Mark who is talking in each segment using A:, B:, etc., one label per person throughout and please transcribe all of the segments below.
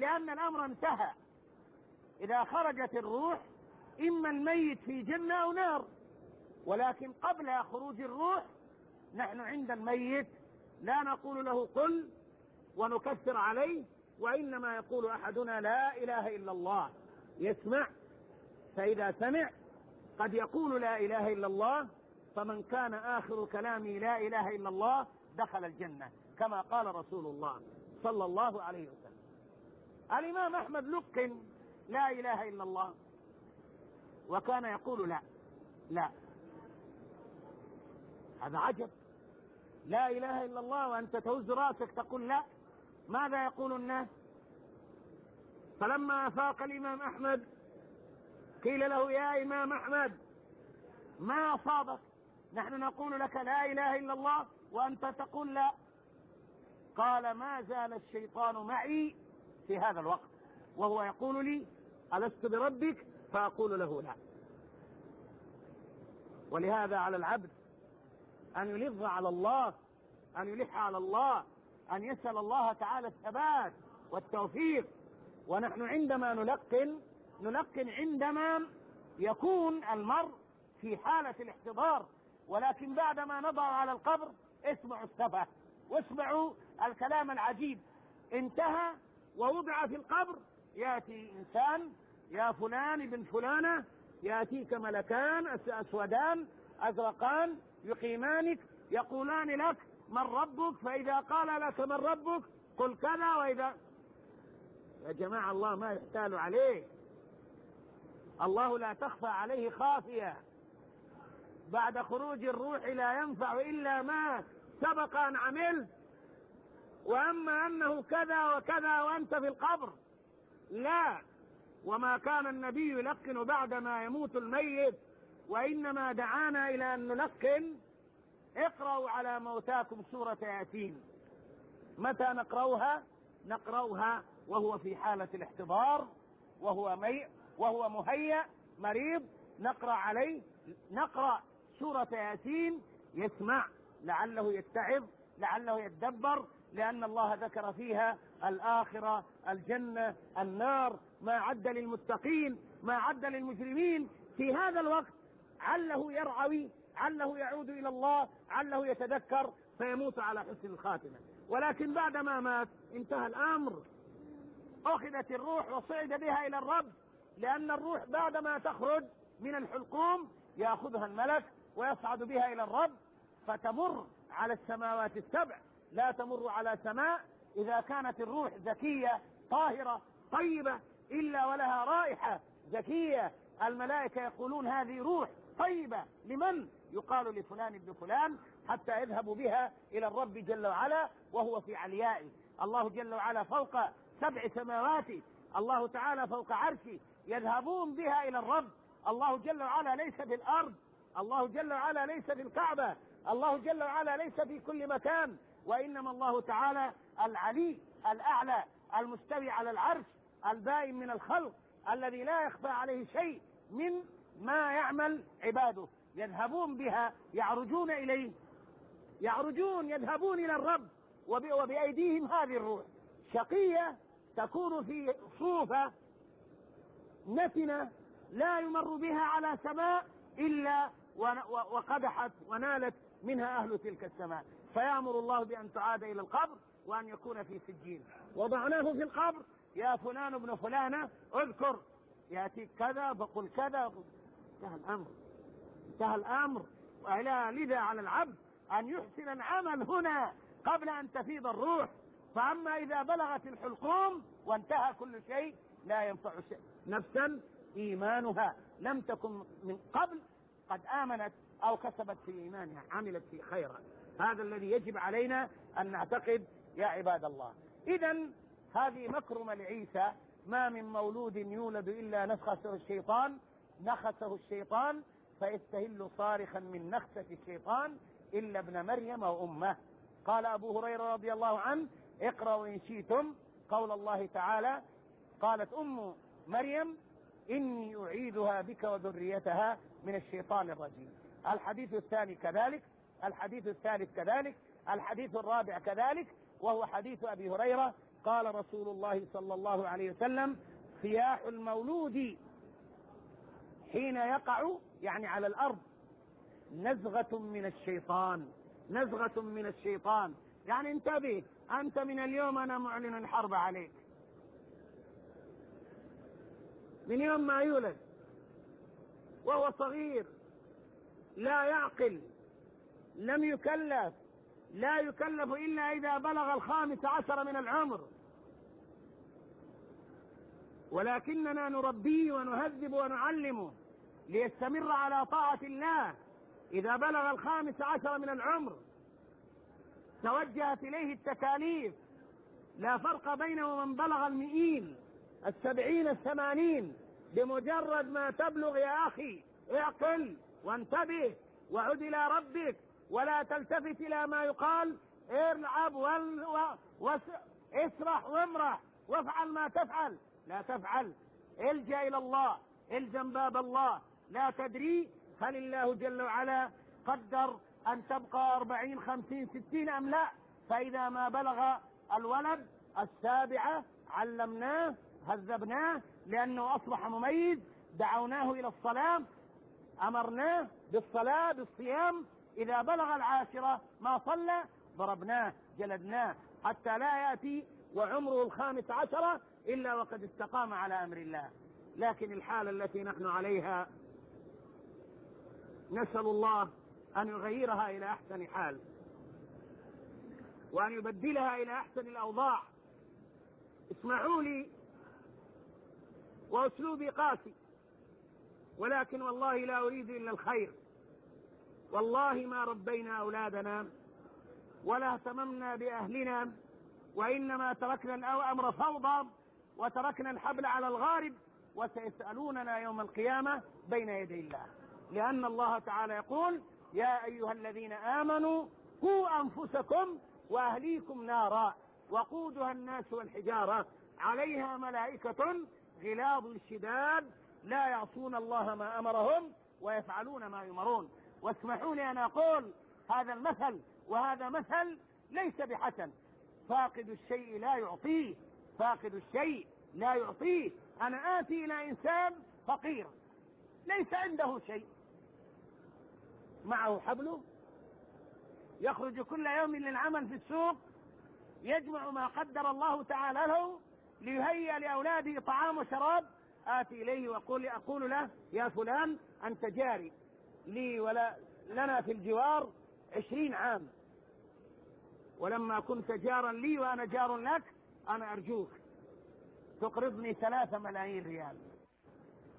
A: لأن الأمر انتهى إذا خرجت الروح إما الميت في جنة أو نار ولكن قبل خروج الروح نحن عند الميت لا نقول له قل ونكثر عليه وإنما يقول أحدنا لا إله إلا الله يسمع فإذا سمع قد يقول لا إله إلا الله فمن كان آخر كلامي لا إله إلا الله دخل الجنة كما قال رسول الله صلى الله عليه وسلم الإمام أحمد لقن لا إله إلا الله وكان يقول لا لا هذا عجب لا إله إلا الله وأنت تهز راسك تقول لا ماذا يقول الناس فلما أفاق الإمام أحمد قيل له يا إمام أحمد ما أصابك نحن نقول لك لا إله إلا الله وأنت تقول لا قال ما زال الشيطان معي في هذا الوقت وهو يقول لي ألست بربك فأقول له لا ولهذا على العبد أن يلظ على الله أن يلح على الله أن يسأل الله تعالى الثبات والتوفيق ونحن عندما نلقن نلقن عندما يكون المرء في حالة الاحتضار ولكن بعدما نضع على القبر اسمعوا السفه واسمعوا الكلام العجيب انتهى ووضع في القبر ياتي انسان يا فلان ابن فلانه ياتيك ملكان اسودان ازرقان يقيمانك يقولان لك من ربك فاذا قال لك من ربك قل كذا واذا يا جماعه الله ما يحتال عليه الله لا تخفى عليه خافيه بعد خروج الروح لا ينفع الا ما سبق ان عملت واما انه كذا وكذا وانت في القبر لا وما كان النبي يلقن بعدما يموت الميت وانما دعانا الى ان نلقن اقرأوا على موتاكم سورة ياسين متى نقرأها نقرأها وهو في حالة الاحتضار وهو مي وهو مهيأ مريض نقرأ عليه نقرأ سورة ياسين يسمع لعله يتعظ لعله يتدبر لأن الله ذكر فيها الآخرة الجنة النار ما عد للمتقين ما عد للمجرمين في هذا الوقت عله يرعوي عله يعود إلى الله عله يتذكر فيموت على حسن الخاتمة ولكن بعدما مات انتهى الأمر أخذت الروح وصعد بها إلى الرب لأن الروح بعدما تخرج من الحلقوم يأخذها الملك ويصعد بها إلى الرب فتمر على السماوات السبع لا تمر على سماء إذا كانت الروح زكية طاهرة طيبة إلا ولها رائحة زكية الملائكة يقولون هذه روح طيبة لمن يقال لفلان ابن فلان حتى يذهبوا بها إلى الرب جل وعلا وهو في عليائه الله جل وعلا فوق سبع سماوات الله تعالى فوق عرشه يذهبون بها إلى الرب الله جل وعلا ليس في الأرض الله جل وعلا ليس في الكعبة الله جل وعلا ليس في كل مكان وإنما الله تعالى العلي الأعلى المستوي على العرش البائن من الخلق الذي لا يخفى عليه شيء من ما يعمل عباده يذهبون بها يعرجون إليه يعرجون يذهبون إلى الرب وبأيديهم هذه الروح شقية تكون في صوفة نتنة لا يمر بها على سماء إلا وقدحت ونالت منها أهل تلك السماء فيأمر الله بأن تعاد إلى القبر وأن يكون في سجين وضعناه في القبر يا فلان ابن فلانة اذكر يأتيك كذا فقل كذا انتهى الأمر انتهى الأمر وإلى لذا على العبد أن يحسن العمل هنا قبل أن تفيض الروح فأما إذا بلغت الحلقوم وانتهى كل شيء لا ينفع شيء نفسا إيمانها لم تكن من قبل قد آمنت أو كسبت في إيمانها عملت في خيرا هذا الذي يجب علينا أن نعتقد يا عباد الله إذا هذه مكرمة لعيسى ما من مولود يولد إلا نخسه الشيطان نخسه الشيطان فيستهل صارخا من نخسة الشيطان إلا ابن مريم وأمه قال أبو هريرة رضي الله عنه اقرأوا إن شئتم قول الله تعالى قالت أم مريم إني أعيذها بك وذريتها من الشيطان الرجيم الحديث الثاني كذلك الحديث الثالث كذلك الحديث الرابع كذلك وهو حديث ابي هريره قال رسول الله صلى الله عليه وسلم صياح المولود حين يقع يعني على الارض نزغه من الشيطان نزغه من الشيطان يعني انتبه انت من اليوم انا معلن الحرب عليك من يوم ما يولد وهو صغير لا يعقل لم يكلف لا يكلف إلا إذا بلغ الخامس عشر من العمر ولكننا نربيه ونهذب ونعلمه ليستمر على طاعة الله إذا بلغ الخامس عشر من العمر توجهت إليه التكاليف لا فرق بينه ومن بلغ المئين السبعين الثمانين بمجرد ما تبلغ يا أخي اعقل وانتبه وعد إلى ربك ولا تلتفت الى ما يقال ارعب واسرح و... اسرح وامرح وافعل ما تفعل لا تفعل الجا الى الله الجم باب الله لا تدري هل الله جل وعلا قدر ان تبقى اربعين خمسين ستين ام لا فاذا ما بلغ الولد السابعة علمناه هذبناه لانه اصبح مميز دعوناه الى الصلاة امرناه بالصلاة بالصيام إذا بلغ العاشرة ما صلى ضربناه جلدناه حتى لا يأتي وعمره الخامس عشرة إلا وقد استقام على أمر الله لكن الحالة التي نحن عليها نسأل الله أن يغيرها إلى أحسن حال وأن يبدلها إلى أحسن الأوضاع اسمعوا لي وأسلوبي قاسي ولكن والله لا أريد إلا الخير والله ما ربينا أولادنا ولا اهتممنا بأهلنا وإنما تركنا الأمر فوضى وتركنا الحبل على الغارب وسيسألوننا يوم القيامة بين يدي الله لأن الله تعالى يقول يا أيها الذين آمنوا قوا أنفسكم وأهليكم نارا وقودها الناس والحجارة عليها ملائكة غلاظ شداد لا يعصون الله ما أمرهم ويفعلون ما يمرون واسمحوا لي أن أقول هذا المثل وهذا مثل ليس بحسن فاقد الشيء لا يعطيه فاقد الشيء لا يعطيه أنا آتي إلى إنسان فقير ليس عنده شيء معه حبله يخرج كل يوم للعمل في السوق يجمع ما قدر الله تعالى له ليهيئ لأولاده طعام وشراب آتي إليه وأقول أقول له يا فلان أنت جاري لي ولا لنا في الجوار عشرين عام ولما كنت جارا لي وأنا جار لك أنا أرجوك تقرضني ثلاثة ملايين ريال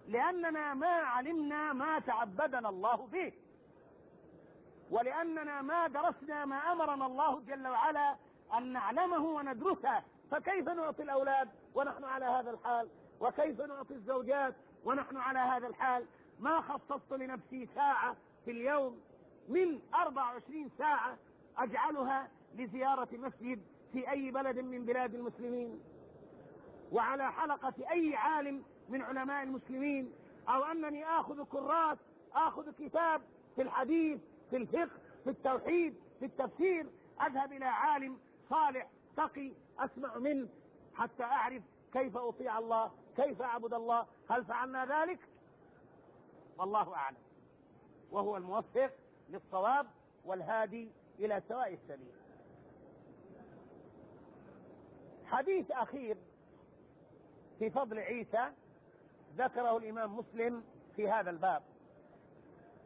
A: لأننا ما علمنا ما تعبدنا الله به ولأننا ما درسنا ما أمرنا الله جل وعلا أن نعلمه وندرسه فكيف نعطي الأولاد ونحن على هذا الحال وكيف نعطي الزوجات ونحن على هذا الحال ما خصصت لنفسي ساعة في اليوم من 24 ساعة أجعلها لزيارة مسجد في أي بلد من بلاد المسلمين وعلى حلقة أي عالم من علماء المسلمين أو أنني آخذ كراس آخذ كتاب في الحديث في الفقه في التوحيد في التفسير أذهب إلى عالم صالح تقي أسمع منه حتى أعرف كيف أطيع الله كيف أعبد الله هل فعلنا ذلك والله اعلم وهو الموفق للصواب والهادي الى سواء السبيل حديث اخير في فضل عيسى ذكره الامام مسلم في هذا الباب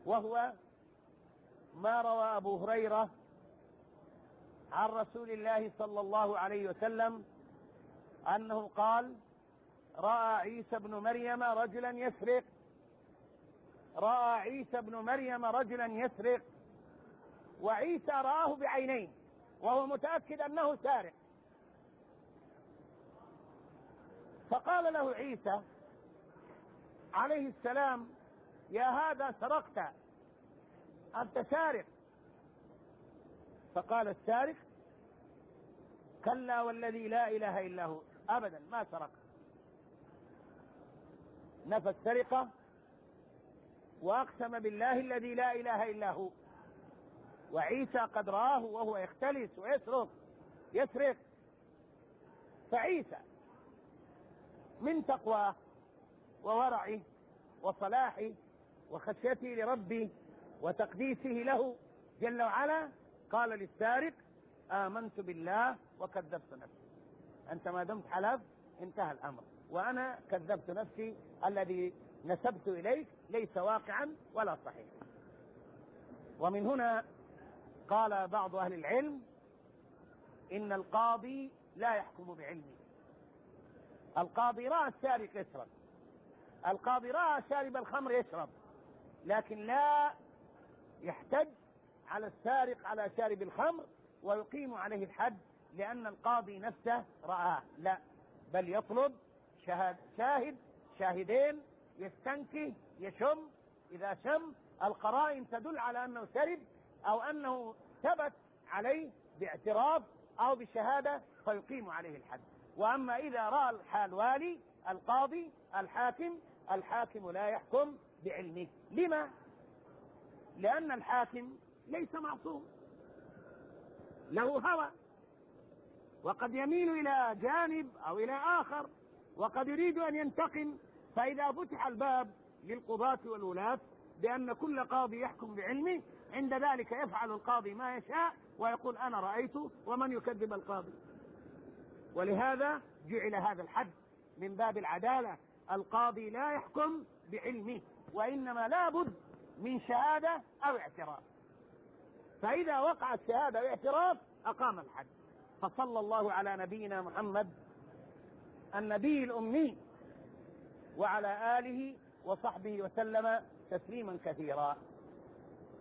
A: وهو ما روى ابو هريره عن رسول الله صلى الله عليه وسلم انه قال راى عيسى ابن مريم رجلا يسرق راى عيسى ابن مريم رجلا يسرق وعيسى راه بعينيه وهو متاكد انه سارق فقال له عيسى عليه السلام يا هذا سرقت انت سارق فقال السارق كلا والذي لا اله الا هو ابدا ما سرق نفى السرقه واقسم بالله الذي لا اله الا هو وعيسى قد راه وهو يختلس ويسرق يسرق فعيسى من تقواه وورعه وصلاحه وخشيته لربه وتقديسه له جل وعلا قال للسارق آمنت بالله وكذبت نفسي أنت ما دمت حلف انتهى الأمر وأنا كذبت نفسي الذي نسبت إليك ليس واقعا ولا صحيحا ومن هنا قال بعض أهل العلم إن القاضي لا يحكم بعلمه القاضي رأى السارق يشرب القاضي رأى شارب الخمر يشرب لكن لا يحتج على السارق على شارب الخمر ويقيم عليه الحد لأن القاضي نفسه رآه لا بل يطلب شاهد شاهد شاهدين يستنكي يشم إذا شم القرائن تدل على أنه شرب أو أنه ثبت عليه باعتراف أو بشهادة فيقيم عليه الحد وأما إذا رأى الحال والي القاضي الحاكم الحاكم لا يحكم بعلمه لما؟ لأن الحاكم ليس معصوم له هوى وقد يميل إلى جانب أو إلى آخر وقد يريد أن ينتقم فإذا فتح الباب للقضاة والولاة بأن كل قاضي يحكم بعلمه عند ذلك يفعل القاضي ما يشاء ويقول أنا رأيت ومن يكذب القاضي ولهذا جعل هذا الحد من باب العدالة القاضي لا يحكم بعلمه وإنما لابد من شهادة أو اعتراف فإذا وقعت شهادة أو اعتراف أقام الحد فصلى الله على نبينا محمد النبي الأمي وعلى آله وصحبه وسلم تسليما كثيرا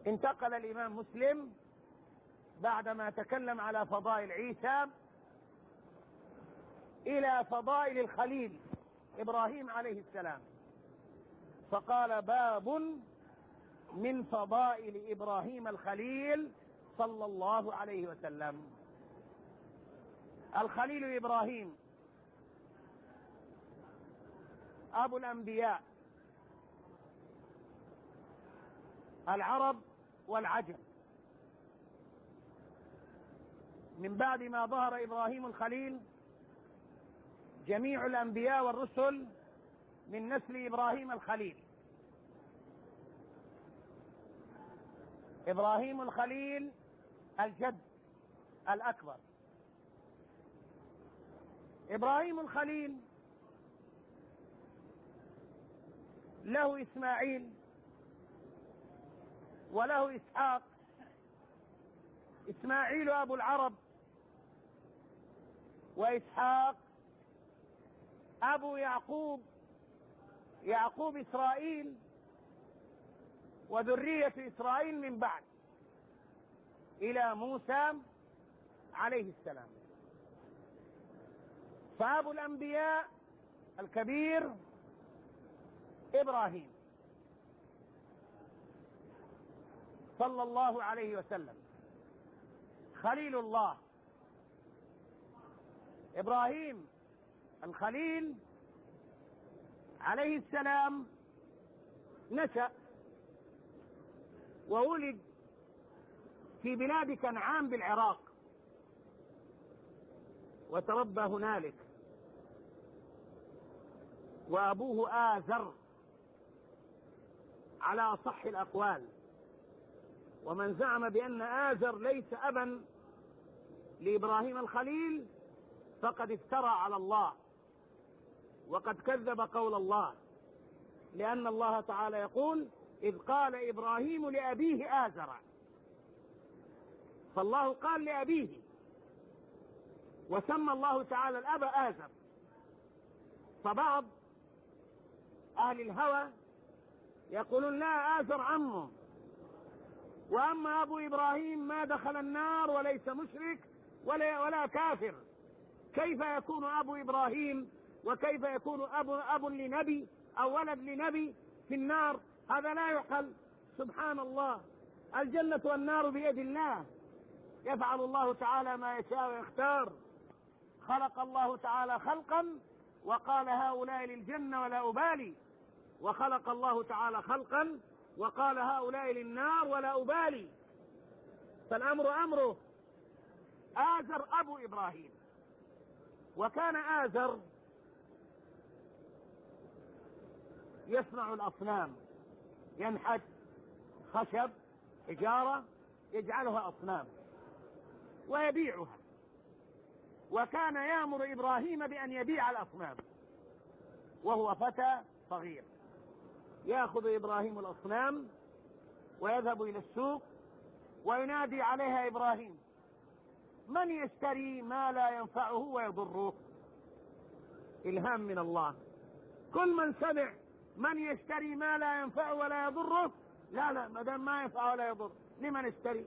A: انتقل الإمام مسلم بعدما تكلم على فضائل عيسى إلى فضائل الخليل إبراهيم عليه السلام فقال باب من فضائل إبراهيم الخليل صلى الله عليه وسلم الخليل إبراهيم أبو الأنبياء العرب والعجم من بعد ما ظهر إبراهيم الخليل جميع الأنبياء والرسل من نسل إبراهيم الخليل إبراهيم الخليل الجد الأكبر إبراهيم الخليل له إسماعيل وله إسحاق إسماعيل أبو العرب وإسحاق أبو يعقوب يعقوب إسرائيل وذرية إسرائيل من بعد إلى موسى عليه السلام فأبو الأنبياء الكبير ابراهيم صلى الله عليه وسلم خليل الله ابراهيم الخليل عليه السلام نشا وولد في بلاد كنعان بالعراق وتربى هنالك وابوه ازر على صح الأقوال ومن زعم بأن آزر ليس أبا لإبراهيم الخليل فقد افترى على الله وقد كذب قول الله لأن الله تعالى يقول إذ قال إبراهيم لأبيه آزر فالله قال لأبيه وسمى الله تعالى الأب آزر فبعض أهل الهوى يقولون لا آثر عمه وأما أبو إبراهيم ما دخل النار وليس مشرك ولا, ولا كافر كيف يكون أبو إبراهيم وكيف يكون أب, أب لنبي أو ولد لنبي في النار هذا لا يعقل سبحان الله الجنة والنار بيد الله يفعل الله تعالى ما يشاء ويختار خلق الله تعالى خلقا وقال هؤلاء للجنة ولا أبالي وخلق الله تعالى خلقا وقال هؤلاء للنار ولا أبالي فالأمر أمره آزر أبو إبراهيم وكان آزر يصنع الأصنام ينحت خشب حجارة يجعلها أصنام ويبيعها وكان يامر إبراهيم بأن يبيع الأصنام وهو فتى صغير ياخذ ابراهيم الاصنام ويذهب الى السوق وينادي عليها ابراهيم من يشتري ما لا ينفعه ويضره الهام من الله كل من سمع من يشتري ما لا ينفع ولا يضره لا لا ما دام ما ينفع ولا يضر لمن اشتري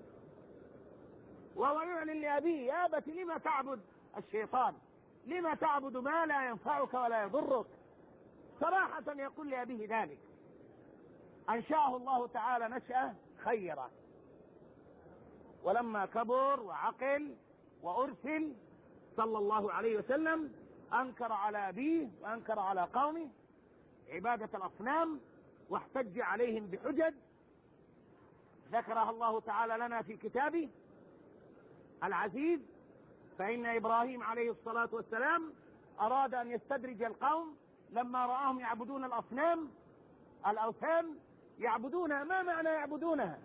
A: وهو يعلن لابيه يا ابت لما تعبد الشيطان لما تعبد ما لا ينفعك ولا يضرك صراحة يقول لأبيه ذلك أنشأه الله تعالى نشأة خيرة ولما كبر وعقل وأرسل صلى الله عليه وسلم أنكر على أبيه وأنكر على قومه عبادة الأصنام واحتج عليهم بحجج ذكرها الله تعالى لنا في كتابه العزيز فإن إبراهيم عليه الصلاة والسلام أراد أن يستدرج القوم لما رآهم يعبدون الأصنام الأوثان يعبدونها ما معنى يعبدونها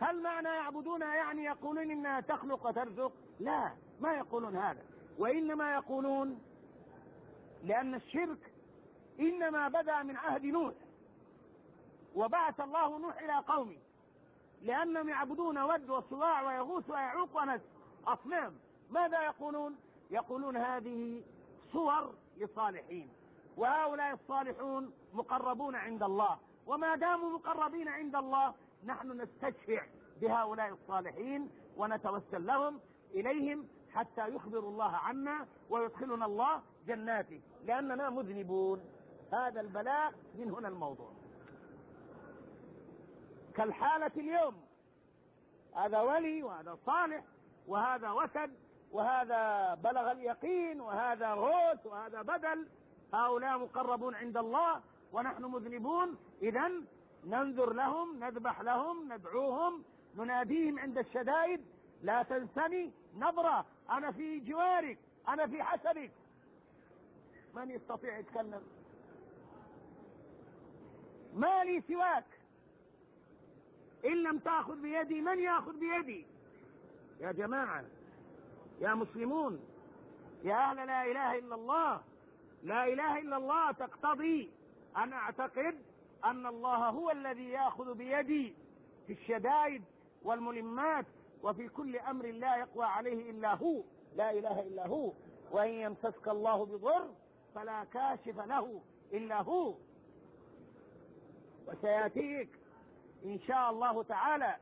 A: هل معنى يعبدونها يعني يقولون انها تخلق وترزق لا ما يقولون هذا وانما يقولون لان الشرك انما بدا من عهد نوح وبعث الله نوح الى قومه لانهم يعبدون ود وصواع ويغوث ويعوق ونس اصنام ماذا يقولون يقولون هذه صور لصالحين وهؤلاء الصالحون مقربون عند الله وما داموا مقربين عند الله نحن نستشفع بهؤلاء الصالحين ونتوسل لهم إليهم حتى يخبر الله عنا ويدخلنا الله جناته لأننا مذنبون هذا البلاء من هنا الموضوع كالحالة اليوم هذا ولي وهذا صالح وهذا وسد وهذا بلغ اليقين وهذا غوث وهذا بدل هؤلاء مقربون عند الله ونحن مذنبون إذا ننذر لهم نذبح لهم ندعوهم نناديهم عند الشدائد لا تنسني نظرة أنا في جوارك أنا في حسبك من يستطيع يتكلم ما لي سواك إن لم تأخذ بيدي من يأخذ بيدي يا جماعة يا مسلمون يا أهل لا إله إلا الله لا إله إلا الله تقتضي أنا أعتقد أن الله هو الذي يأخذ بيدي في الشدائد والملمات وفي كل أمر لا يقوى عليه إلا هو لا إله إلا هو وإن يمسسك الله بضر فلا كاشف له إلا هو وسيأتيك إن شاء الله تعالى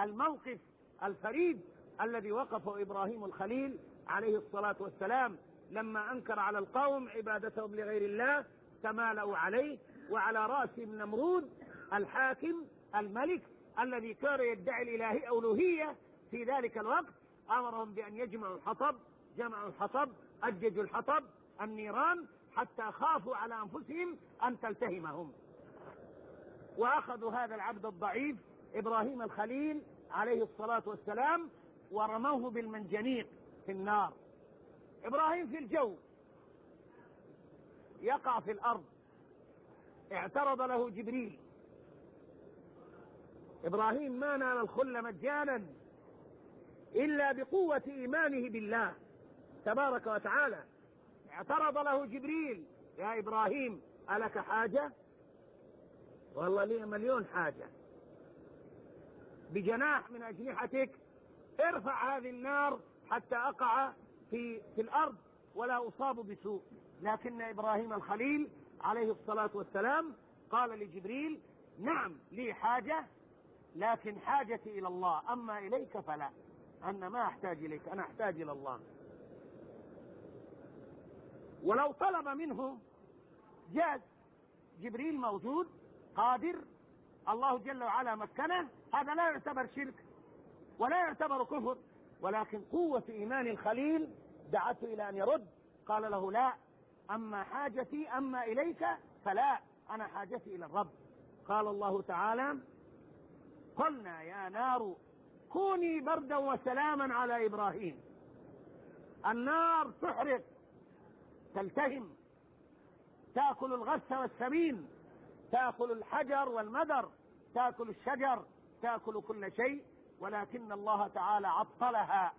A: الموقف الفريد الذي وقفه إبراهيم الخليل عليه الصلاة والسلام لما أنكر على القوم عبادتهم لغير الله تمالوا عليه وعلى راس نمرود الحاكم الملك الذي كان يدعي الإلهي ألوهية في ذلك الوقت أمرهم بأن يجمعوا الحطب جمعوا الحطب أججوا الحطب النيران حتى خافوا على أنفسهم أن تلتهمهم وأخذوا هذا العبد الضعيف إبراهيم الخليل عليه الصلاة والسلام ورموه بالمنجنيق في النار إبراهيم في الجو يقع في الأرض اعترض له جبريل إبراهيم ما نال الخل مجانا إلا بقوة إيمانه بالله تبارك وتعالى اعترض له جبريل يا إبراهيم ألك حاجة والله لي مليون حاجة بجناح من أجنحتك ارفع هذه النار حتى أقع في, في الأرض ولا أصاب بسوء لكن إبراهيم الخليل عليه الصلاة والسلام قال لجبريل نعم لي حاجة لكن حاجتي إلى الله أما إليك فلا أنا ما أحتاج إليك أنا أحتاج إلى الله ولو طلب منه جاز جبريل موجود قادر الله جل وعلا مكنه هذا لا يعتبر شرك ولا يعتبر كفر ولكن قوة إيمان الخليل دعته إلى أن يرد قال له لا أما حاجتي أما إليك فلا أنا حاجتي إلى الرب قال الله تعالى قلنا يا نار كوني بردا وسلاما على إبراهيم النار تحرق تلتهم تأكل الغث والسمين تأكل الحجر والمدر تأكل الشجر تأكل كل شيء ولكن الله تعالى عطلها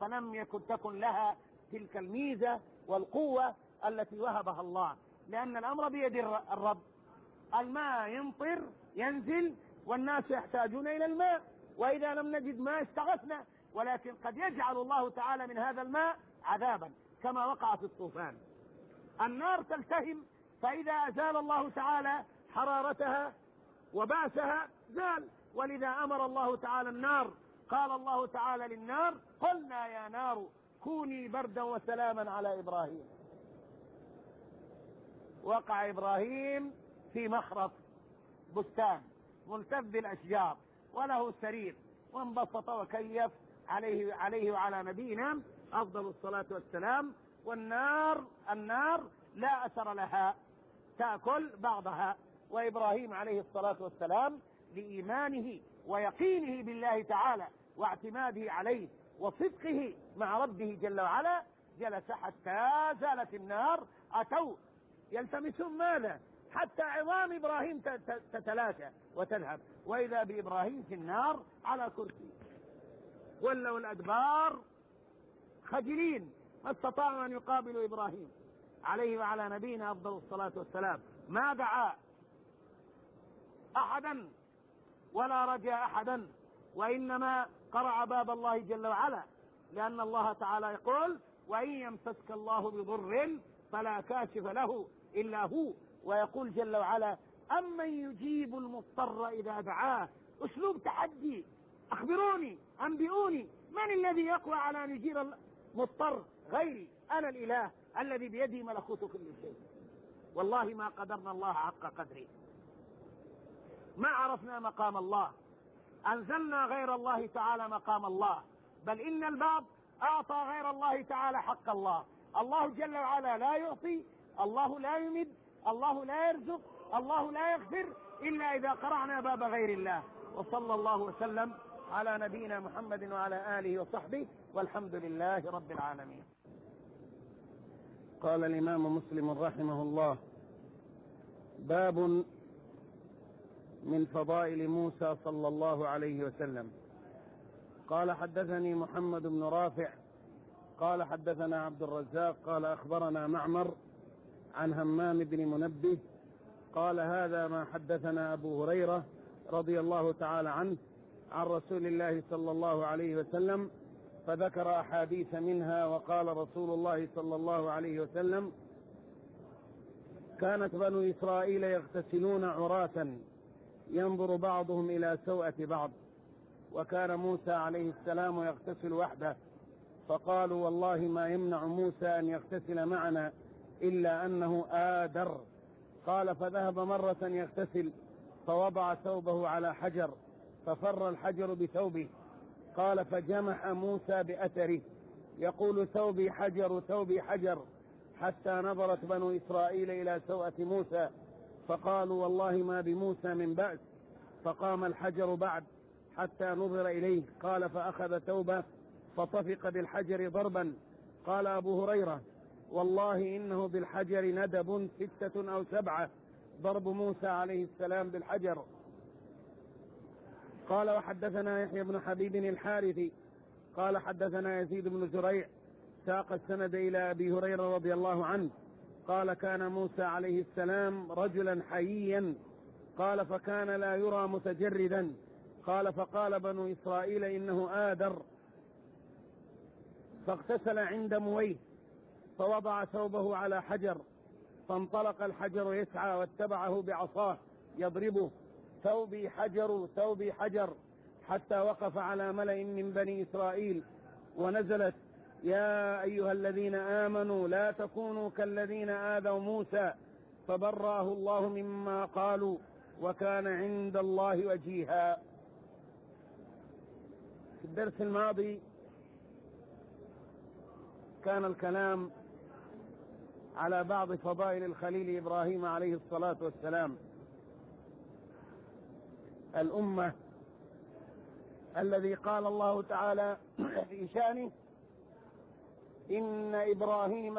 A: فلم يكن تكن لها تلك الميزة والقوة التي وهبها الله لأن الأمر بيد الرب الماء يمطر ينزل والناس يحتاجون إلى الماء وإذا لم نجد ماء استغثنا ولكن قد يجعل الله تعالى من هذا الماء عذابا كما وقع في الطوفان النار تلتهم فإذا أزال الله تعالى حرارتها وبعثها زال ولذا أمر الله تعالى النار قال الله تعالى للنار قلنا يا نار كوني بردا وسلاما على ابراهيم وقع ابراهيم في مخرط بستان ملتف بالاشجار وله سرير وانبسط وكيف عليه عليه وعلى نبينا افضل الصلاه والسلام والنار النار لا اثر لها تاكل بعضها وابراهيم عليه الصلاه والسلام لايمانه ويقينه بالله تعالى واعتماده عليه وصدقه مع ربه جل وعلا جلس حتى زالت النار أتوا يلتمسون ماذا حتى عظام إبراهيم تتلاشى وتذهب وإذا بإبراهيم في النار على كرسي ولوا الأدبار خجلين ما استطاعوا أن يقابلوا إبراهيم عليه وعلى نبينا أفضل الصلاة والسلام ما دعا أحدا ولا رجا أحدا وإنما قرع باب الله جل وعلا لأن الله تعالى يقول وإن يمسسك الله بضر فلا كاشف له إلا هو ويقول جل وعلا أمن يجيب المضطر إذا دعاه أسلوب تحدي أخبروني أنبئوني من الذي يقوى على أن يجيب المضطر غيري أنا الإله الذي بيده ملكوت كل شيء والله ما قدرنا الله حق قدره ما عرفنا مقام الله أنزلنا غير الله تعالى مقام الله بل إن الباب أعطى غير الله تعالى حق الله الله جل وعلا لا يعطي الله لا يمد الله لا يرزق الله لا يغفر إلا إذا قرعنا باب غير الله وصلى الله وسلم على نبينا محمد وعلى آله وصحبه والحمد لله رب العالمين قال الإمام مسلم رحمه الله باب من فضائل موسى صلى الله عليه وسلم قال حدثني محمد بن رافع قال حدثنا عبد الرزاق قال اخبرنا معمر عن همام بن منبه قال هذا ما حدثنا ابو هريره رضي الله تعالى عنه عن رسول الله صلى الله عليه وسلم فذكر احاديث منها وقال رسول الله صلى الله عليه وسلم كانت بنو اسرائيل يغتسلون عراة ينظر بعضهم إلى سوءة بعض وكان موسى عليه السلام يغتسل وحده فقالوا والله ما يمنع موسى أن يغتسل معنا إلا أنه آدر قال فذهب مرة يغتسل فوضع ثوبه على حجر ففر الحجر بثوبه قال فجمح موسى بأثره يقول ثوبي حجر ثوبي حجر حتى نظرت بنو إسرائيل إلى سوءة موسى فقالوا والله ما بموسى من بأس فقام الحجر بعد حتى نظر إليه قال فأخذ توبة فطفق بالحجر ضربا قال أبو هريرة والله إنه بالحجر ندب ستة أو سبعة ضرب موسى عليه السلام بالحجر قال وحدثنا يحيى بن حبيب الحارثي قال حدثنا يزيد بن زريع ساق السند إلى أبي هريرة رضي الله عنه قال كان موسى عليه السلام رجلا حييا قال فكان لا يرى متجردا قال فقال بنو إسرائيل إنه آدر فاغتسل عند مويه فوضع ثوبه على حجر فانطلق الحجر يسعى واتبعه بعصاه يضربه ثوبي حجر ثوبي حجر حتى وقف على ملئ من بني إسرائيل ونزلت يا أيها الذين آمنوا لا تكونوا كالذين آذوا موسى فبرأه الله مما قالوا وكان عند الله وجيها في الدرس الماضي كان الكلام على بعض فضائل الخليل إبراهيم عليه الصلاة والسلام الأمة الذي قال الله تعالى في شانه إن إبراهيم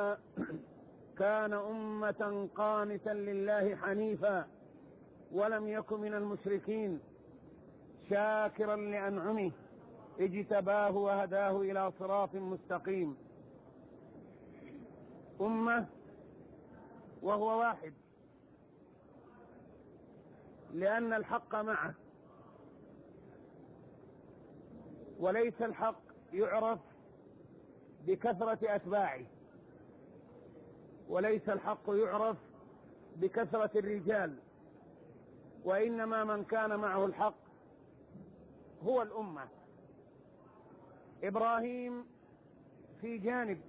A: كان أمة قانتا لله حنيفا ولم يكن من المشركين شاكرا لأنعمه اجتباه وهداه إلى صراط مستقيم أمة وهو واحد لأن الحق معه وليس الحق يعرف بكثرة أتباعه وليس الحق يعرف بكثرة الرجال وإنما من كان معه الحق هو الأمة إبراهيم في جانب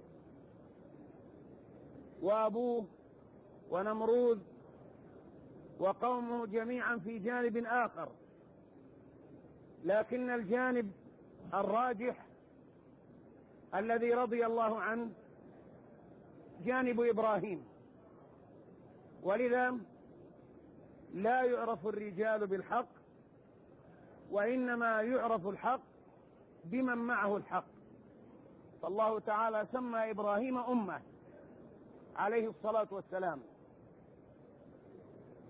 A: وأبوه ونمرود وقومه جميعا في جانب آخر لكن الجانب الراجح الذي رضي الله عنه جانب إبراهيم ولذا لا يعرف الرجال بالحق وإنما يعرف الحق بمن معه الحق فالله تعالى سمى إبراهيم أمة عليه الصلاة والسلام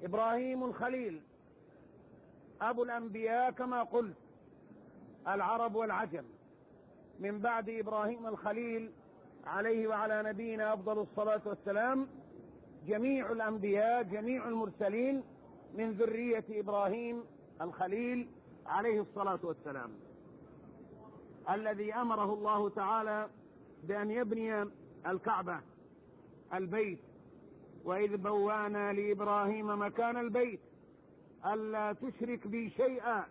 A: إبراهيم الخليل أبو الأنبياء كما قلت العرب والعجم من بعد إبراهيم الخليل عليه وعلى نبينا أفضل الصلاة والسلام جميع الأنبياء جميع المرسلين من ذرية إبراهيم الخليل عليه الصلاة والسلام الذي أمره الله تعالى بأن يبني الكعبة البيت وإذ بوانا لإبراهيم مكان البيت ألا تشرك بي شيئا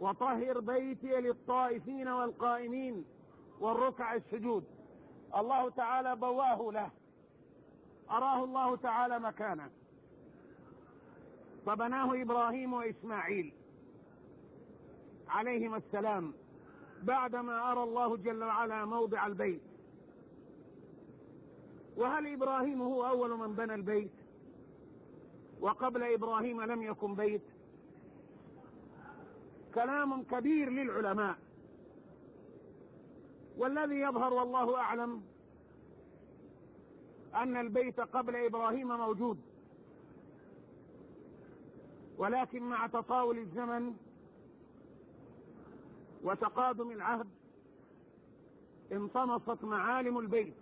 A: وطهر بيتي للطائفين والقائمين والركع السجود الله تعالى بواه له أراه الله تعالى مكانه فبناه إبراهيم وإسماعيل عليهما السلام بعدما أرى الله جل وعلا موضع البيت وهل إبراهيم هو أول من بنى البيت وقبل إبراهيم لم يكن بيت كلام كبير للعلماء والذي يظهر والله أعلم أن البيت قبل إبراهيم موجود ولكن مع تطاول الزمن وتقادم العهد انطمست معالم البيت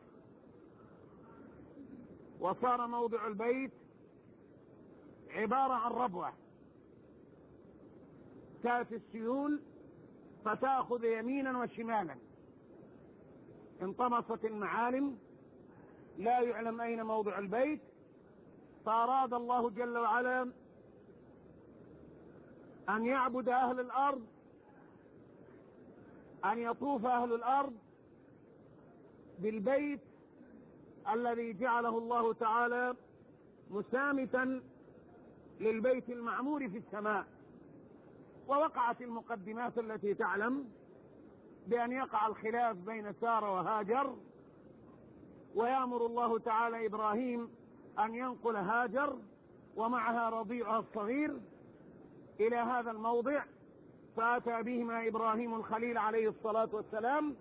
A: وصار موضع البيت عبارة عن ربوة تأتي السيول فتأخذ يمينا وشمالا انطمست المعالم لا يعلم أين موضع البيت فأراد الله جل وعلا أن يعبد أهل الأرض أن يطوف أهل الأرض بالبيت الذي جعله الله تعالى مسامتا للبيت المعمور في السماء ووقعت المقدمات التي تعلم بأن يقع الخلاف بين سارة وهاجر ويأمر الله تعالى إبراهيم أن ينقل هاجر ومعها رضيعها الصغير إلى هذا الموضع فأتى بهما إبراهيم الخليل عليه الصلاة والسلام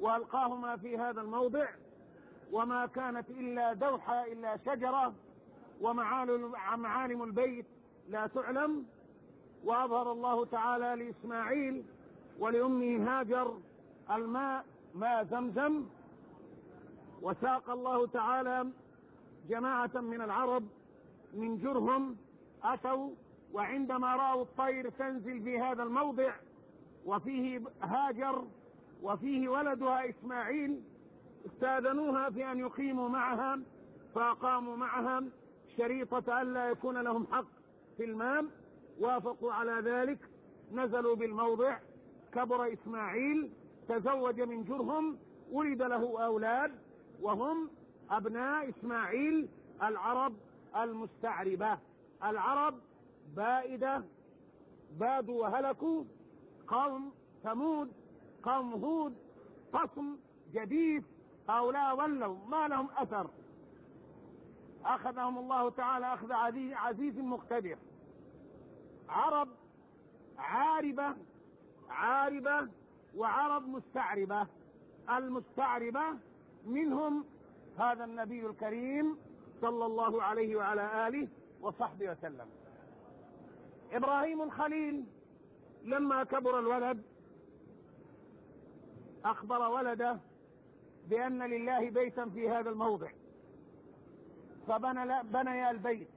A: وألقاهما في هذا الموضع وما كانت إلا دوحة إلا شجرة ومعالم البيت لا تعلم وأظهر الله تعالى لإسماعيل ولأمه هاجر الماء ماء زمزم وساق الله تعالى جماعة من العرب من جرهم أتوا وعندما رأوا الطير تنزل في هذا الموضع وفيه هاجر وفيه ولدها إسماعيل استاذنوها في أن يقيموا معها فأقاموا معها شريطة ألا يكون لهم حق في المام وافقوا على ذلك نزلوا بالموضع كبر إسماعيل تزوج من جرهم ولد له أولاد وهم أبناء إسماعيل العرب المستعربة العرب بائدة بادوا وهلكوا قوم ثمود قوم هود قصم جديد هؤلاء ولوا ما لهم أثر أخذهم الله تعالى أخذ عزيز مقتدر عرب عاربة عاربة وعرب مستعربة المستعربة منهم هذا النبي الكريم صلى الله عليه وعلى آله وصحبه وسلم إبراهيم الخليل لما كبر الولد أخبر ولده بأن لله بيتا في هذا الموضع فبنى بنيا البيت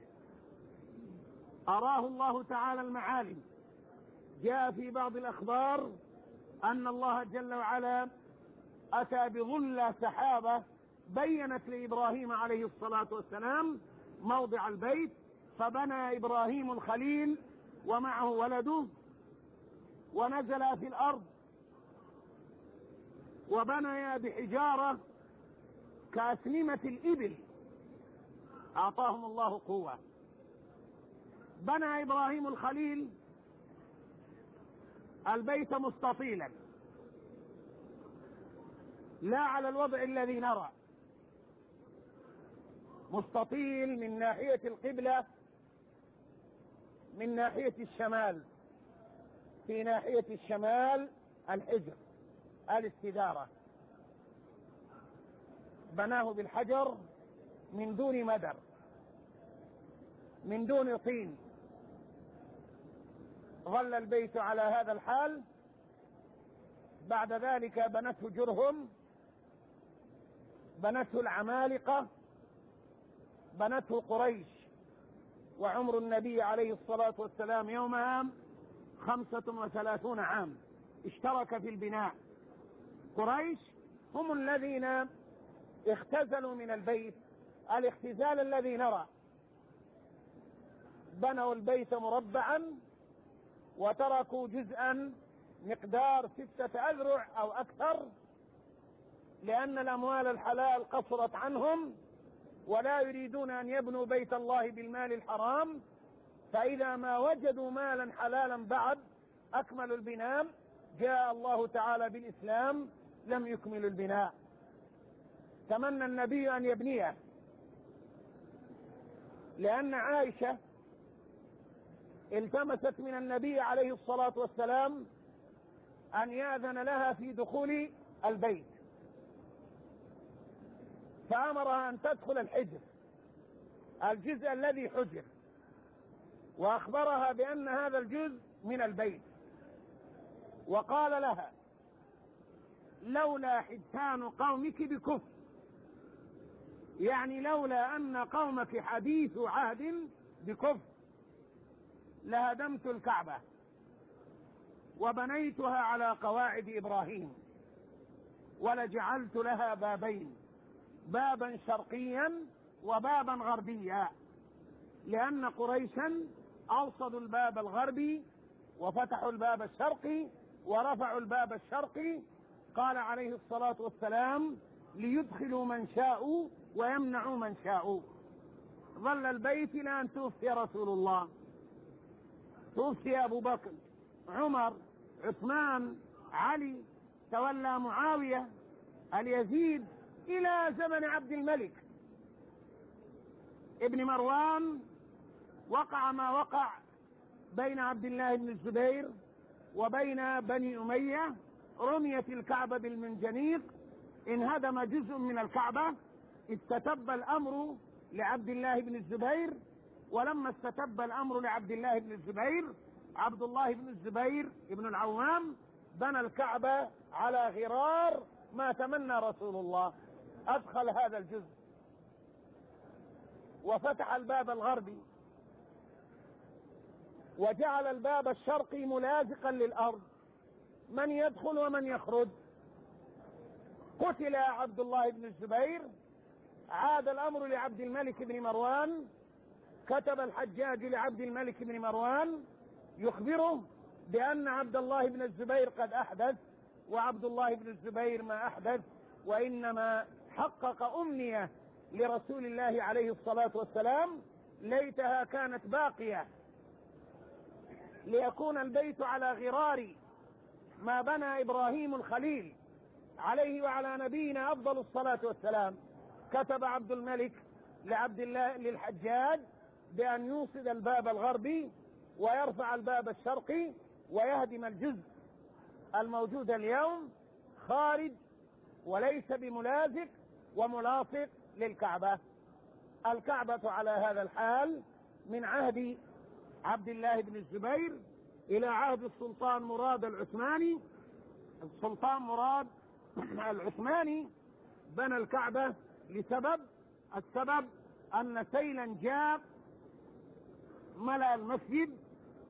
A: أراه الله تعالى المعالم جاء في بعض الأخبار أن الله جل وعلا أتى بظل سحابة بينت لإبراهيم عليه الصلاة والسلام موضع البيت فبنى إبراهيم الخليل ومعه ولده ونزل في الأرض وبنيا بحجارة كأسلمة الإبل أعطاهم الله قوة بنى إبراهيم الخليل البيت مستطيلا لا على الوضع الذي نرى مستطيل من ناحية القبلة من ناحية الشمال في ناحية الشمال الحجر الاستدارة بناه بالحجر من دون مدر من دون طين ظل البيت على هذا الحال بعد ذلك بنته جرهم بنته العمالقة بنته قريش وعمر النبي عليه الصلاة والسلام يومها خمسة وثلاثون عام اشترك في البناء قريش هم الذين اختزلوا من البيت الاختزال الذي نرى بنوا البيت مربعا وتركوا جزءا مقدار ستة أذرع أو أكثر لأن الأموال الحلال قصرت عنهم ولا يريدون أن يبنوا بيت الله بالمال الحرام فإذا ما وجدوا مالا حلالا بعد أكملوا البناء جاء الله تعالى بالإسلام لم يكملوا البناء تمنى النبي أن يبنيه لأن عائشة التمست من النبي عليه الصلاة والسلام أن يأذن لها في دخول البيت فأمرها أن تدخل الحجر الجزء الذي حجر وأخبرها بأن هذا الجزء من البيت وقال لها لولا حدثان قومك بكفر يعني لولا أن قومك حديث عهد بكفر لهدمت الكعبة وبنيتها على قواعد إبراهيم ولجعلت لها بابين بابا شرقيا وبابا غربيا لأن قريشا أوصدوا الباب الغربي وفتحوا الباب الشرقي ورفعوا الباب الشرقي قال عليه الصلاة والسلام ليدخلوا من شاءوا ويمنعوا من شاءوا ظل البيت إلى أن توفي رسول الله توفي أبو بكر عمر عثمان علي تولى معاوية اليزيد إلى زمن عبد الملك ابن مروان وقع ما وقع بين عبد الله بن الزبير وبين بني أمية رميت الكعبة بالمنجنيق انهدم جزء من الكعبة استتب الأمر لعبد الله بن الزبير ولما استتب الأمر لعبد الله بن الزبير عبد الله بن الزبير ابن العوام بنى الكعبة على غرار ما تمنى رسول الله أدخل هذا الجزء وفتح الباب الغربي وجعل الباب الشرقي
B: ملازقا
A: للأرض من يدخل ومن يخرج قتل عبد الله بن الزبير عاد الأمر لعبد الملك بن مروان كتب الحجاج لعبد الملك بن مروان يخبره بأن عبد الله بن الزبير قد أحدث وعبد الله بن الزبير ما أحدث وإنما حقق أمنية لرسول الله عليه الصلاة والسلام ليتها كانت باقية ليكون البيت على غرار ما بنى إبراهيم الخليل عليه وعلى نبينا أفضل الصلاة والسلام كتب عبد الملك لعبد الله للحجاج بأن يوصد الباب الغربي ويرفع الباب الشرقي ويهدم الجزء الموجود اليوم خارج وليس بملازق وملاصق للكعبة الكعبة على هذا الحال من عهد عبد الله بن الزبير إلى عهد السلطان مراد العثماني السلطان مراد العثماني بنى الكعبة لسبب السبب أن سيلا جاف ملأ المسجد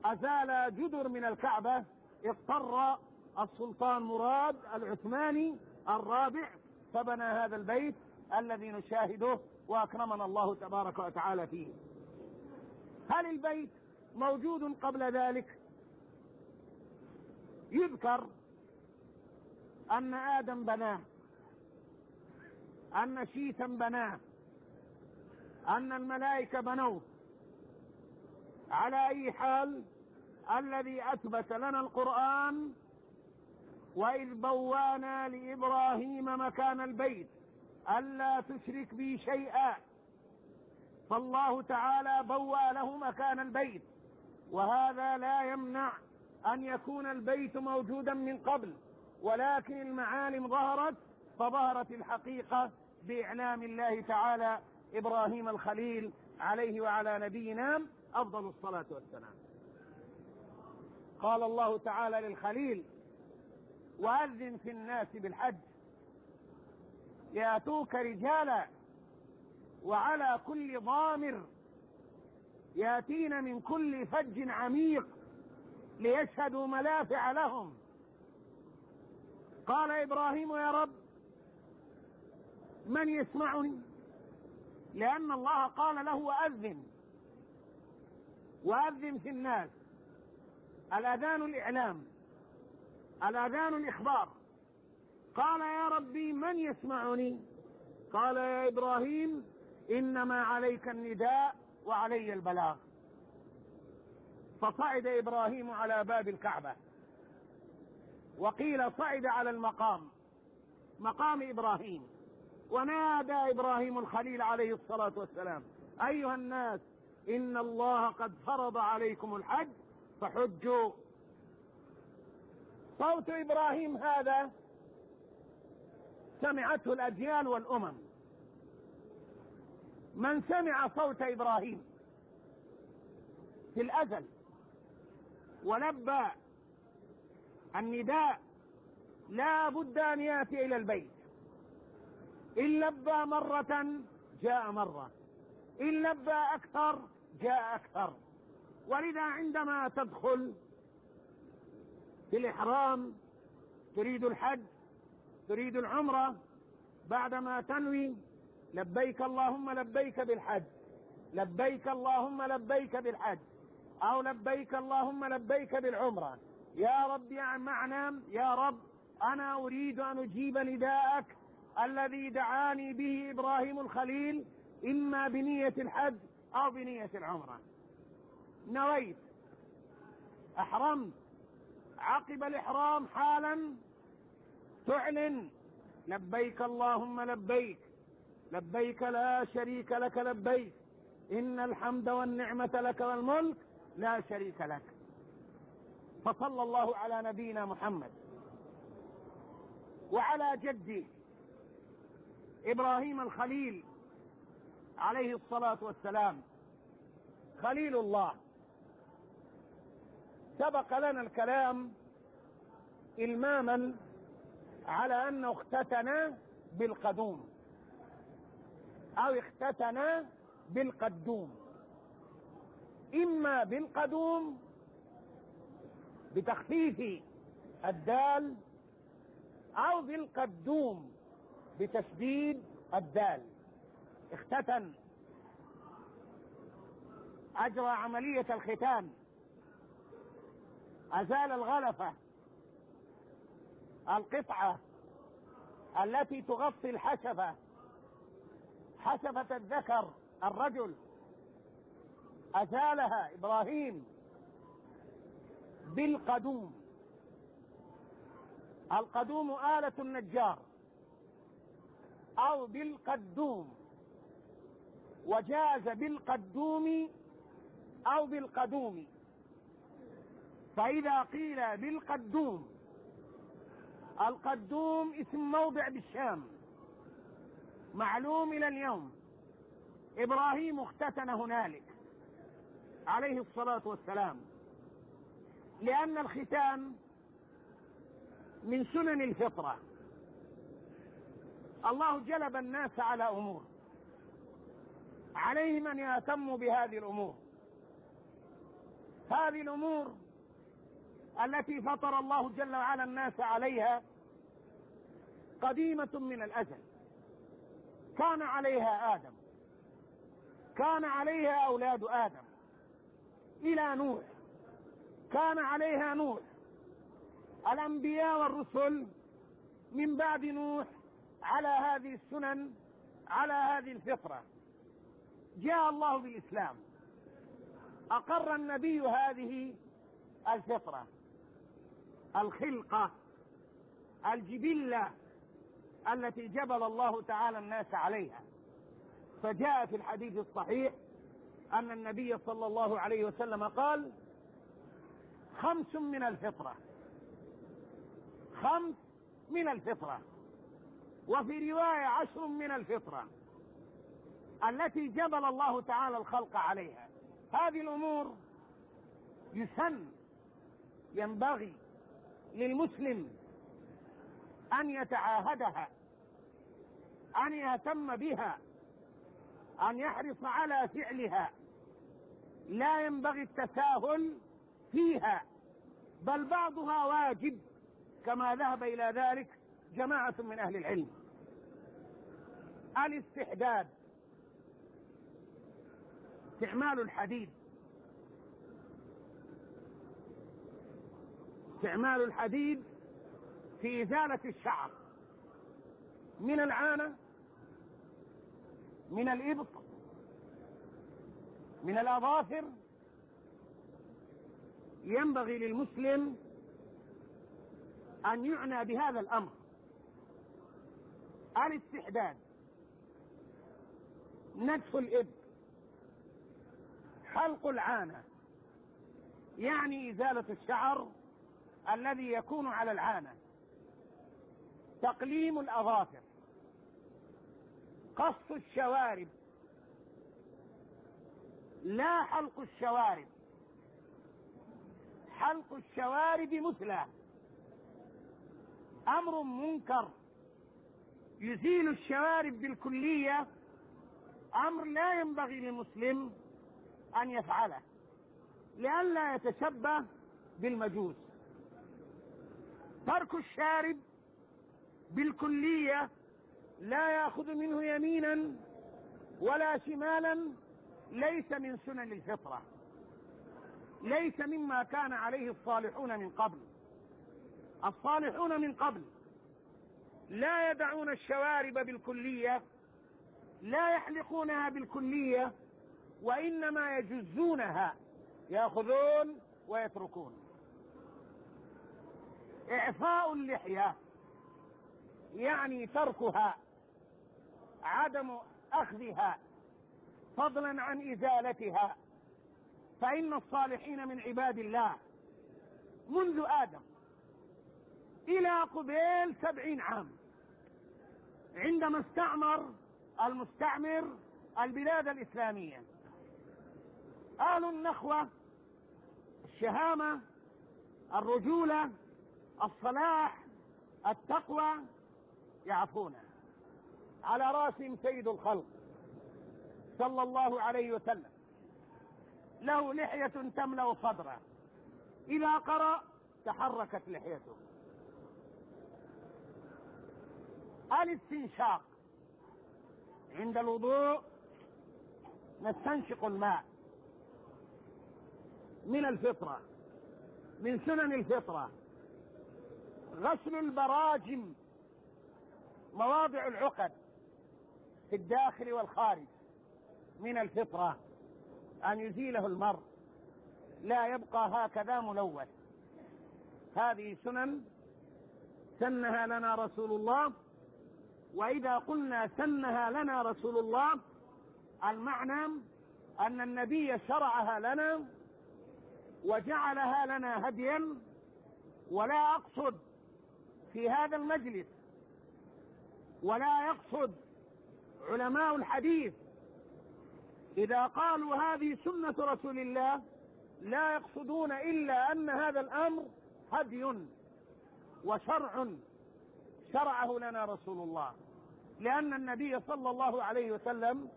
A: أزال جدر من الكعبة اضطر السلطان مراد العثماني الرابع فبنى هذا البيت الذي نشاهده وأكرمنا الله تبارك وتعالى فيه هل البيت موجود قبل ذلك يذكر أن آدم بناه أن شيثا بناه أن الملائكة بنوه على أي حال الذي أثبت لنا القرآن وإذ بوانا لإبراهيم مكان البيت ألا تشرك بي شيئا فالله تعالى بوى له مكان البيت وهذا لا يمنع أن يكون البيت موجودا من قبل ولكن المعالم ظهرت فظهرت الحقيقة بإعلام الله تعالى إبراهيم الخليل عليه وعلى نبينا أفضل الصلاة والسلام قال الله تعالى للخليل وأذن في الناس بالحج يأتوك رجالا وعلى كل ضامر يأتين من كل فج عميق ليشهدوا منافع لهم قال إبراهيم يا رب من يسمعني لأن الله قال له أذن وأذن في الناس الأذان الإعلام الأذان الإخبار قال يا ربي من يسمعني قال يا إبراهيم إنما عليك النداء وعلي البلاغ فصعد إبراهيم على باب الكعبة وقيل صعد على المقام مقام إبراهيم ونادى إبراهيم الخليل عليه الصلاة والسلام أيها الناس إن الله قد فرض عليكم الحج فحجوا صوت إبراهيم هذا سمعته الأجيال والأمم من سمع صوت إبراهيم في الأزل ولبى النداء لا بد أن يأتي إلى البيت إن لبى مرة جاء مرة إن لبى أكثر جاء أكثر ولذا عندما تدخل في الإحرام تريد الحج تريد العمرة بعدما تنوي لبيك اللهم لبيك بالحج لبيك اللهم لبيك بالحج أو لبيك اللهم لبيك بالعمرة يا رب يا معنى يا رب أنا أريد أن أجيب نداءك الذي دعاني به إبراهيم الخليل إما بنية الحج أو بنية العمرة نويت أحرمت عقب الإحرام حالا تعلن لبيك اللهم لبيك لبيك لا شريك لك لبيك إن الحمد والنعمة لك والملك لا شريك لك فصلى الله على نبينا محمد وعلى جدي إبراهيم الخليل عليه الصلاة والسلام خليل الله سبق لنا الكلام الماما على انه اختتن بالقدوم او اختتن بالقدوم اما بالقدوم بتخفيف الدال او بالقدوم بتشديد الدال اختتن اجرى عملية الختان ازال الغلفة القطعة التي تغطي الحشفة حشفة الذكر الرجل ازالها ابراهيم بالقدوم القدوم آلة النجار او بالقدوم وجاز بالقدوم أو بالقدوم فإذا قيل بالقدوم القدوم اسم موضع بالشام معلوم إلى اليوم إبراهيم اختتن هنالك عليه الصلاة والسلام لأن الختان من سنن الفطرة الله جلب الناس على أمور عليهم ان يهتموا بهذه الامور هذه الامور التي فطر الله جل وعلا الناس عليها قديمه من الازل كان عليها ادم كان عليها اولاد ادم الى نوح كان عليها نوح الانبياء والرسل من بعد نوح على هذه السنن على هذه الفطره جاء الله بالإسلام أقر النبي هذه الفطرة الخلقة الجبلة التي جبل الله تعالى الناس عليها فجاء في الحديث الصحيح أن النبي صلى الله عليه وسلم قال خمس من الفطرة خمس من الفطرة وفي رواية عشر من الفطرة التي جبل الله تعالى الخلق عليها هذه الامور يسن ينبغي للمسلم ان يتعاهدها ان يهتم بها ان يحرص على فعلها لا ينبغي التساهل فيها بل بعضها واجب كما ذهب الى ذلك جماعه من اهل العلم الاستحداد استعمال الحديد استعمال الحديد في إزالة الشعر من العانة من الإبط من الأظافر ينبغي للمسلم أن يعنى بهذا الأمر الاستحداد نتف الإبط حلق العانة يعني إزالة الشعر الذي يكون على العانة تقليم الأظافر قص الشوارب لا حلق الشوارب حلق الشوارب مثلى أمر منكر يزيل الشوارب بالكلية أمر لا ينبغي للمسلم أن يفعله لئلا يتشبه بالمجوس ترك الشارب بالكلية لا يأخذ منه يمينا ولا شمالا ليس من سنن الفطرة ليس مما كان عليه الصالحون من قبل الصالحون من قبل لا يدعون الشوارب بالكلية لا يحلقونها بالكلية وإنما يجزونها يأخذون ويتركون إعفاء اللحية يعني تركها عدم أخذها فضلا عن إزالتها فإن الصالحين من عباد الله منذ آدم إلى قبيل سبعين عام عندما استعمر المستعمر البلاد الإسلامية آل النخوة الشهامة الرجولة الصلاح التقوى يعفون على راسهم سيد الخلق صلى الله عليه وسلم له لحية تملأ صدره إذا قرأ تحركت لحيته الاستنشاق عند الوضوء نستنشق الماء من الفطرة من سنن الفطرة غسل البراجم مواضع العقد في الداخل والخارج من الفطرة أن يزيله المرء لا يبقى هكذا ملوث هذه سنن سنها لنا رسول الله وإذا قلنا سنها لنا رسول الله المعنى أن النبي شرعها لنا وجعلها لنا هديا ولا اقصد في هذا المجلس ولا يقصد علماء الحديث اذا قالوا هذه سنه رسول الله لا يقصدون الا ان هذا الامر هدي وشرع شرعه لنا رسول الله لان النبي صلى الله عليه وسلم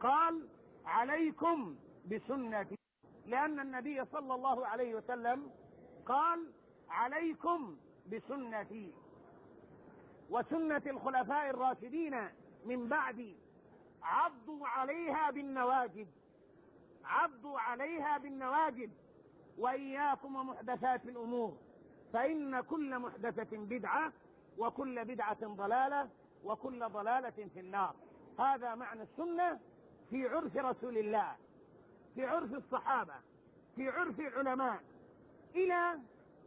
A: قال عليكم بسنتي لأن النبي صلى الله عليه وسلم قال عليكم بسنتي وسنة الخلفاء الراشدين من بعدي عضوا عليها بالنواجد عضوا عليها بالنواجد وإياكم ومحدثات الأمور فإن كل محدثة بدعة وكل بدعة ضلالة وكل ضلالة في النار هذا معنى السنة في عرف رسول الله في عرف الصحابة في عرف العلماء إلى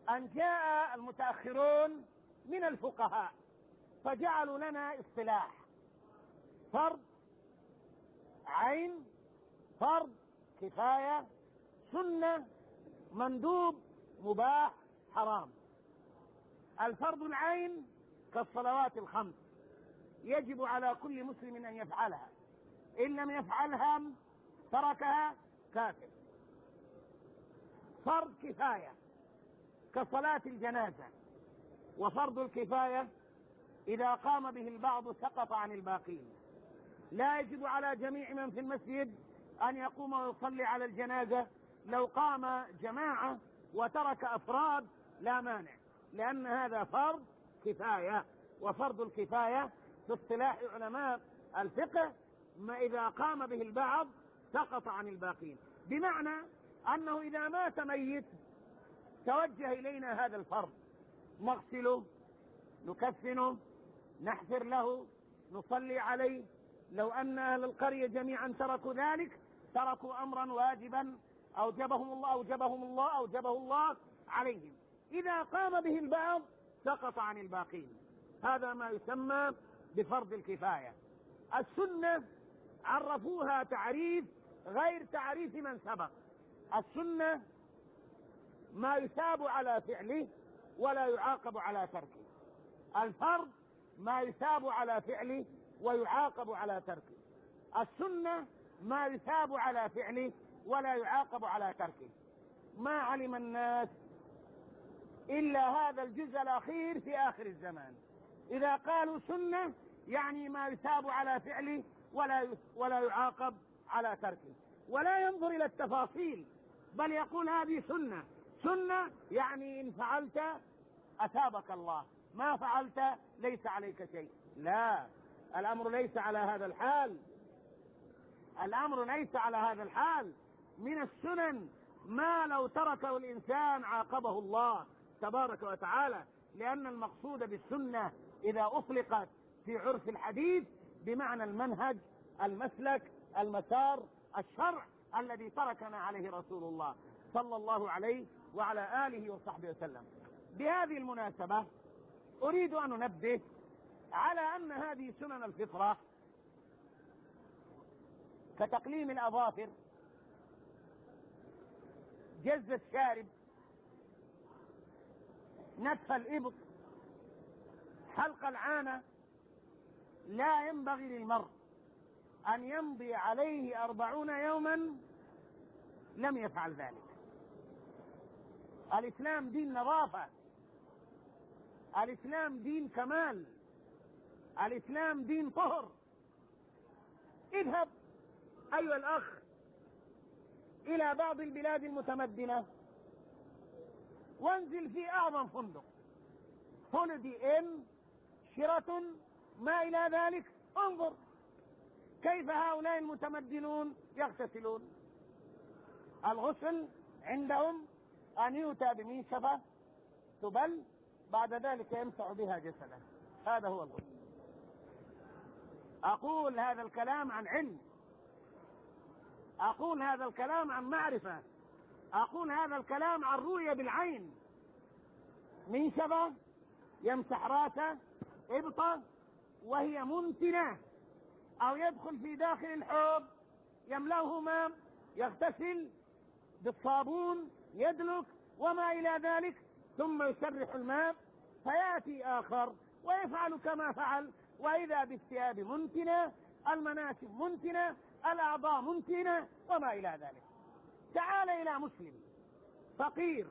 A: أن جاء المتأخرون من الفقهاء فجعلوا لنا اصطلاح فرض عين فرض كفاية سنة مندوب مباح حرام الفرض العين كالصلوات الخمس يجب على كل مسلم أن يفعلها إن لم يفعلها تركها كافر فرض كفاية كصلاة الجنازة وفرض الكفاية إذا قام به البعض سقط عن الباقين لا يجب على جميع من في المسجد أن يقوم ويصلي على الجنازة لو قام جماعة وترك أفراد لا مانع لأن هذا فرض كفاية وفرض الكفاية في اصطلاح علماء الفقه ما إذا قام به البعض سقط عن الباقين بمعنى أنه إذا مات ميت توجه إلينا هذا الفرض نغسله نكفنه نحفر له نصلي عليه لو أن أهل القرية جميعا تركوا ذلك تركوا أمرا واجبا أوجبهم الله أوجبهم الله أوجبه الله عليهم إذا قام به البعض سقط عن الباقين هذا ما يسمى بفرض الكفاية السنة عرفوها تعريف غير تعريف من سبق السنة ما يثاب على فعله ولا يعاقب على تركه الفرض ما يثاب على فعله ويعاقب على تركه السنة ما يثاب على فعله ولا يعاقب على تركه ما علم الناس إلا هذا الجزء الأخير في آخر الزمان إذا قالوا سنة يعني ما يثاب على فعله ولا ولا يعاقب على تركه ولا ينظر إلى التفاصيل بل يقول هذه سنة سنة يعني إن فعلت أثابك الله ما فعلت ليس عليك شيء لا الأمر ليس على هذا الحال الأمر ليس على هذا الحال من السنن ما لو تركه الإنسان عاقبه الله تبارك وتعالى لأن المقصود بالسنة إذا أطلقت في عرف الحديث بمعنى المنهج المسلك المسار الشرع الذي تركنا عليه رسول الله صلى الله عليه وعلى آله وصحبه وسلم بهذه المناسبة أريد أن أنبه على أن هذه سنن الفطرة كتقليم الأظافر جز الشارب نتف الإبط حلق العانة لا ينبغي للمرء أن يمضي عليه أربعون يوما لم يفعل ذلك الإسلام دين نظافة الإسلام دين كمال الإسلام دين طهر اذهب أيها الأخ إلى بعض البلاد المتمدنة وانزل في أعظم فندق هوليدي إن شيراتون ما إلى ذلك انظر كيف هؤلاء المتمدنون يغتسلون الغسل عندهم أن يؤتى بميشفة تبل بعد ذلك يمسح بها جسده هذا هو الغسل أقول هذا الكلام عن علم أقول هذا الكلام عن معرفة أقول هذا الكلام عن رؤية بالعين من يمسح راسه ابطة وهي منتنة او يدخل في داخل الحوض يملاه ماء يغتسل بالصابون يدلك وما الى ذلك ثم يسرح الماء فياتي اخر ويفعل كما فعل واذا بالثياب منتنه المناسب منتنه الاعضاء منتنه وما الى ذلك تعال الى مسلم فقير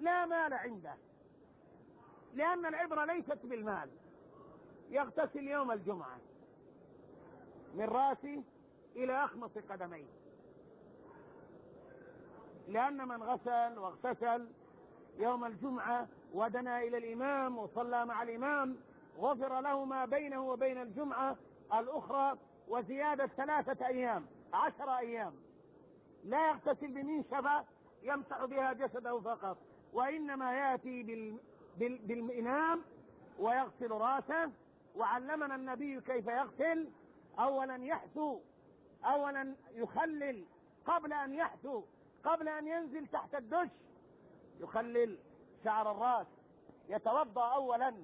A: لا مال عنده لان العبره ليست بالمال يغتسل يوم الجمعه من راسي إلى أخمص قدميه لأن من غسل واغتسل يوم الجمعة ودنا إلى الإمام وصلى مع الإمام غفر له ما بينه وبين الجمعة الأخرى وزيادة ثلاثة أيام عشر أيام لا يغتسل بمنشفة يمسح بها جسده فقط وإنما يأتي بال... ويغسل راسه وعلمنا النبي كيف يغسل اولا يحثو اولا يخلل قبل ان يحثو قبل ان ينزل تحت الدش يخلل شعر الراس يتوضا اولا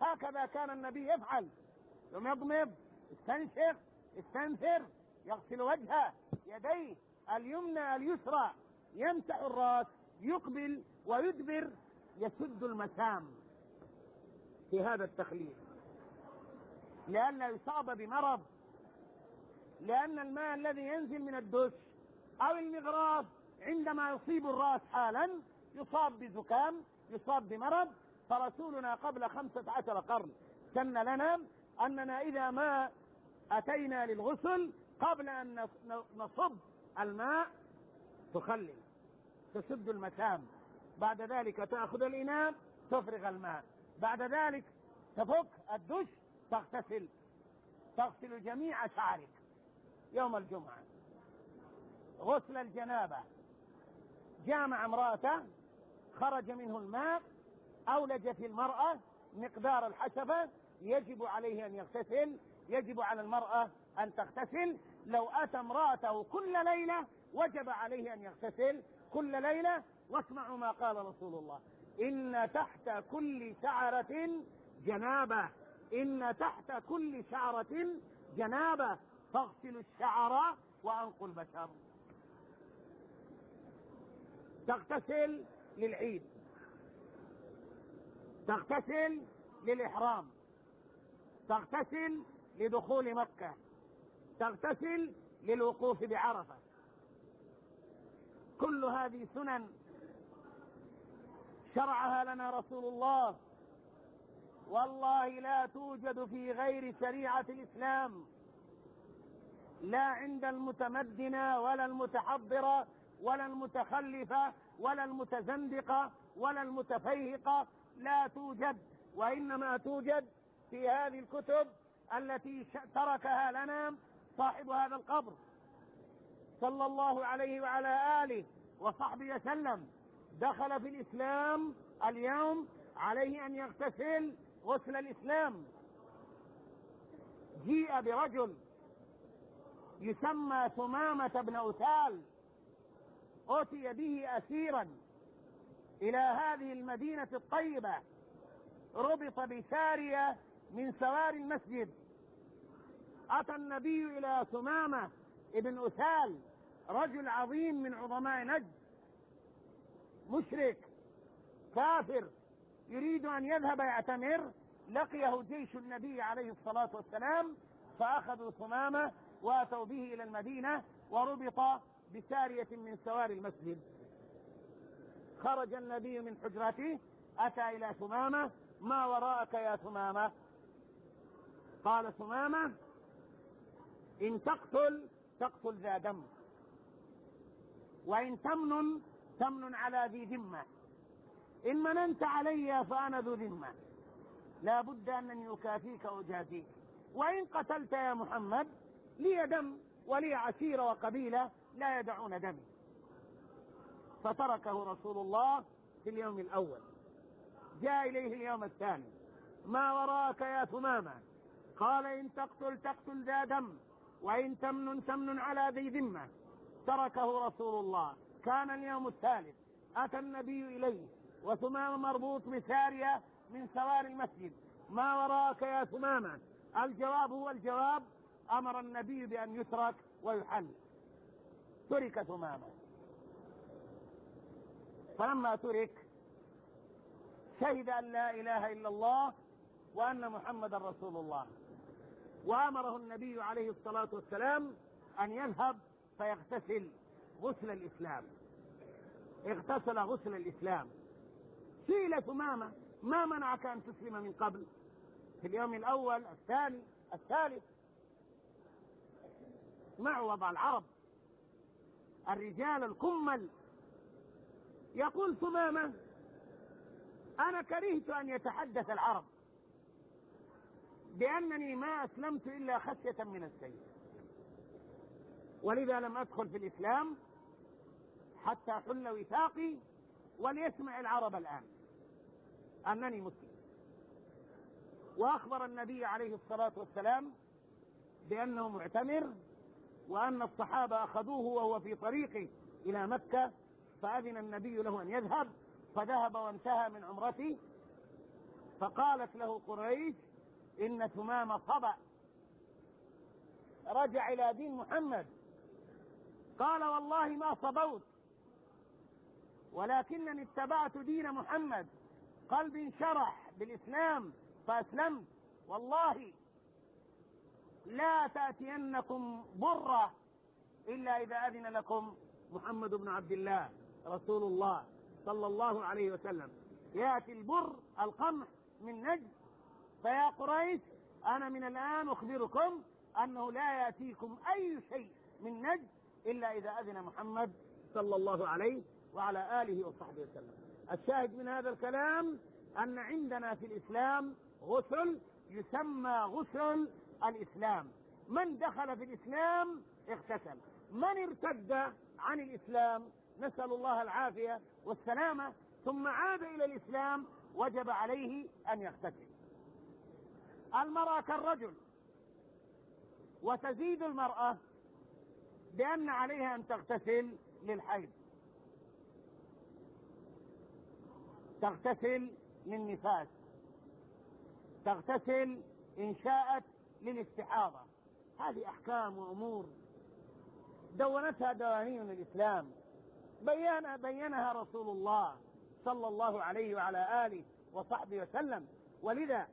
A: هكذا كان النبي يفعل يوم يضمض يستنشق يستنثر يغسل وجهه يديه اليمنى اليسرى يمسح الراس يقبل ويدبر يسد المسام في هذا التخليل لئلا يصاب بمرض لأن الماء الذي ينزل من الدش أو المغراب عندما يصيب الرأس حالا يصاب بزكام يصاب بمرض فرسولنا قبل خمسة عشر قرن سن لنا أننا إذا ما أتينا للغسل قبل أن نصب الماء تخلل تسد المسام بعد ذلك تأخذ الإناء تفرغ الماء بعد ذلك تفك الدش تغتسل تغسل جميع شعرك يوم الجمعة غسل الجنابة جامع امرأته خرج منه الماء أولج في المرأة مقدار الحسبة يجب عليه أن يغتسل يجب على المرأة أن تغتسل لو أتى امرأته كل ليلة وجب عليه أن يغتسل كل ليلة واسمعوا ما قال رسول الله إن تحت كل شعرة جنابة إن تحت كل شعرة جنابة تغسل الشعر وانقوا البشر تغتسل للعيد تغتسل للإحرام تغتسل لدخول مكة تغتسل للوقوف بعرفة كل هذه سنن شرعها لنا رسول الله والله لا توجد في غير شريعة الإسلام لا عند المتمدنة ولا المتحضرة ولا المتخلفة ولا المتزندقة ولا المتفيهقة لا توجد وإنما توجد في هذه الكتب التي تركها لنا صاحب هذا القبر صلى الله عليه وعلى آله وصحبه وسلم دخل في الإسلام اليوم عليه أن يغتسل غسل الإسلام جيء برجل يسمى ثمامة بن أثال أتي به أسيرا إلى هذه المدينة الطيبة ربط بسارية من سوار المسجد أتى النبي إلى ثمامة ابن أثال رجل عظيم من عظماء نجد مشرك كافر يريد أن يذهب يعتمر لقيه جيش النبي عليه الصلاة والسلام فأخذوا ثمامة واتوا به الى المدينه وربط بساريه من سواري المسجد. خرج النبي من حجرته اتى الى ثمامه ما وراءك يا ثمامه؟ قال ثمامه ان تقتل تقتل ذا دم وان تمن تمن على ذي ذمه ان مننت علي فانا ذو ذمه لا بد انني اكافيك واجازيك وان قتلت يا محمد لي دم ولي عشيرة وقبيلة لا يدعون دمي فتركه رسول الله في اليوم الأول جاء إليه اليوم الثاني ما وراك يا ثمامة قال إن تقتل تقتل ذا دم وإن تمن تمن على ذي ذمة تركه رسول الله كان اليوم الثالث أتى النبي إليه وثمامة مربوط بسارية من سوار المسجد ما وراك يا ثمامة الجواب هو الجواب أمر النبي بأن يترك ويحل ترك تماما فلما ترك شهد أن لا إله إلا الله وأن محمد رسول الله وأمره النبي عليه الصلاة والسلام أن يذهب فيغتسل غسل الإسلام اغتسل غسل الإسلام سئل ثمامه ما منعك أن تسلم من قبل في اليوم الأول الثاني الثالث مع وضع العرب الرجال الكمل يقول ثمامة أنا كرهت أن يتحدث العرب بأنني ما أسلمت إلا خشية من السيف ولذا لم أدخل في الإسلام حتى حل وثاقي وليسمع العرب الآن أنني مسلم وأخبر النبي عليه الصلاة والسلام بأنه معتمر وأن الصحابة أخذوه وهو في طريقه إلى مكة فأذن النبي له أن يذهب فذهب وانتهى من عمرته فقالت له قريش إن تمام صبأ رجع إلى دين محمد قال والله ما صبوت ولكنني اتبعت دين محمد قلبي انشرح بالإسلام فأسلمت والله لا تأتينكم ضرة إلا إذا أذن لكم محمد بن عبد الله رسول الله صلى الله عليه وسلم يأتي البر القمح من نجد فيا قريش أنا من الآن أخبركم أنه لا يأتيكم أي شيء من نجد إلا إذا أذن محمد صلى الله عليه وعلى آله وصحبه وسلم الشاهد من هذا الكلام أن عندنا في الإسلام غسل يسمى غسل الإسلام من دخل في الإسلام اغتسل من ارتد عن الإسلام نسأل الله العافية والسلامة ثم عاد إلى الإسلام وجب عليه أن يغتسل المرأة كالرجل وتزيد المرأة بأن عليها أن تغتسل للحيض تغتسل للنفاس تغتسل إن شاءت للاستحاضة هذه أحكام وأمور دونتها دوانين الإسلام بيان بينها رسول الله صلى الله عليه وعلى آله وصحبه وسلم ولذا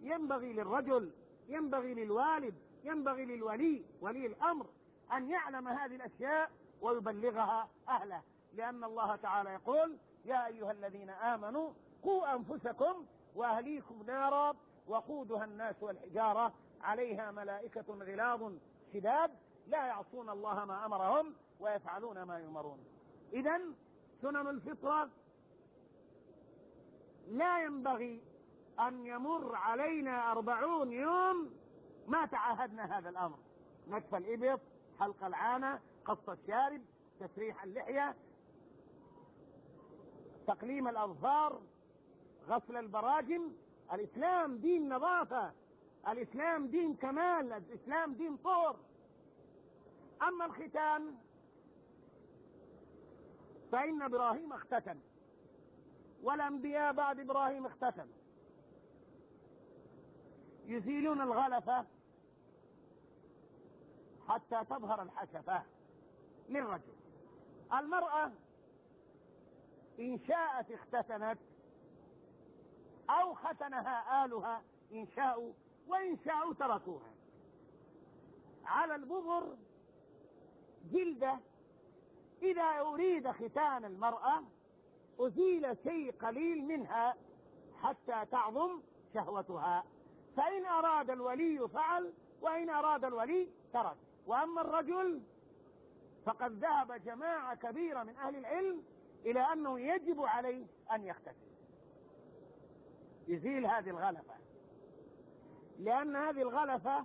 A: ينبغي للرجل ينبغي للوالد ينبغي للولي ولي الأمر أن يعلم هذه الأشياء ويبلغها أهله لأن الله تعالى يقول يا أيها الذين آمنوا قوا أنفسكم وأهليكم نارا وقودها الناس والحجارة عليها ملائكة غلاظ شداد لا يعصون الله ما أمرهم ويفعلون ما يؤمرون إذا سنن الفطرة لا ينبغي أن يمر علينا أربعون يوم ما تعاهدنا هذا الأمر نكف الإبط حلق العانة قص الشارب تسريح اللحية تقليم الأظفار غسل البراجم الإسلام دين نظافة الإسلام دين كمال الإسلام دين طهر أما الختان فإن إبراهيم اختتن والأنبياء بعد إبراهيم اختتنوا يزيلون الغلفة حتى تظهر الحشفة للرجل المرأة إن شاءت اختتنت أو ختنها آلها إن شاءوا وإن شاءوا تركوها على البغر جلدة إذا أريد ختان المرأة أزيل شيء قليل منها حتى تعظم شهوتها فإن أراد الولي فعل وإن أراد الولي ترك وأما الرجل فقد ذهب جماعة كبيرة من أهل العلم إلى أنه يجب عليه أن يختفي
B: يزيل هذه الغلبة
A: لأن هذه الغلفة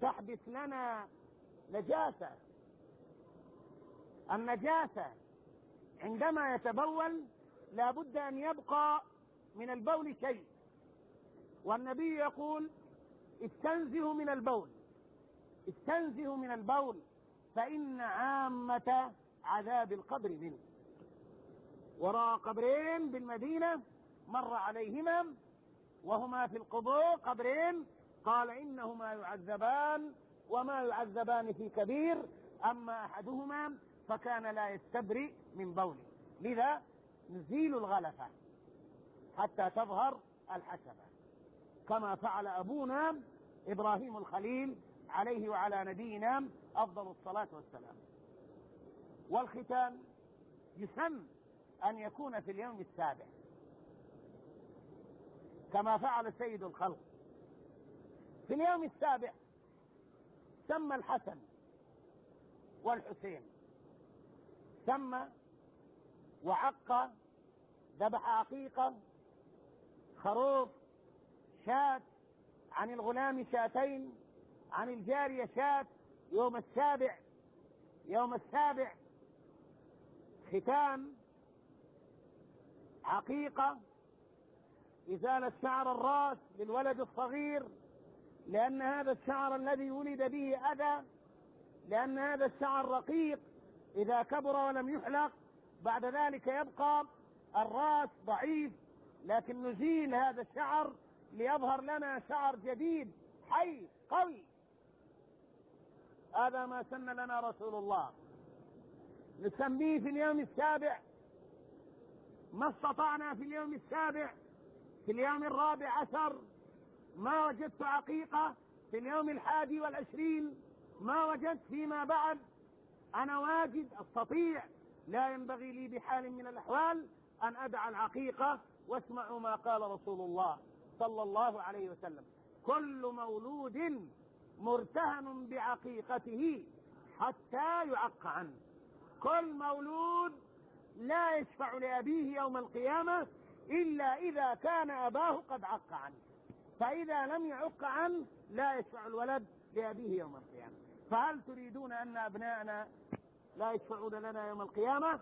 A: تحدث لنا نجاسة النجاسة عندما يتبول لابد أن يبقى من البول شيء والنبي يقول استنزه من البول استنزه من البول فإن عامة عذاب القبر منه وراء قبرين بالمدينة مر عليهما وهما في القبور قبرين قال إنهما يعذبان وما يعذبان في كبير أما أحدهما فكان لا يستبرئ من بوله لذا نزيل الغلفة حتى تظهر الحسبة كما فعل أبونا إبراهيم الخليل عليه وعلى نبينا أفضل الصلاة والسلام والختان يسمى أن يكون في اليوم السابع كما فعل سيد الخلق في اليوم السابع سمى الحسن والحسين سمى وعق ذبح عقيقة خروف شاة عن الغلام شاتين عن الجارية شاة يوم السابع يوم السابع ختام عقيقة إزالة شعر الرأس للولد الصغير لأن هذا الشعر الذي ولد به أذى لأن هذا الشعر رقيق إذا كبر ولم يحلق بعد ذلك يبقى الرأس ضعيف لكن نزيل هذا الشعر ليظهر لنا شعر جديد حي قوي هذا ما سن لنا رسول الله نسميه في اليوم السابع ما استطعنا في اليوم السابع في اليوم الرابع عشر ما وجدت عقيقة في اليوم الحادي والعشرين ما وجدت فيما بعد أنا واجد أستطيع لا ينبغي لي بحال من الأحوال أن أدع العقيقة واسمعوا ما قال رسول الله صلى الله عليه وسلم كل مولود مرتهن بعقيقته حتى يعق عنه كل مولود لا يشفع لأبيه يوم القيامة إلا إذا كان أباه قد عق عنه فإذا لم يعق عنه لا يشفع الولد لأبيه يوم القيامة فهل تريدون أن أبناءنا لا يشفعون لنا يوم القيامة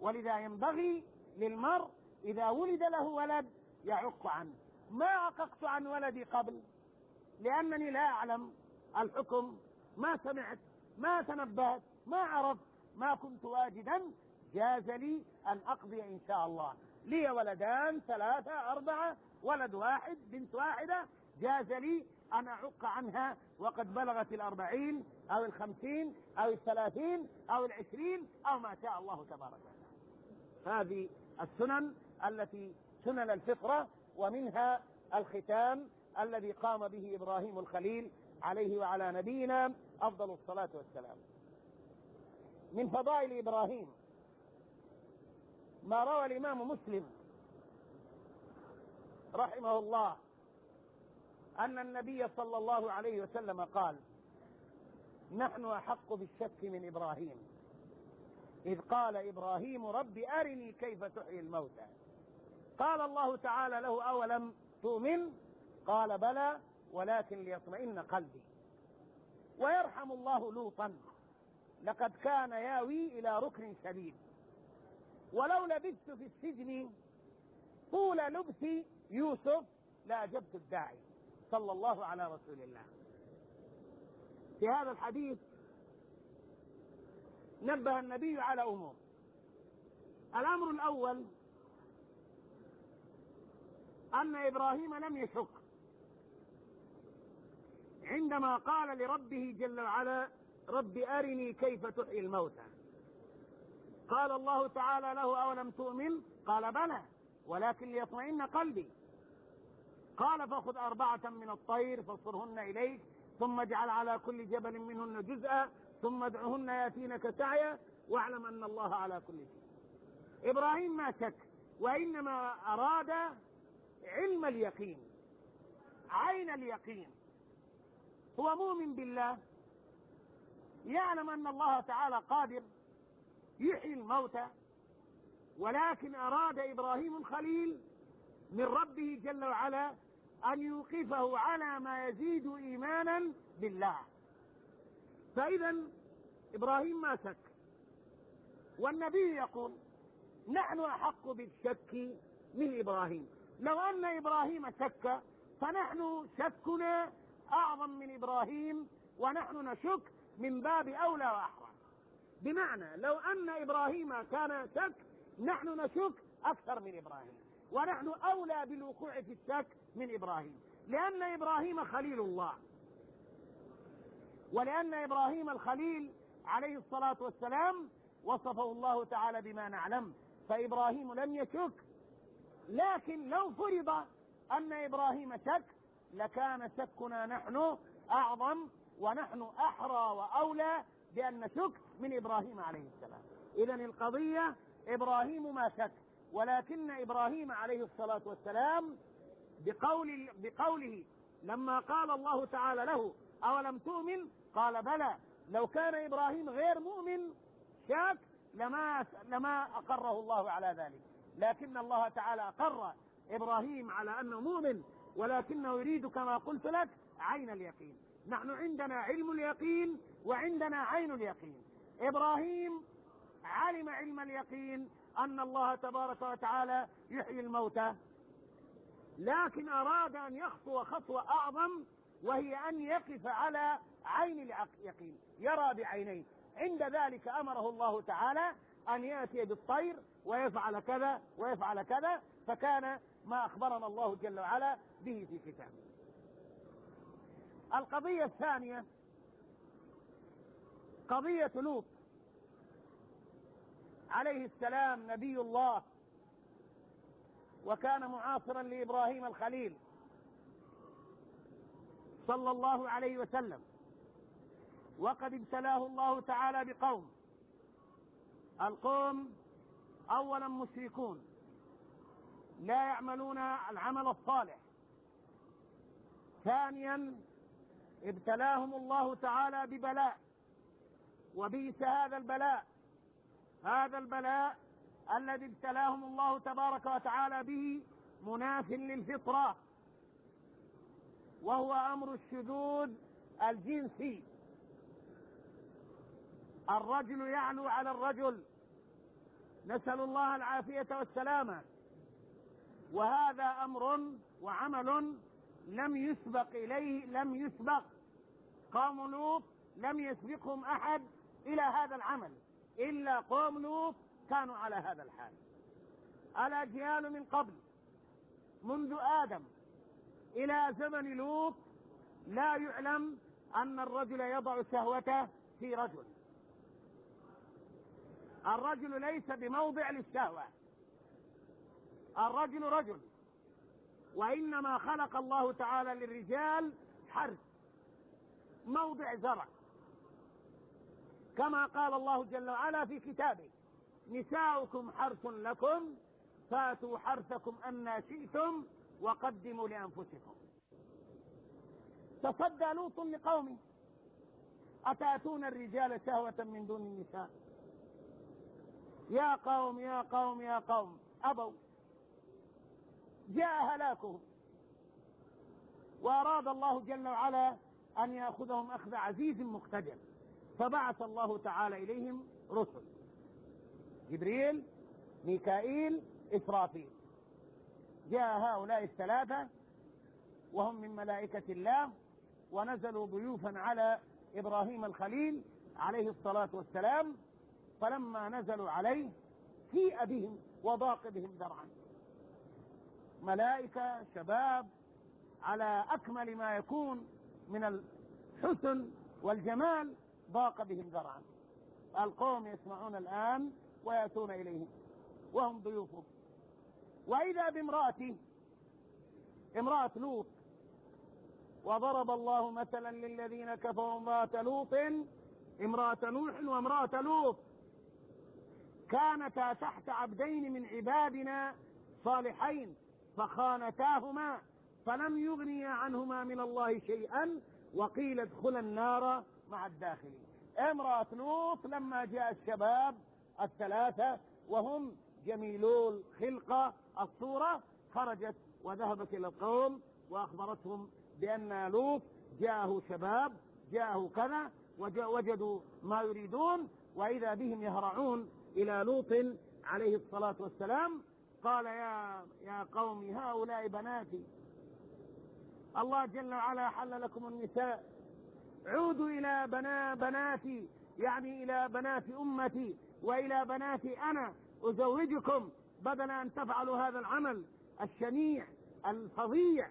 A: ولذا ينبغي للمرء إذا ولد له ولد يعق عنه ما عققت عن ولدي قبل لأنني لا أعلم الحكم ما سمعت ما تنبهت ما عرفت ما كنت واجدا جاز لي أن أقضي إن شاء الله لي ولدان ثلاثة أربعة ولد واحد بنت واحدة جاز لي أن أعق عنها وقد بلغت الأربعين أو الخمسين أو الثلاثين أو العشرين أو ما شاء الله تبارك وتعالى هذه السنن التي سنن الفطرة ومنها الختام الذي قام به إبراهيم الخليل عليه وعلى نبينا أفضل الصلاة والسلام من فضائل إبراهيم ما روى الإمام مسلم رحمه الله أن النبي صلى الله عليه وسلم قال نحن أحق بالشك من إبراهيم إذ قال إبراهيم رب أرني كيف تحيي الموتى قال الله تعالى له أولم تؤمن قال بلى ولكن ليطمئن قلبي ويرحم الله لوطا لقد كان ياوي إلى ركن شديد ولو لبثت في السجن طول لبث يوسف لاجبت الداعي صلى الله على رسول الله في هذا الحديث نبه النبي على امور الامر الاول ان ابراهيم لم يشك عندما قال لربه جل وعلا رب ارني كيف تحيي الموتى قال الله تعالى له أولم تؤمن قال بلى ولكن ليطمئن قلبي قال فخذ أربعة من الطير فاصرهن إليك ثم اجعل على كل جبل منهن جزءا ثم ادعهن ياتينك سعيا واعلم أن الله على كل شيء إبراهيم ما شك وإنما أراد علم اليقين عين اليقين هو مؤمن بالله يعلم أن الله تعالى قادر يحيي الموتى ولكن أراد إبراهيم الخليل من ربه جل وعلا أن يوقفه على ما يزيد إيمانا بالله فإذا إبراهيم ما شك والنبي يقول نحن أحق بالشك من إبراهيم لو أن إبراهيم شك فنحن شكنا أعظم من إبراهيم ونحن نشك من باب أولى وأحرى بمعنى لو أن إبراهيم كان شك نحن نشك أكثر من إبراهيم ونحن أولى بالوقوع في الشك من إبراهيم لأن إبراهيم خليل الله ولأن إبراهيم الخليل عليه الصلاة والسلام وصفه الله تعالى بما نعلم فإبراهيم لم يشك لكن لو فرض أن إبراهيم شك لكان شكنا نحن أعظم ونحن أحرى وأولى بأن شك من إبراهيم عليه السلام إذا القضية إبراهيم ما شك ولكن إبراهيم عليه الصلاة والسلام بقول بقوله لما قال الله تعالى له أولم تؤمن قال بلى لو كان إبراهيم غير مؤمن شك لما لما أقره الله على ذلك لكن الله تعالى أقر إبراهيم على أنه مؤمن ولكنه يريد كما قلت لك عين اليقين نحن عندنا علم اليقين وعندنا عين اليقين ابراهيم علم علم اليقين ان الله تبارك وتعالى يحيي الموتى لكن اراد ان يخطو خطوه اعظم وهي ان يقف على عين اليقين يرى بعينيه عند ذلك امره الله تعالى ان ياتي بالطير ويفعل كذا ويفعل كذا فكان ما اخبرنا الله جل وعلا به في كتابه القضيه الثانيه قضية لوط عليه السلام نبي الله وكان معاصرا لابراهيم الخليل صلى الله عليه وسلم وقد ابتلاه الله تعالى بقوم القوم اولا مشركون لا يعملون العمل الصالح ثانيا ابتلاهم الله تعالى ببلاء وبئس هذا البلاء هذا البلاء الذي ابتلاهم الله تبارك وتعالى به مناف للفطرة وهو أمر الشذوذ الجنسي الرجل يعلو على الرجل نسأل الله العافية والسلامة وهذا أمر وعمل لم يسبق إليه لم يسبق قوم لوط لم يسبقهم أحد إلى هذا العمل إلا قوم لوط كانوا على هذا الحال الأجيال من قبل منذ آدم إلى زمن لوط لا يعلم أن الرجل يضع شهوته في رجل الرجل ليس بموضع للشهوة الرجل رجل وإنما خلق الله تعالى للرجال حرث موضع زرع كما قال الله جل وعلا في كتابه نساؤكم حرث لكم فاتوا حرثكم أن شئتم وقدموا لأنفسكم تصدى لوط لقومه أتأتون الرجال شهوة من دون النساء يا قوم يا قوم يا قوم أبوا جاء هلاكهم وأراد الله جل وعلا أن يأخذهم أخذ عزيز مقتدر فبعث الله تعالى إليهم رسل جبريل ميكائيل إسرافيل جاء هؤلاء الثلاثة وهم من ملائكة الله ونزلوا ضيوفا على إبراهيم الخليل عليه الصلاة والسلام فلما نزلوا عليه سيء بهم وضاق بهم ذرعا ملائكة شباب على أكمل ما يكون من الحسن والجمال ضاق بهم ذرعا القوم يسمعون الآن ويأتون إليهم وهم ضيوفهم وإذا بامرأته امرأة لوط وضرب الله مثلا للذين كفروا امرأة لوط امرأة نوح وامرأة لوط كانتا تحت عبدين من عبادنا صالحين فخانتاهما فلم يغنيا عنهما من الله شيئا وقيل ادخلا النار مع الداخلي امرأة لوط لما جاء الشباب الثلاثة وهم جميلو الخلقة الصورة خرجت وذهبت إلى القوم وأخبرتهم بأن لوط جاءه شباب جاءه كذا وجدوا ما يريدون وإذا بهم يهرعون إلى لوط عليه الصلاة والسلام قال يا يا قوم هؤلاء بناتي الله جل وعلا حل لكم النساء عودوا إلى بنا بناتي يعني إلى بنات أمتي وإلى بناتي أنا أزوجكم بدل أن تفعلوا هذا العمل الشنيع الفظيع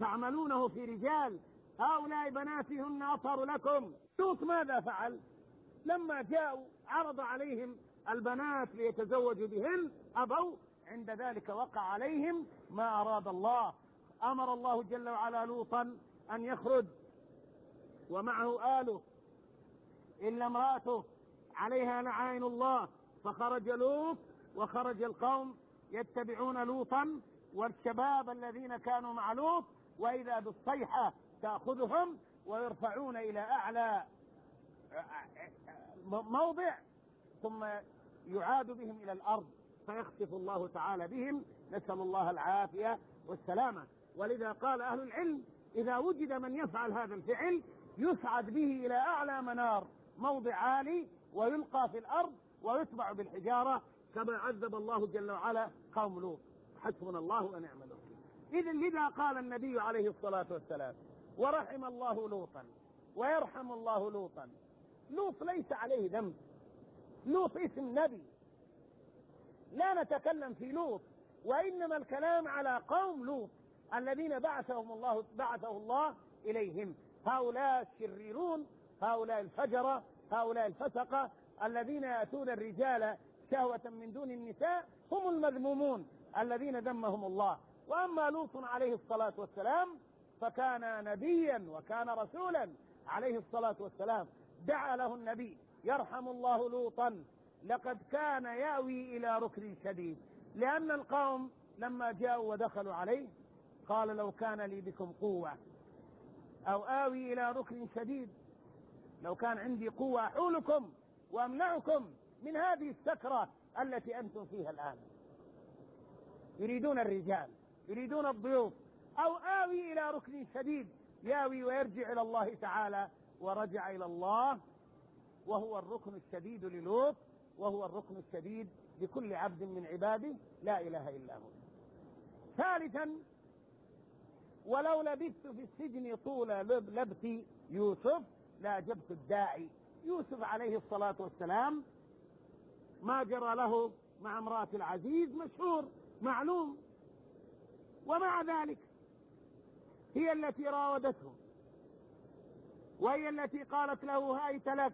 A: تعملونه في رجال هؤلاء بناتي هن أطهر لكم لوط ماذا فعل لما جاءوا عرض عليهم البنات ليتزوجوا بهن أبوا عند ذلك وقع عليهم ما أراد الله أمر الله جل وعلا لوطا أن يخرج ومعه آله إلا امرأته عليها لعائن الله فخرج لوط وخرج القوم يتبعون لوطا والشباب الذين كانوا مع لوط وإذا بالصيحة تأخذهم ويرفعون إلى أعلى موضع ثم يعاد بهم إلى الأرض فيخطف الله تعالى بهم نسأل الله العافية والسلامة ولذا قال أهل العلم إذا وجد من يفعل هذا الفعل يصعد به إلى أعلى منار موضع عالي ويلقى في الأرض ويتبع بالحجارة كما عذب الله جل وعلا قوم لوط حسبنا الله ونعم الوكيل إذا لذا قال النبي عليه الصلاة والسلام ورحم الله لوطا ويرحم الله لوطا لوط ليس عليه ذنب لوط اسم نبي لا نتكلم في لوط وإنما الكلام على قوم لوط الذين بعثهم الله بعثه الله إليهم هؤلاء الشريرون هؤلاء الفجرة هؤلاء الفسقة الذين يأتون الرجال شهوة من دون النساء هم المذمومون الذين ذمهم الله وأما لوط عليه الصلاة والسلام فكان نبيا وكان رسولا عليه الصلاة والسلام دعا له النبي يرحم الله لوطا لقد كان يأوي إلى ركن شديد لأن القوم لما جاءوا ودخلوا عليه قال لو كان لي بكم قوة أو آوي إلى ركن شديد لو كان عندي قوة أحولكم وأمنعكم من هذه السكرة التي أنتم فيها الآن يريدون الرجال يريدون الضيوف أو آوي إلى ركن شديد ياوي ويرجع إلى الله تعالى ورجع إلى الله وهو الركن الشديد للوط وهو الركن الشديد لكل عبد من عباده لا إله إلا هو ثالثا ولو لبثت في السجن طول لبث يوسف لاجبت الداعي يوسف عليه الصلاة والسلام ما جرى له مع امرأة العزيز مشهور معلوم ومع ذلك هي التي راودته وهي التي قالت له هيت لك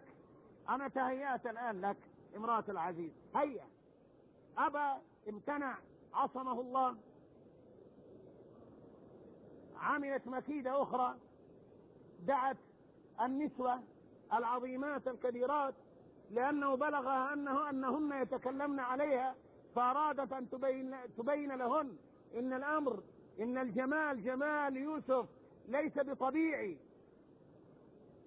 A: أنا تهيأت الآن لك امرأة العزيز هيا ابا امتنع عصمه الله عملت مكيدة أخرى دعت النسوة العظيمات الكبيرات لأنه بلغها أنه أنهن يتكلمن عليها فأرادت أن تبين, تبين لهن إن الأمر إن الجمال جمال يوسف ليس بطبيعي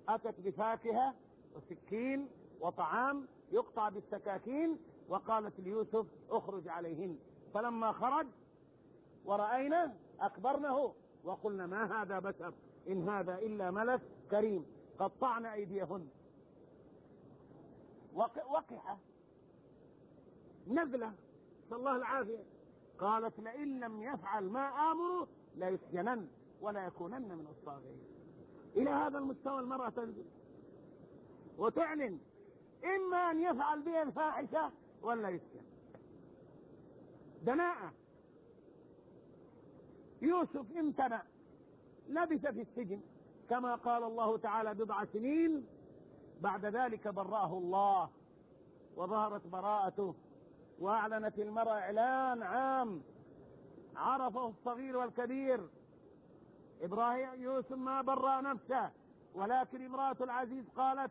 A: أتت بفاكهة وسكين وطعام يقطع بالسكاكين وقالت ليوسف اخرج عليهن فلما خرج ورأينا أكبرنه وقلنا ما هذا بشر إن هذا إلا ملك كريم قطعنا أيديهن وقحة نزلة الله العافية قالت لئن لم يفعل ما آمره ليسجنن ولا يكونن من الصاغرين إلى هذا المستوى المرأة تنزل وتعلن إما أن يفعل بها الفاحشة ولا يسجن دناءة يوسف امتنع لبث في السجن كما قال الله تعالى بضع سنين بعد ذلك براه الله وظهرت براءته وأعلنت المرأة إعلان عام عرفه الصغير والكبير إبراهيم يوسف ما برأ نفسه ولكن امرأة العزيز قالت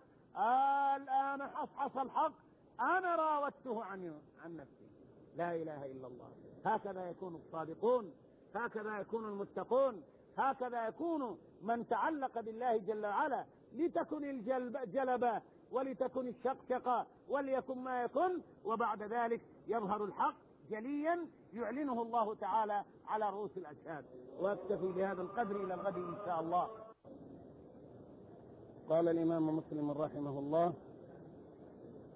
A: الآن حصحص الحق أنا راودته عن عن نفسي لا إله إلا الله هكذا يكون الصادقون هكذا يكون المتقون هكذا يكون من تعلق بالله جل وعلا لتكن الجلبة ولتكن الشقشقة وليكن ما يكن وبعد ذلك يظهر الحق جليا يعلنه الله تعالى على رؤوس الأشهاد وأكتفي بهذا القدر إلى الغد إن شاء الله قال الإمام مسلم رحمه الله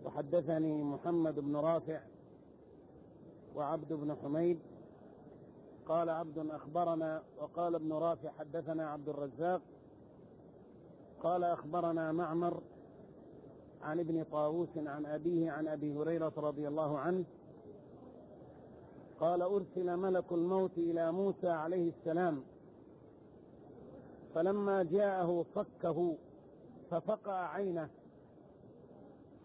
A: وحدثني محمد بن رافع وعبد بن حميد قال عبد أخبرنا وقال ابن رافع حدثنا عبد الرزاق قال أخبرنا معمر عن ابن طاووس عن أبيه عن أبي هريرة رضي الله عنه قال أرسل ملك الموت إلى موسى عليه السلام فلما جاءه فكه ففقع عينه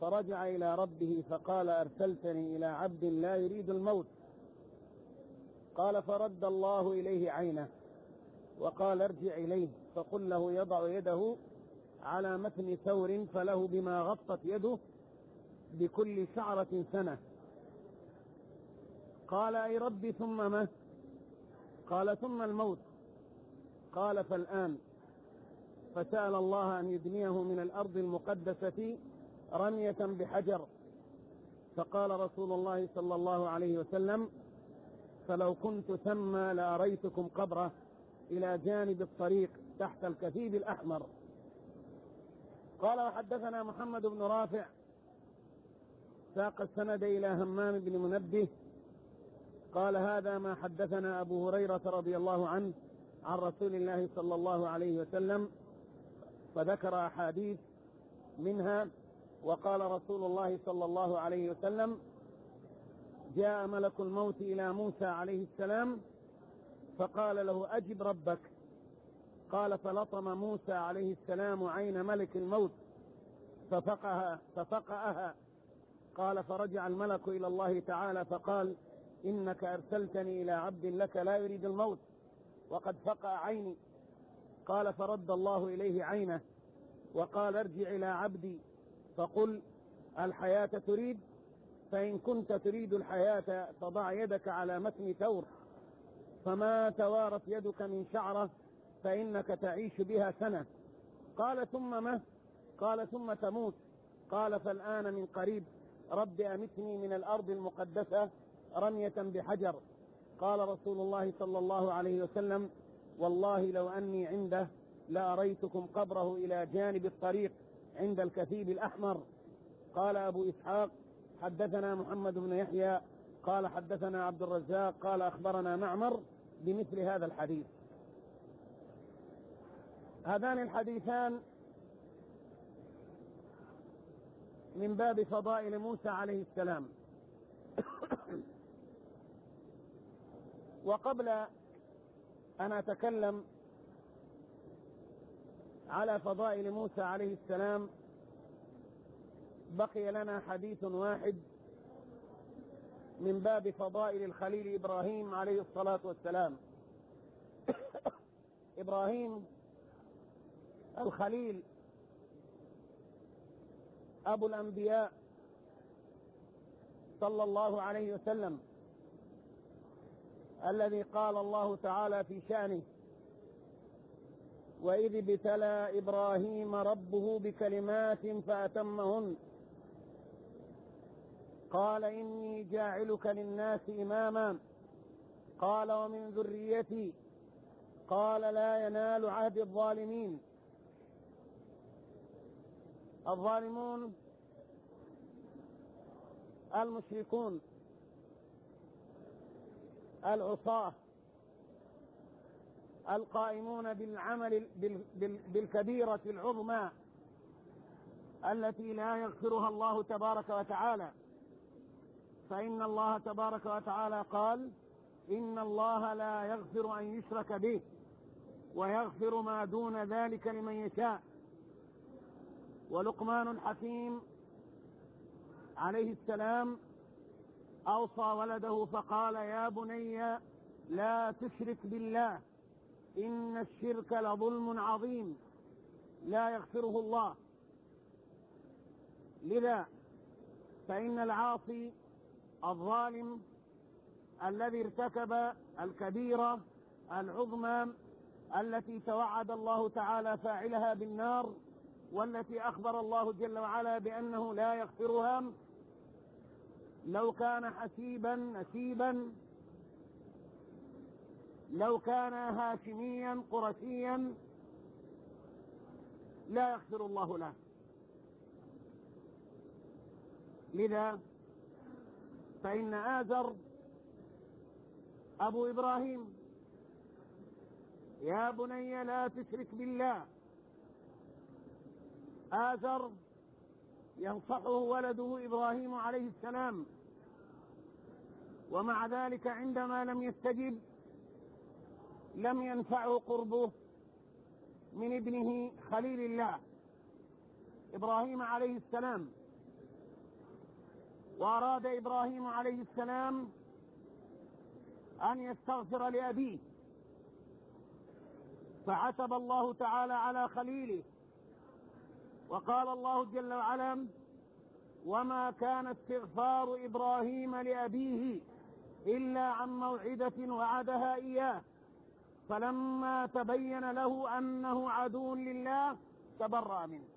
A: فرجع إلى ربه فقال أرسلتني إلى عبد لا يريد الموت قال فرد الله إليه عينه وقال ارجع إليه فقل له يضع يده على متن ثور فله بما غطت يده بكل شعرة سنة قال أي ربي ثم ما قال ثم الموت قال فالآن فسأل الله أن يدنيه من الأرض المقدسة رمية بحجر فقال رسول الله صلى الله عليه وسلم فلو كنت ثم لأريتكم قبره إلى جانب الطريق تحت الكثيب الأحمر قال وحدثنا محمد بن رافع ساق السند إلى همام بن منبه قال هذا ما حدثنا أبو هريرة رضي الله عنه عن رسول الله صلى الله عليه وسلم فذكر أحاديث منها وقال رسول الله صلى الله عليه وسلم جاء ملك الموت إلى موسى عليه السلام فقال له أجب ربك قال فلطم موسى عليه السلام عين ملك الموت ففقها ففقأها قال فرجع الملك إلى الله تعالى فقال إنك أرسلتني إلى عبد لك لا يريد الموت وقد فقأ عيني قال فرد الله إليه عينه وقال ارجع إلى عبدي فقل الحياة تريد فإن كنت تريد الحياة فضع يدك على متن ثور فما توارت يدك من شعرة فإنك تعيش بها سنة قال ثم ما قال ثم تموت قال فالآن من قريب رب أمتني من الأرض المقدسة رمية بحجر قال رسول الله صلى الله عليه وسلم والله لو أني عنده لأريتكم قبره إلى جانب الطريق عند الكثيب الأحمر قال أبو إسحاق حدثنا محمد بن يحيى قال حدثنا عبد الرزاق قال أخبرنا معمر بمثل هذا الحديث هذان الحديثان من باب فضائل موسى عليه السلام وقبل أن أتكلم على فضائل موسى عليه السلام بقي لنا حديث واحد من باب فضائل الخليل إبراهيم عليه الصلاة والسلام إبراهيم الخليل أبو الأنبياء صلى الله عليه وسلم الذي قال الله تعالى في شأنه وإذ ابتلى إبراهيم ربه بكلمات فأتمهن قال إني جاعلك للناس إماما قال ومن ذريتي قال لا ينال عهد الظالمين الظالمون المشركون العصاة القائمون بالعمل بالكبيرة العظمى التي لا يغفرها الله تبارك وتعالى فإن الله تبارك وتعالى قال إن الله لا يغفر أن يشرك به ويغفر ما دون ذلك لمن يشاء ولقمان الحكيم عليه السلام أوصى ولده فقال يا بني لا تشرك بالله إن الشرك لظلم عظيم لا يغفره الله لذا فإن العاصي الظالم الذي ارتكب الكبيرة العظمى التي توعد الله تعالى فاعلها بالنار والتي أخبر الله جل وعلا بأنه لا يغفرها لو كان حسيبا نسيبا لو كان هاشميا قرشيا لا يغفر الله له لذا فإن آثر أبو إبراهيم يا بني لا تشرك بالله آثر ينصحه ولده إبراهيم عليه السلام ومع ذلك عندما لم يستجب لم ينفعه قربه من ابنه خليل الله إبراهيم عليه السلام وأراد إبراهيم عليه السلام أن يستغفر لأبيه فعتب الله تعالى على خليله وقال الله جل وعلا وما كان استغفار إبراهيم لأبيه إلا عن موعدة وعدها إياه فلما تبين له أنه عدو لله تبرأ منه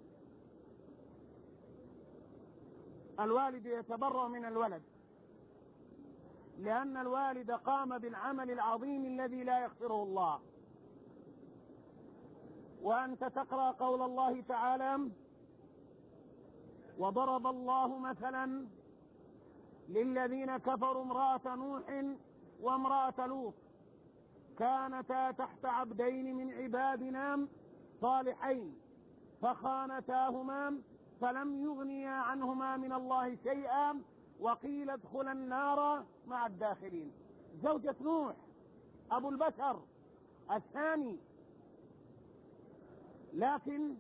A: الوالد يتبرأ من الولد لأن الوالد قام بالعمل العظيم الذي لا يغفره الله وأنت تقرأ قول الله تعالى وضرب الله مثلا للذين كفروا امرأة نوح وامرأة لوط كانتا تحت عبدين من عبادنا صالحين فخانتاهما فلم يغنيا عنهما من الله شيئا وقيل ادخلا النار مع الداخلين زوجة نوح أبو البشر الثاني لكن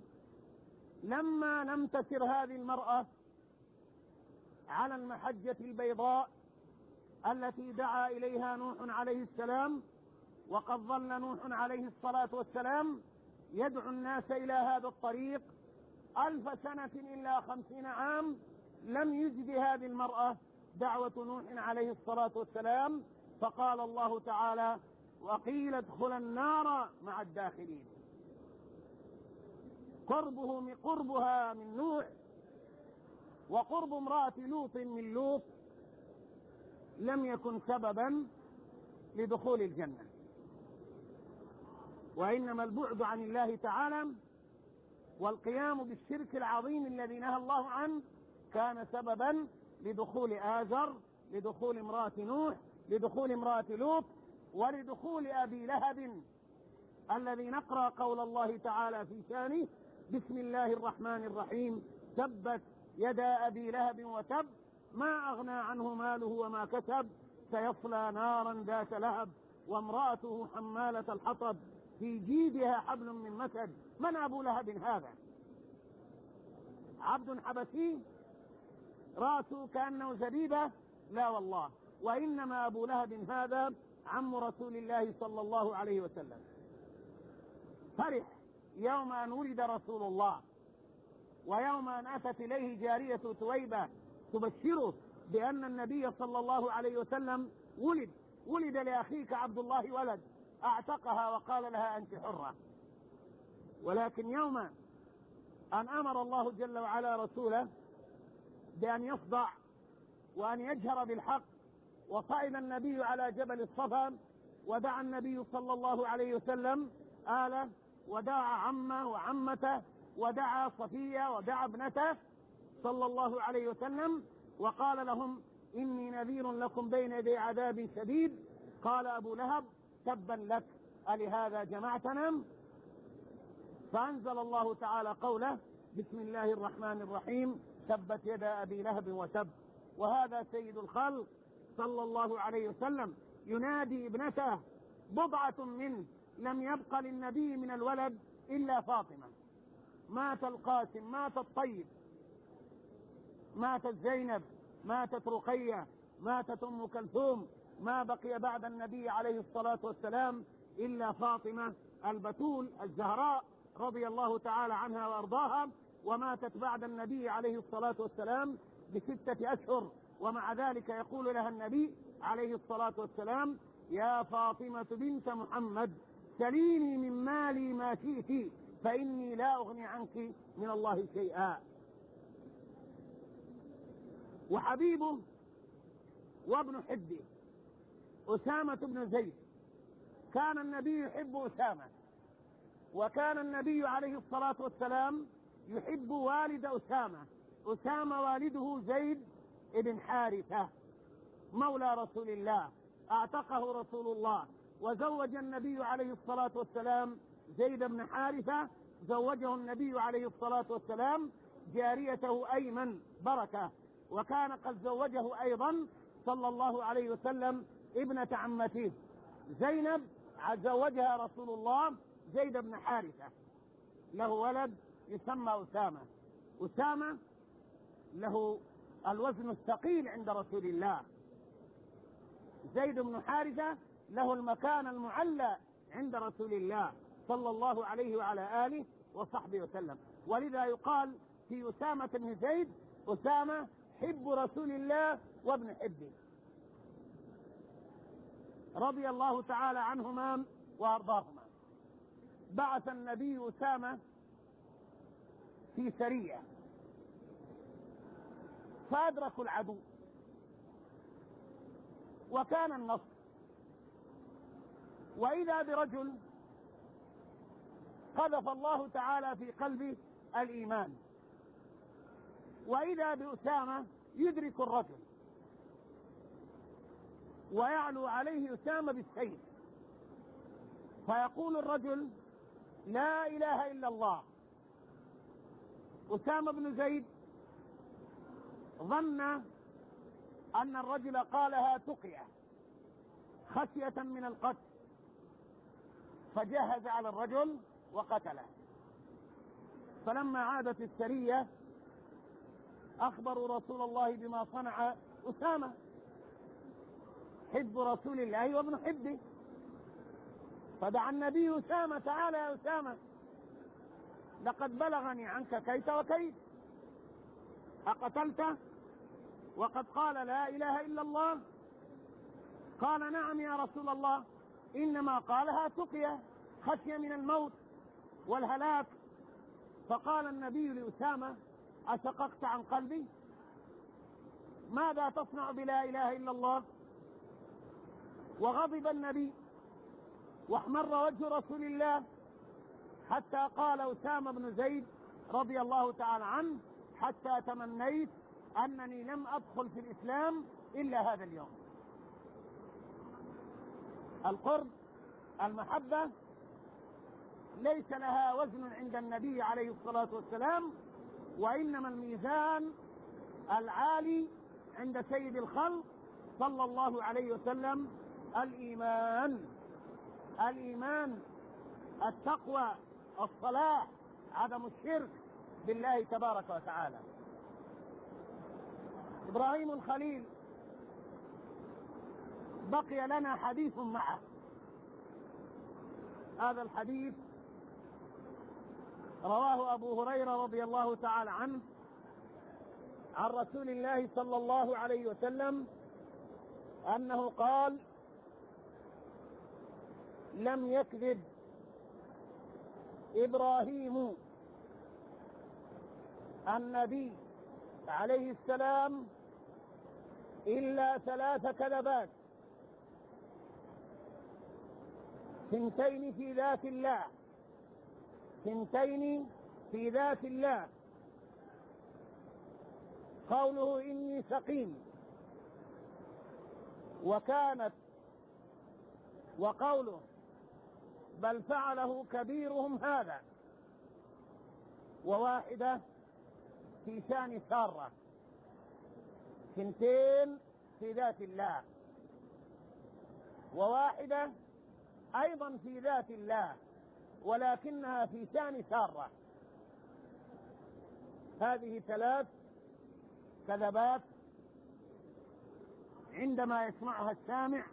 A: لما لم تسر هذه المرأة على المحجة البيضاء التي دعا إليها نوح عليه السلام وقد ظل نوح عليه الصلاة والسلام يدعو الناس إلى هذا الطريق ألف سنة إلا خمسين عام لم يجد هذه المرأة دعوة نوح عليه الصلاة والسلام فقال الله تعالى وقيل ادخل النار مع الداخلين قربه من قربها من نوح وقرب امرأة لوط من لوط لم يكن سببا لدخول الجنة وإنما البعد عن الله تعالى والقيام بالشرك العظيم الذي نهى الله عنه كان سببا لدخول آزر لدخول امرأة نوح لدخول امرأة لوط ولدخول أبي لهب الذي نقرأ قول الله تعالى في شانه بسم الله الرحمن الرحيم تبت يدا أبي لهب وتب ما أغنى عنه ماله وما كسب سيصلى نارا ذات لهب وامرأته حمالة الحطب في جيدها حبل من مسد من أبو لهب هذا عبد حبشي راسه كأنه زبيبة لا والله وإنما أبو لهب هذا عم رسول الله صلى الله عليه وسلم فرح يوم أن ولد رسول الله ويوم أن أتت إليه جارية تويبة تبشره بأن النبي صلى الله عليه وسلم ولد ولد لأخيك عبد الله ولد أعتقها وقال لها أنت حرة ولكن يوم أن أمر الله جل وعلا رسوله بأن يصدع وأن يجهر بالحق وصعد النبي على جبل الصفا ودعا النبي صلى الله عليه وسلم آله ودعا عمه وعمته ودعا صفية ودعا ابنته صلى الله عليه وسلم وقال لهم إني نذير لكم بين يدي عذاب شديد قال أبو لهب تبا لك ألهذا جمعتنا فأنزل الله تعالى قوله بسم الله الرحمن الرحيم تبت يدا أبي لهب وتب وهذا سيد الخلق صلى الله عليه وسلم ينادي ابنته بضعة منه لم يبق للنبي من الولد إلا فاطمة مات القاسم مات الطيب ماتت زينب ماتت رقية ماتت أم كلثوم ما بقي بعد النبي عليه الصلاة والسلام إلا فاطمة البتول الزهراء رضي الله تعالى عنها وأرضاها وماتت بعد النبي عليه الصلاة والسلام بستة أشهر ومع ذلك يقول لها النبي عليه الصلاة والسلام يا فاطمة بنت محمد سليني من مالي ما شئت فإني لا أغني عنك من الله شيئا وحبيبه وابن حبه أسامة بن زيد كان النبي يحب أسامة وكان النبي عليه الصلاة والسلام يحب والد أسامة أسامة والده زيد بن حارثة مولى رسول الله اعتقه رسول الله وزوج النبي عليه الصلاة والسلام زيد بن حارثة زوجه النبي عليه الصلاة والسلام جاريته أيمن بركة وكان قد زوجه أيضا صلى الله عليه وسلم ابنة عمته زينب زوجها رسول الله زيد بن حارثة له ولد يسمى أسامة أسامة له الوزن الثقيل عند رسول الله زيد بن حارثة له المكان المعلى عند رسول الله صلى الله عليه وعلى آله وصحبه وسلم ولذا يقال في أسامة بن زيد أسامة حب رسول الله وابن حبه رضي الله تعالى عنهما وارضاهما بعث النبي اسامه في سريه فادركوا العدو وكان النصر واذا برجل قذف الله تعالى في قلبه الايمان واذا باسامه يدرك الرجل ويعلو عليه أسامة بالسيف فيقول الرجل لا إله إلا الله أسامة بن زيد ظن أن الرجل قالها تقية خشية من القتل فجهز على الرجل وقتله فلما عادت السرية أخبروا رسول الله بما صنع أسامة حب رسول الله وابن حبه فدعا النبي أسامة تعالى يا أسامة لقد بلغني عنك كيت وكيت أقتلت وقد قال لا إله إلا الله قال نعم يا رسول الله إنما قالها تقيا خشية من الموت والهلاك فقال النبي لأسامة أشققت عن قلبي ماذا تصنع بلا إله إلا الله وغضب النبي واحمر وجه رسول الله حتى قال أسامة بن زيد رضي الله تعالى عنه حتى تمنيت أنني لم أدخل في الإسلام إلا هذا اليوم القرب المحبة ليس لها وزن عند النبي عليه الصلاة والسلام وإنما الميزان العالي عند سيد الخلق صلى الله عليه وسلم الإيمان الإيمان التقوى الصلاح عدم الشرك بالله تبارك وتعالى إبراهيم الخليل بقي لنا حديث معه هذا الحديث رواه أبو هريرة رضي الله تعالى عنه عن رسول الله صلى الله عليه وسلم أنه قال لم يكذب إبراهيم النبي عليه السلام إلا ثلاث كذبات سنتين في ذات الله سنتين في ذات الله قوله إني سقيم وكانت وقوله بل فعله كبيرهم هذا وواحدة في شان سارة سنتين في ذات الله وواحدة أيضا في ذات الله ولكنها في شان سارة هذه ثلاث كذبات عندما يسمعها السامع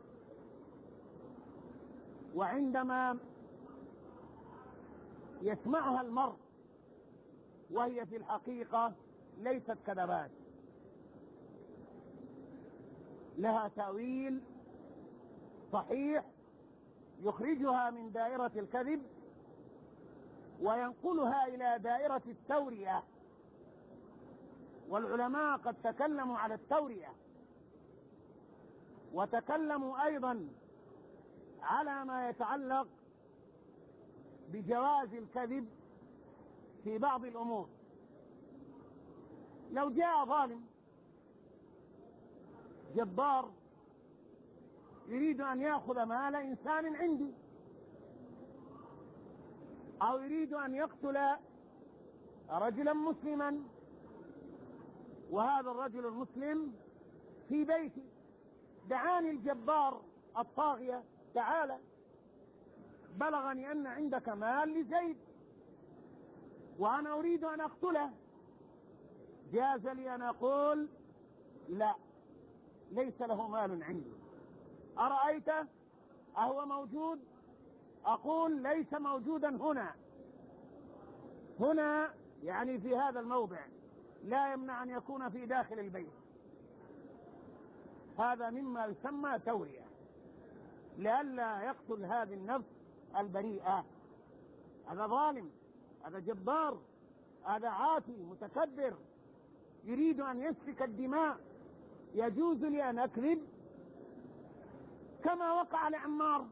A: وعندما يسمعها المرء وهي في الحقيقة ليست كذبات لها تأويل صحيح يخرجها من دائرة الكذب وينقلها إلى دائرة التورية والعلماء قد تكلموا على التورية وتكلموا أيضا على ما يتعلق بجواز الكذب في بعض الأمور لو جاء ظالم جبار يريد أن يأخذ مال إنسان عندي أو يريد أن يقتل رجلا مسلما وهذا الرجل المسلم في بيتي دعاني الجبار الطاغية تعالى بلغني أن عندك مال لزيد وأنا أريد أن أقتله جاز لي أن أقول لا ليس له مال عندي أرأيت أهو موجود أقول ليس موجودا هنا هنا يعني في هذا الموضع لا يمنع أن يكون في داخل البيت هذا مما يسمى تورية لئلا يقتل هذه النفس البريئة هذا ظالم هذا جبار هذا عاتي متكبر يريد أن يسفك الدماء يجوز لي أن أكذب كما وقع لعمار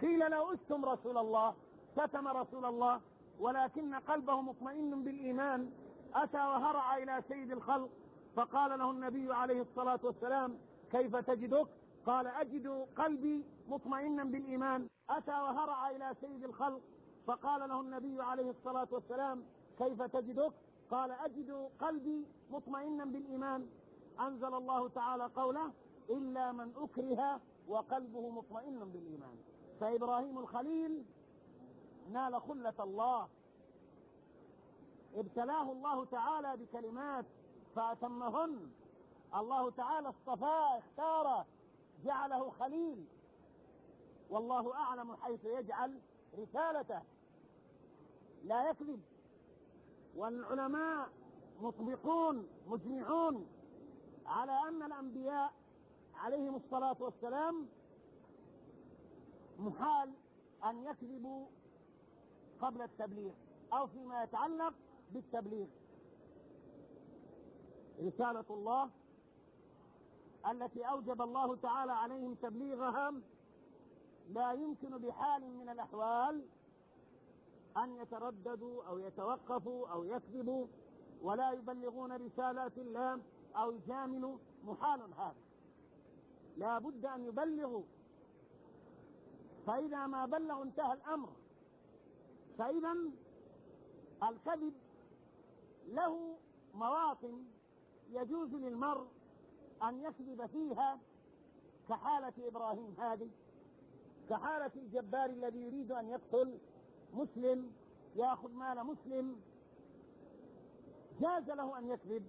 A: قيل لو استم رسول الله كتم رسول الله ولكن قلبه مطمئن بالإيمان أتى وهرع إلى سيد الخلق فقال له النبي عليه الصلاة والسلام كيف تجدك قال أجد قلبي مطمئنا بالإيمان أتى وهرع إلى سيد الخلق فقال له النبي عليه الصلاة والسلام كيف تجدك قال أجد قلبي مطمئنا بالإيمان أنزل الله تعالى قوله إلا من أكره وقلبه مطمئن بالإيمان فإبراهيم الخليل نال خلة الله ابتلاه الله تعالى بكلمات فأتمهن الله تعالى اصطفاه اختاره جعله خليل والله أعلم حيث يجعل رسالته لا يكذب والعلماء مطبقون مجمعون على أن الأنبياء عليهم الصلاة والسلام محال أن يكذبوا قبل التبليغ أو فيما يتعلق بالتبليغ رسالة الله التي أوجب الله تعالى عليهم تبليغها لا يمكن بحال من الأحوال أن يترددوا أو يتوقفوا أو يكذبوا ولا يبلغون رسالات الله أو يجاملوا محال هذا لا بد أن يبلغوا فإذا ما بلغوا انتهى الأمر فإذا الكذب له مواطن يجوز للمرء أن يكذب فيها كحالة إبراهيم هذه كحالة الجبار الذي يريد أن يقتل مسلم يأخذ مال مسلم جاز له أن يكذب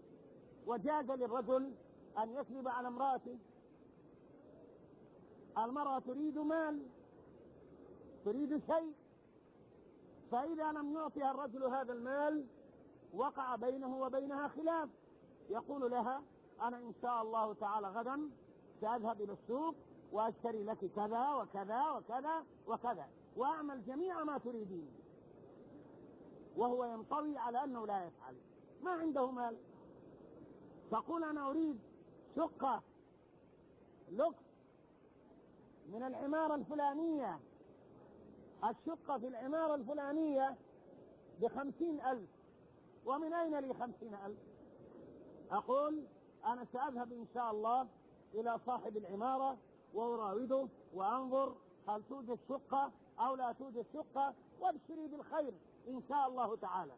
A: وجاز للرجل أن يكذب على امرأته المرأة تريد مال تريد شيء فإذا لم يعطها الرجل هذا المال وقع بينه وبينها خلاف يقول لها أنا إن شاء الله تعالى غدا سأذهب إلى السوق وأشتري لك كذا وكذا وكذا وكذا وأعمل جميع ما تريدين وهو ينطوي على أنه لا يفعل ما عنده مال تقول أنا أريد شقة لوكس من العمارة الفلانية الشقة في العمارة الفلانية بخمسين ألف ومن أين لي خمسين ألف أقول انا ساذهب ان شاء الله الى صاحب العماره واراوده وانظر هل توجد شقه او لا توجد شقه وابشري بالخير ان شاء الله تعالى.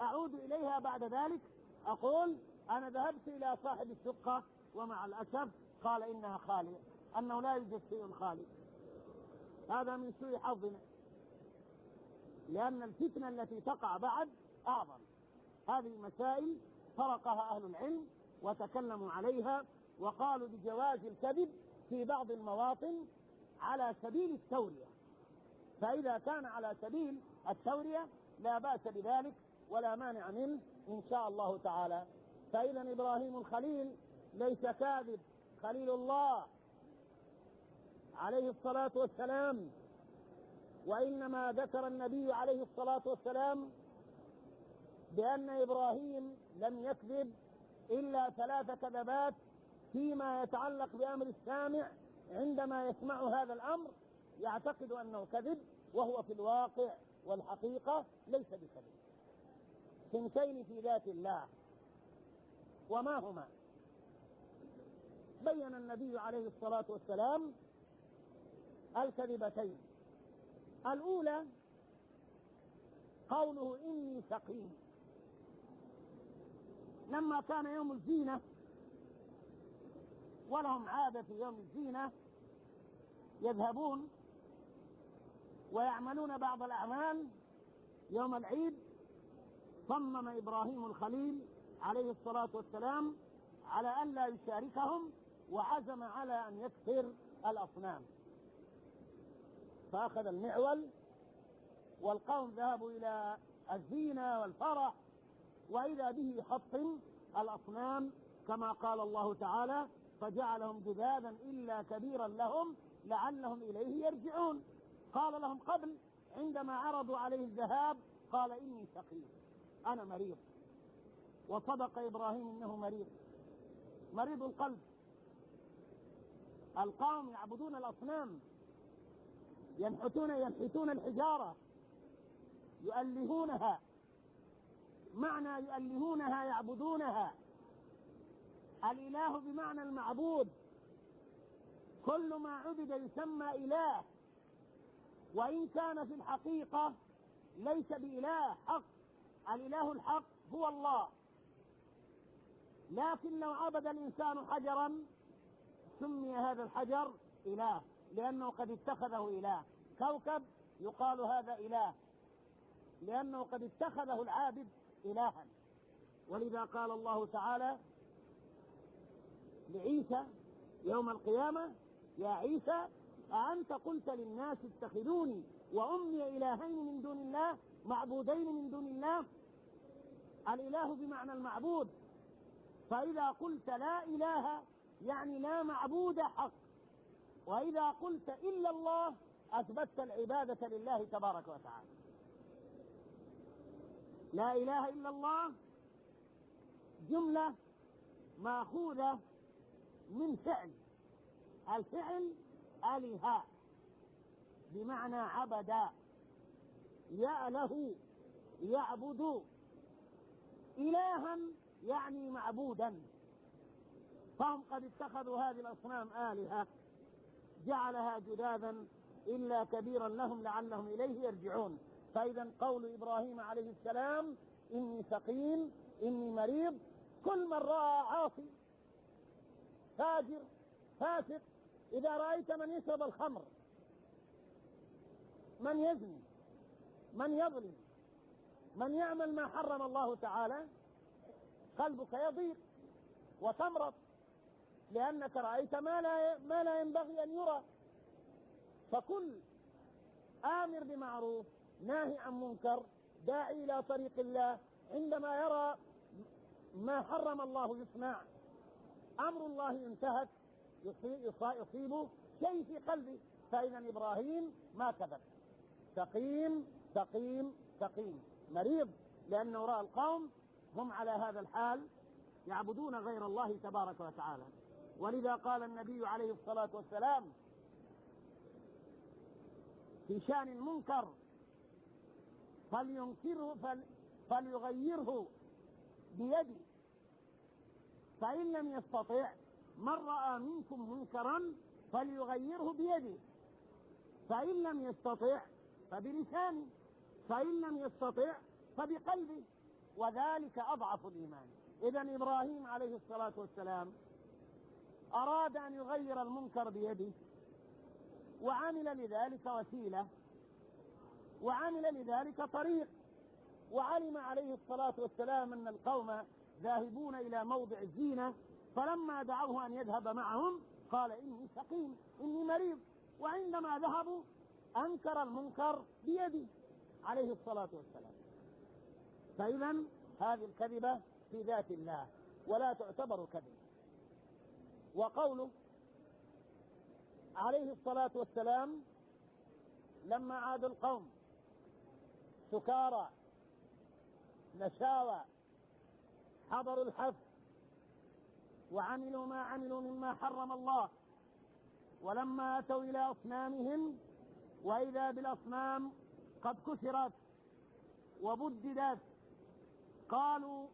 A: اعود اليها بعد ذلك اقول انا ذهبت الى صاحب الشقه ومع الاسف قال انها خاليه انه لا يوجد شيء خالي. هذا من سوء حظنا. لان الفتنه التي تقع بعد اعظم. هذه مسائل فرقها اهل العلم وتكلموا عليها وقالوا بجواز الكذب في بعض المواطن على سبيل التورية فإذا كان على سبيل التورية لا بأس بذلك ولا مانع منه إن شاء الله تعالى فإذا إبراهيم الخليل ليس كاذب خليل الله عليه الصلاة والسلام وإنما ذكر النبي عليه الصلاة والسلام بأن إبراهيم لم يكذب إلا ثلاث كذبات فيما يتعلق بأمر السامع عندما يسمع هذا الأمر يعتقد أنه كذب وهو في الواقع والحقيقة ليس بكذب سنتين في ذات الله وما هما بين النبي عليه الصلاة والسلام الكذبتين الأولى قوله إني سقيم لما كان يوم الزينة ولهم عادة في يوم الزينة يذهبون ويعملون بعض الأعمال يوم العيد صمم إبراهيم الخليل عليه الصلاة والسلام على أن لا يشاركهم وعزم على أن يكسر الأصنام فأخذ المعول والقوم ذهبوا إلى الزينة والفرح وإذا به حط الأصنام كما قال الله تعالى فجعلهم جذاذا إلا كبيرا لهم لعلهم إليه يرجعون قال لهم قبل عندما عرضوا عليه الذهاب قال إني سقيم أنا مريض وصدق إبراهيم إنه مريض مريض القلب القوم يعبدون الأصنام ينحتون ينحتون الحجارة يؤلهونها معنى يؤلهونها يعبدونها الاله بمعنى المعبود كل ما عبد يسمى اله وان كان في الحقيقه ليس باله حق الاله الحق هو الله لكن لو عبد الانسان حجرا سمي هذا الحجر اله لانه قد اتخذه اله كوكب يقال هذا اله لانه قد اتخذه العابد إلها ولذا قال الله تعالى لعيسى يوم القيامة يا عيسى أأنت قلت للناس اتخذوني وأمي إلهين من دون الله معبودين من دون الله الإله بمعنى المعبود فإذا قلت لا إله يعني لا معبود حق وإذا قلت إلا الله أثبتت العبادة لله تبارك وتعالى لا إله إلا الله جملة مأخوذة من فعل الفعل أله بمعنى عبدا يأله يعبد إلها يعني معبودا فهم قد اتخذوا هذه الأصنام آلهة جعلها جدادا إلا كبيرا لهم لعلهم إليه يرجعون فإذا قول إبراهيم عليه السلام إني سقيم إني مريض كل من رأى عاصي فاجر فاسق إذا رأيت من يشرب الخمر من يزني من يظلم من يعمل ما حرم الله تعالى قلبك يضيق وتمرض لأنك رأيت ما لا ما لا ينبغي أن يرى فكل آمر بمعروف ناهي عن منكر داعي الى طريق الله عندما يرى ما حرم الله يسمع امر الله انتهت يصيبه شيء في قلبه فاذا ابراهيم ما كذب سقيم سقيم سقيم مريض لانه راى القوم هم على هذا الحال يعبدون غير الله تبارك وتعالى ولذا قال النبي عليه الصلاه والسلام في شان المنكر فلينكره فل فليغيره بيده فإن لم يستطع من رأى منكم منكرا فليغيره بيده فإن لم يستطع فبلسانه فإن لم يستطع فبقلبه وذلك أضعف الإيمان إذا إبراهيم عليه الصلاة والسلام أراد أن يغير المنكر بيده وعمل لذلك وسيلة وعمل لذلك طريق وعلم عليه الصلاة والسلام أن القوم ذاهبون إلى موضع الزينة فلما دعوه أن يذهب معهم قال إني سقيم إني مريض وعندما ذهبوا أنكر المنكر بيدي عليه الصلاة والسلام فإذا هذه الكذبة في ذات الله ولا تعتبر كذبة وقوله عليه الصلاة والسلام لما عاد القوم سكارى نشاوى حضروا الحف وعملوا ما عملوا مما حرم الله ولما أتوا إلى أصنامهم وإذا بالأصنام قد كسرت وبددت قالوا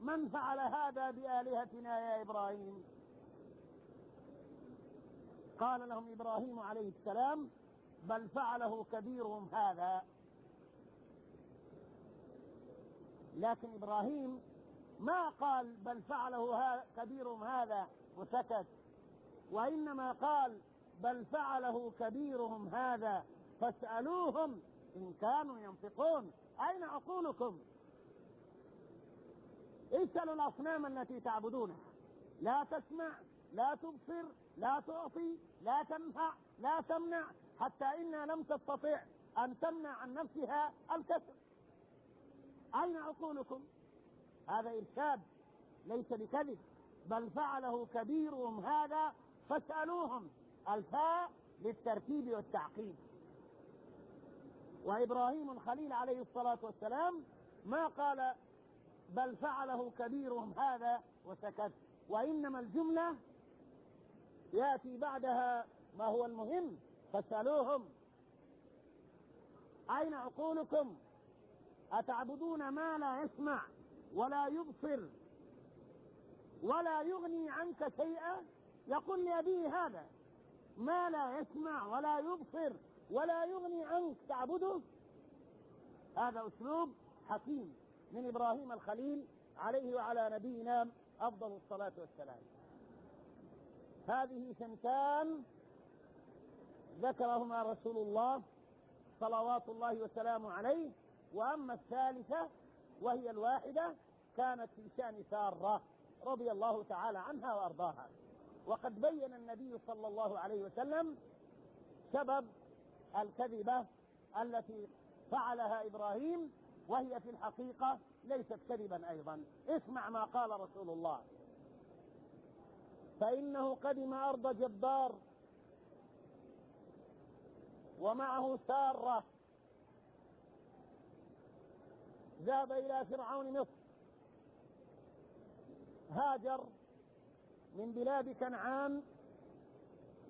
A: من فعل هذا بآلهتنا يا إبراهيم قال لهم إبراهيم عليه السلام بل فعله كبيرهم هذا لكن إبراهيم ما قال بل فعله كبيرهم هذا وسكت وإنما قال بل فعله كبيرهم هذا فاسألوهم إن كانوا ينفقون أين عقولكم اسألوا الأصنام التي تعبدونها لا تسمع لا تبصر لا تعطي لا تنفع لا تمنع حتى إنها لم تستطع أن تمنع عن نفسها الكسر أين عقولكم؟ هذا إرشاد ليس بكذب بل فعله كبيرهم هذا فاسألوهم الفاء للترتيب والتعقيب وإبراهيم الخليل عليه الصلاة والسلام ما قال بل فعله كبيرهم هذا وسكت وإنما الجملة يأتي بعدها ما هو المهم فاسألوهم أين عقولكم أتعبدون ما لا يسمع ولا يبصر ولا يغني عنك شيئا يقول لأبيه هذا ما لا يسمع ولا يبصر ولا يغني عنك تعبده هذا أسلوب حكيم من إبراهيم الخليل عليه وعلى نبينا أفضل الصلاة والسلام هذه سمتان ذكرهما رسول الله صلوات الله وسلامه عليه وأما الثالثة وهي الواحدة كانت في شأن سارة رضي الله تعالى عنها وأرضاها وقد بين النبي صلى الله عليه وسلم سبب الكذبة التي فعلها إبراهيم وهي في الحقيقة ليست كذبا أيضا اسمع ما قال رسول الله فإنه قدم أرض جبار ومعه سارة ذهب إلى فرعون مصر هاجر من بلاد كنعان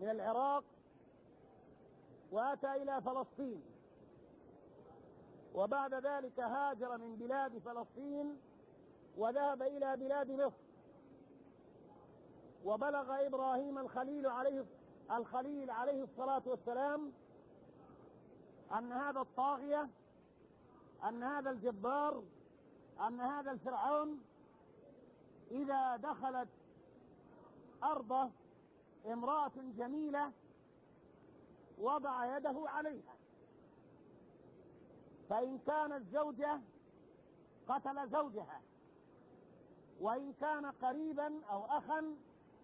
A: من العراق وأتى إلى فلسطين وبعد ذلك هاجر من بلاد فلسطين وذهب إلى بلاد مصر وبلغ إبراهيم الخليل عليه الخليل عليه الصلاة والسلام أن هذا الطاغية أن هذا الجبار أن هذا الفرعون إذا دخلت أرضه امرأة جميلة وضع يده عليها فإن كانت زوجة قتل زوجها وإن كان قريبا أو أخا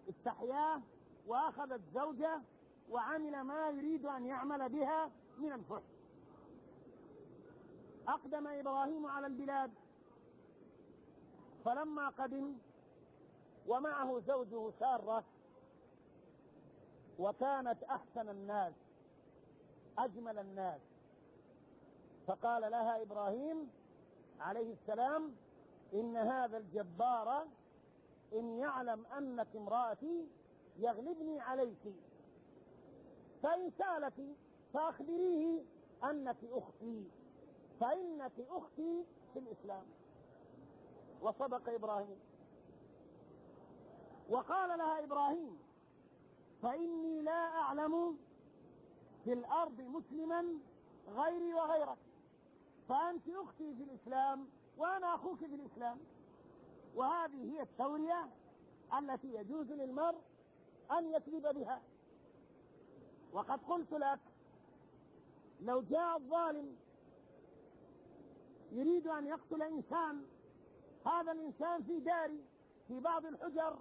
A: استحياه وأخذت زوجة وعمل ما يريد أن يعمل بها من الفحش أقدم إبراهيم على البلاد فلما قدم ومعه زوجه سارة وكانت أحسن الناس أجمل الناس فقال لها إبراهيم عليه السلام إن هذا الجبار إن يعلم أنك امرأتي يغلبني عليك فإن سالك فأخبريه أنك أختي فإنك أختي في الإسلام وصدق إبراهيم وقال لها إبراهيم فإني لا أعلم في الأرض مسلما غيري وغيرك فأنت أختي في الإسلام وأنا أخوك في الإسلام وهذه هي التورية التي يجوز للمرء أن يكذب بها وقد قلت لك لو جاء الظالم يريد أن يقتل إنسان هذا الإنسان في داري في بعض الحجر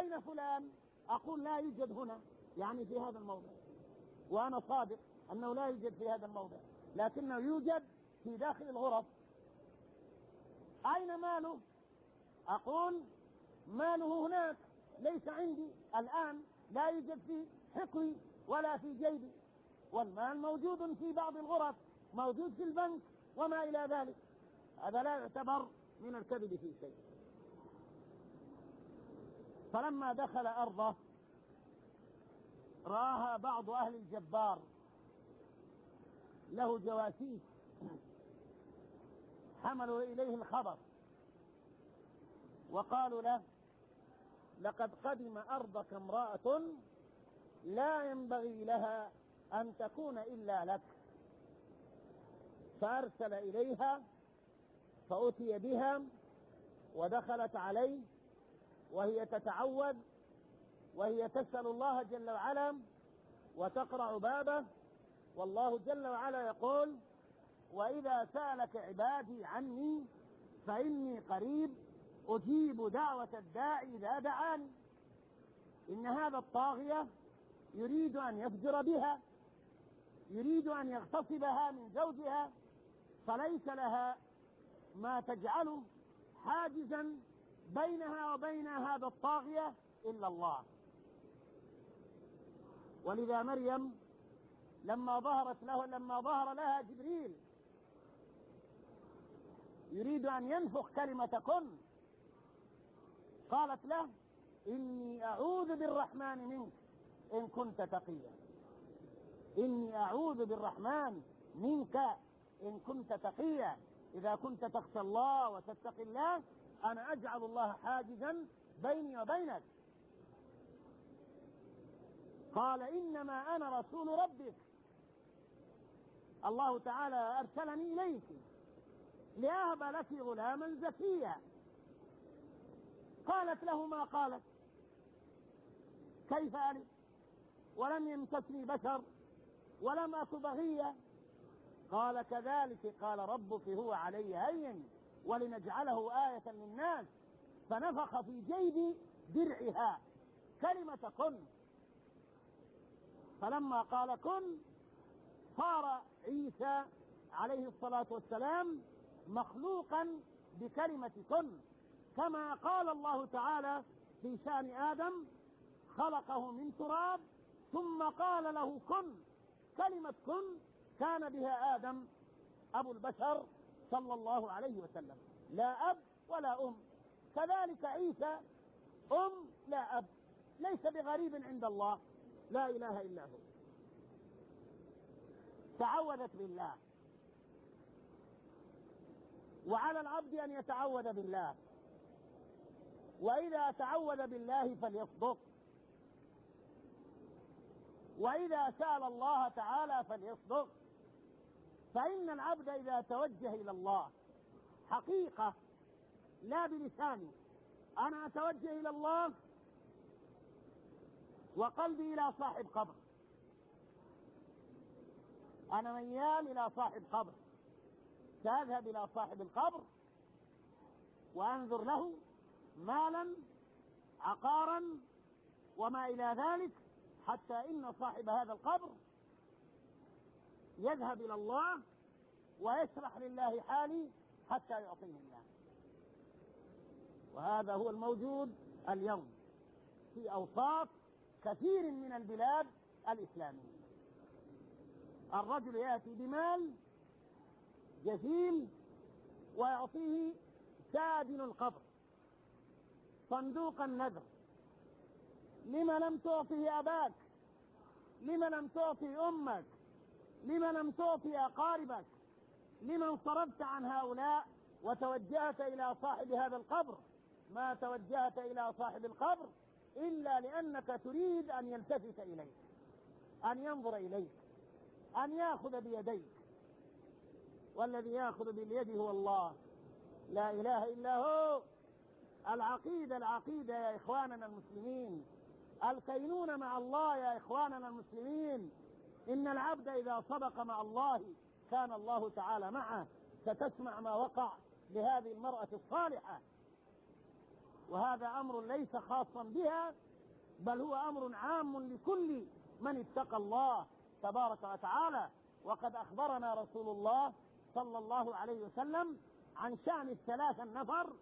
A: أين فلان أقول لا يوجد هنا يعني في هذا الموضع وأنا صادق أنه لا يوجد في هذا الموضع لكنه يوجد في داخل الغرف أين ماله أقول ماله هناك ليس عندي الآن لا يوجد في حقي ولا في جيبي والمال موجود في بعض الغرف موجود في البنك وما إلى ذلك هذا لا يعتبر من الكذب في شيء فلما دخل أرضه راها بعض أهل الجبار له جواسيس حملوا إليه الخبر وقالوا له لقد قدم أرضك امرأة لا ينبغي لها أن تكون إلا لك فارسل اليها فاتي بها ودخلت عليه وهي تتعوذ وهي تسال الله جل وعلا وتقرع بابه والله جل وعلا يقول واذا سالك عبادي عني فاني قريب اجيب دعوه الداعي اذا دعاني ان هذا الطاغيه يريد ان يفجر بها يريد ان يغتصبها من زوجها فليس لها ما تجعله حاجزا بينها وبين هذا الطاغية إلا الله ولذا مريم لما ظهرت له لما ظهر لها جبريل يريد أن ينفخ كلمة كن قالت له إني أعوذ بالرحمن منك إن كنت تقيا إني أعوذ بالرحمن منك إن كنت تقيا إذا كنت تخشى الله وتتقي الله أنا أجعل الله حاجزا بيني وبينك قال إنما أنا رسول ربك الله تعالى أرسلني إليك لأهب لك غلاما زكيا قالت له ما قالت كيف ألي ولم يمسسني بشر ولم أك بغيا قال كذلك قال ربك هو علي هين ولنجعله آية للناس فنفخ في جيب درعها كلمة كن فلما قال كن صار عيسى عليه الصلاة والسلام مخلوقا بكلمة كن كما قال الله تعالى في شأن آدم خلقه من تراب ثم قال له كن كلمة كن كان بها آدم أبو البشر صلى الله عليه وسلم لا أب ولا أم كذلك عيسى أم لا أب ليس بغريب عند الله لا إله إلا هو تعوذت بالله وعلى العبد أن يتعوذ بالله وإذا تعوذ بالله فليصدق وإذا سأل الله تعالى فليصدق فإن العبد إذا توجه إلى الله حقيقة لا بلساني أنا أتوجه إلى الله وقلبي إلى صاحب قبر أنا ميال إلى صاحب قبر سأذهب إلى صاحب القبر وأنذر له مالا عقارا وما إلى ذلك حتى إن صاحب هذا القبر يذهب إلى الله ويشرح لله حالي حتى يعطيه الله وهذا هو الموجود اليوم في أوساط كثير من البلاد الإسلامية الرجل يأتي بمال جزيل ويعطيه سادن القبر صندوق النذر لما لم تعطه أباك لما لم تعطه أمك لما لم تعطي أقاربك لما انصرفت عن هؤلاء وتوجهت إلى صاحب هذا القبر ما توجهت إلى صاحب القبر إلا لأنك تريد أن يلتفت إليك أن ينظر إليك أن يأخذ بيديك والذي يأخذ باليد هو الله لا إله إلا هو العقيدة العقيدة يا إخواننا المسلمين الكينون مع الله يا إخواننا المسلمين إن العبد إذا صدق مع الله كان الله تعالى معه ستسمع ما وقع لهذه المرأة الصالحة وهذا أمر ليس خاصا بها بل هو أمر عام لكل من اتقى الله تبارك وتعالى وقد أخبرنا رسول الله صلى الله عليه وسلم عن شأن الثلاثة النفر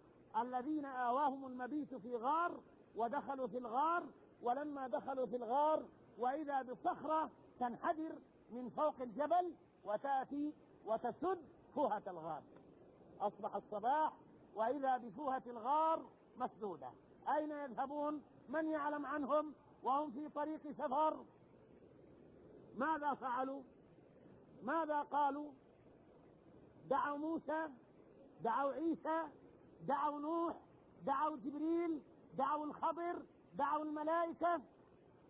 A: الذين آواهم المبيت في غار ودخلوا في الغار ولما دخلوا في الغار وإذا بصخرة تنحدر من فوق الجبل وتأتي وتسد فوهة الغار أصبح الصباح وإذا بفوهة الغار مسدودة أين يذهبون من يعلم عنهم وهم في طريق سفر ماذا فعلوا ماذا قالوا دعوا موسى دعوا عيسى دعوا نوح دعوا جبريل دعوا الخبر دعوا الملائكة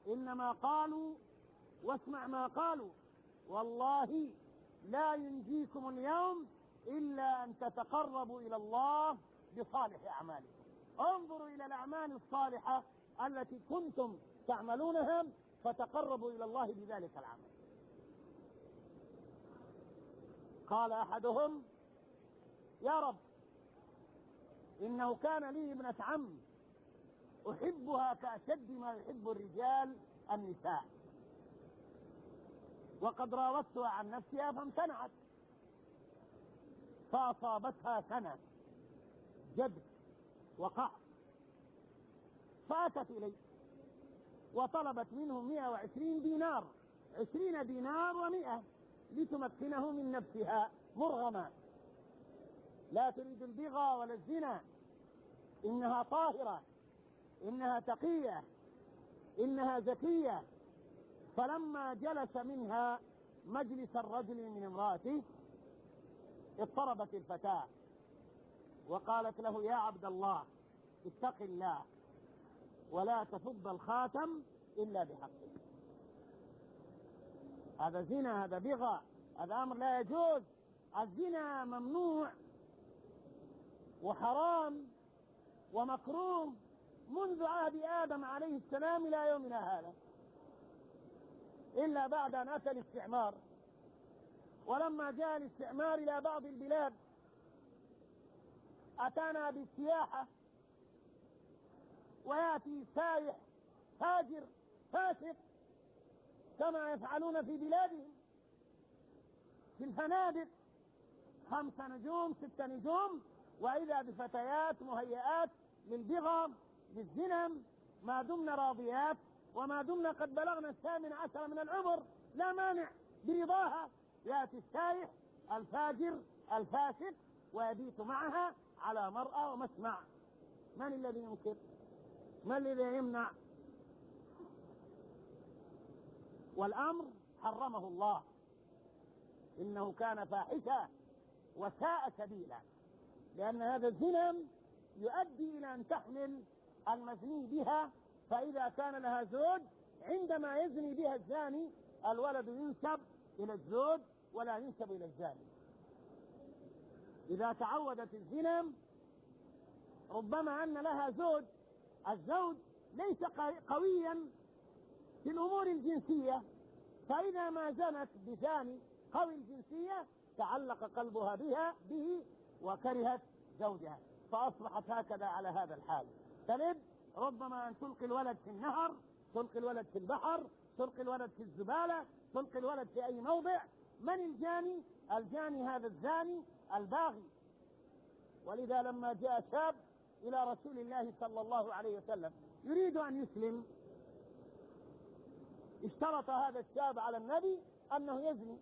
A: إنما قالوا واسمع ما قالوا والله لا ينجيكم اليوم إلا أن تتقربوا إلى الله بصالح أعمالكم انظروا إلى الأعمال الصالحة التي كنتم تعملونها فتقربوا إلى الله بذلك العمل قال أحدهم يا رب إنه كان لي ابنة عم أحبها كأشد ما يحب الرجال النساء وقد راودتها عن نفسها فامتنعت فأصابتها سنة جد وقع فأتت إليه وطلبت منه 120 دينار 20 دينار و100 لتمكنه من نفسها مرغما لا تريد البغى ولا الزنا إنها طاهرة إنها تقية إنها زكية فلما جلس منها مجلس الرجل من امرأته اضطربت الفتاة وقالت له يا عبد الله اتق الله ولا تفض الخاتم إلا بحقه هذا زنا هذا بغى هذا أمر لا يجوز الزنا ممنوع وحرام ومكروه منذ عهد آدم عليه السلام إلى يومنا هذا إلا بعد أن أتى الاستعمار ولما جاء الاستعمار إلى بعض البلاد أتانا بالسياحة ويأتي سايح فاجر فاسق كما يفعلون في بلادهم في الفنادق خمس نجوم ست نجوم وإذا بفتيات مهيئات للبغم للزنم ما دمن راضيات وما دمنا قد بلغنا الثامن عشر من العمر لا مانع برضاها ياتي السايح الفاجر الفاسد ويبيت معها على مرأى ومسمع من الذي ينكر؟ من الذي يمنع؟ والامر حرمه الله انه كان فاحشة وساء سبيلا لان هذا الزنا يؤدي الى ان تحمل المزني بها فإذا كان لها زوج عندما يزني بها الزاني الولد ينسب إلى الزوج ولا ينسب إلى الزاني إذا تعودت الزنا ربما أن لها زوج الزوج ليس قويا في الأمور الجنسية فإذا ما زنت بزاني قوي الجنسية تعلق قلبها بها به وكرهت زوجها فأصبحت هكذا على هذا الحال فالابن ربما أن تلقي الولد في النهر تلقي الولد في البحر تلقي الولد في الزبالة تلقي الولد في أي موضع من الجاني الجاني هذا الزاني الباغي ولذا لما جاء شاب إلى رسول الله صلى الله عليه وسلم يريد أن يسلم اشترط هذا الشاب على النبي أنه يزني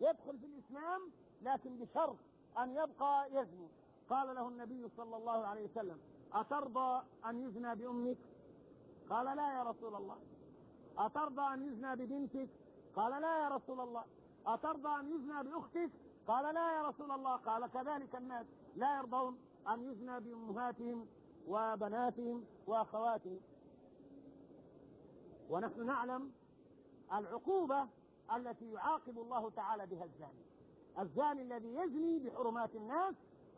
A: يدخل في الإسلام لكن بشرط أن يبقى يزني قال له النبي صلى الله عليه وسلم أترضى أن يزنى بأمك قال لا يا رسول الله أترضى أن يزنى ببنتك قال لا يا رسول الله أترضى أن يزنى بأختك قال لا يا رسول الله قال كذلك الناس لا يرضون أن يزنى بأمهاتهم وبناتهم وأخواتهم ونحن نعلم العقوبة التي يعاقب الله تعالى بها الزاني الزاني الذي يزني بحرمات الناس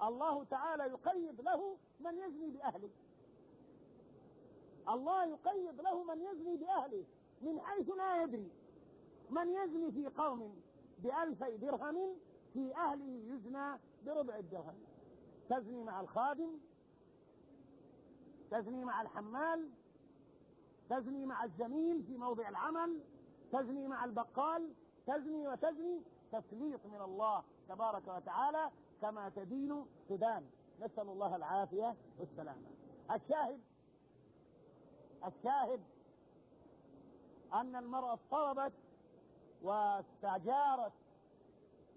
A: الله تعالى يقيد له من يزني بأهله الله يقيد له من يزني بأهله من حيث لا يدري من يزني في قوم بألفي درهم في أهله يزنى بربع الدرهم تزني مع الخادم تزني مع الحمال تزني مع الزميل في موضع العمل تزني مع البقال تزني وتزني تسليط من الله تبارك وتعالى كما تدين تدان نسأل الله العافية والسلامة الشاهد الشاهد أن المرأة اضطربت واستجارت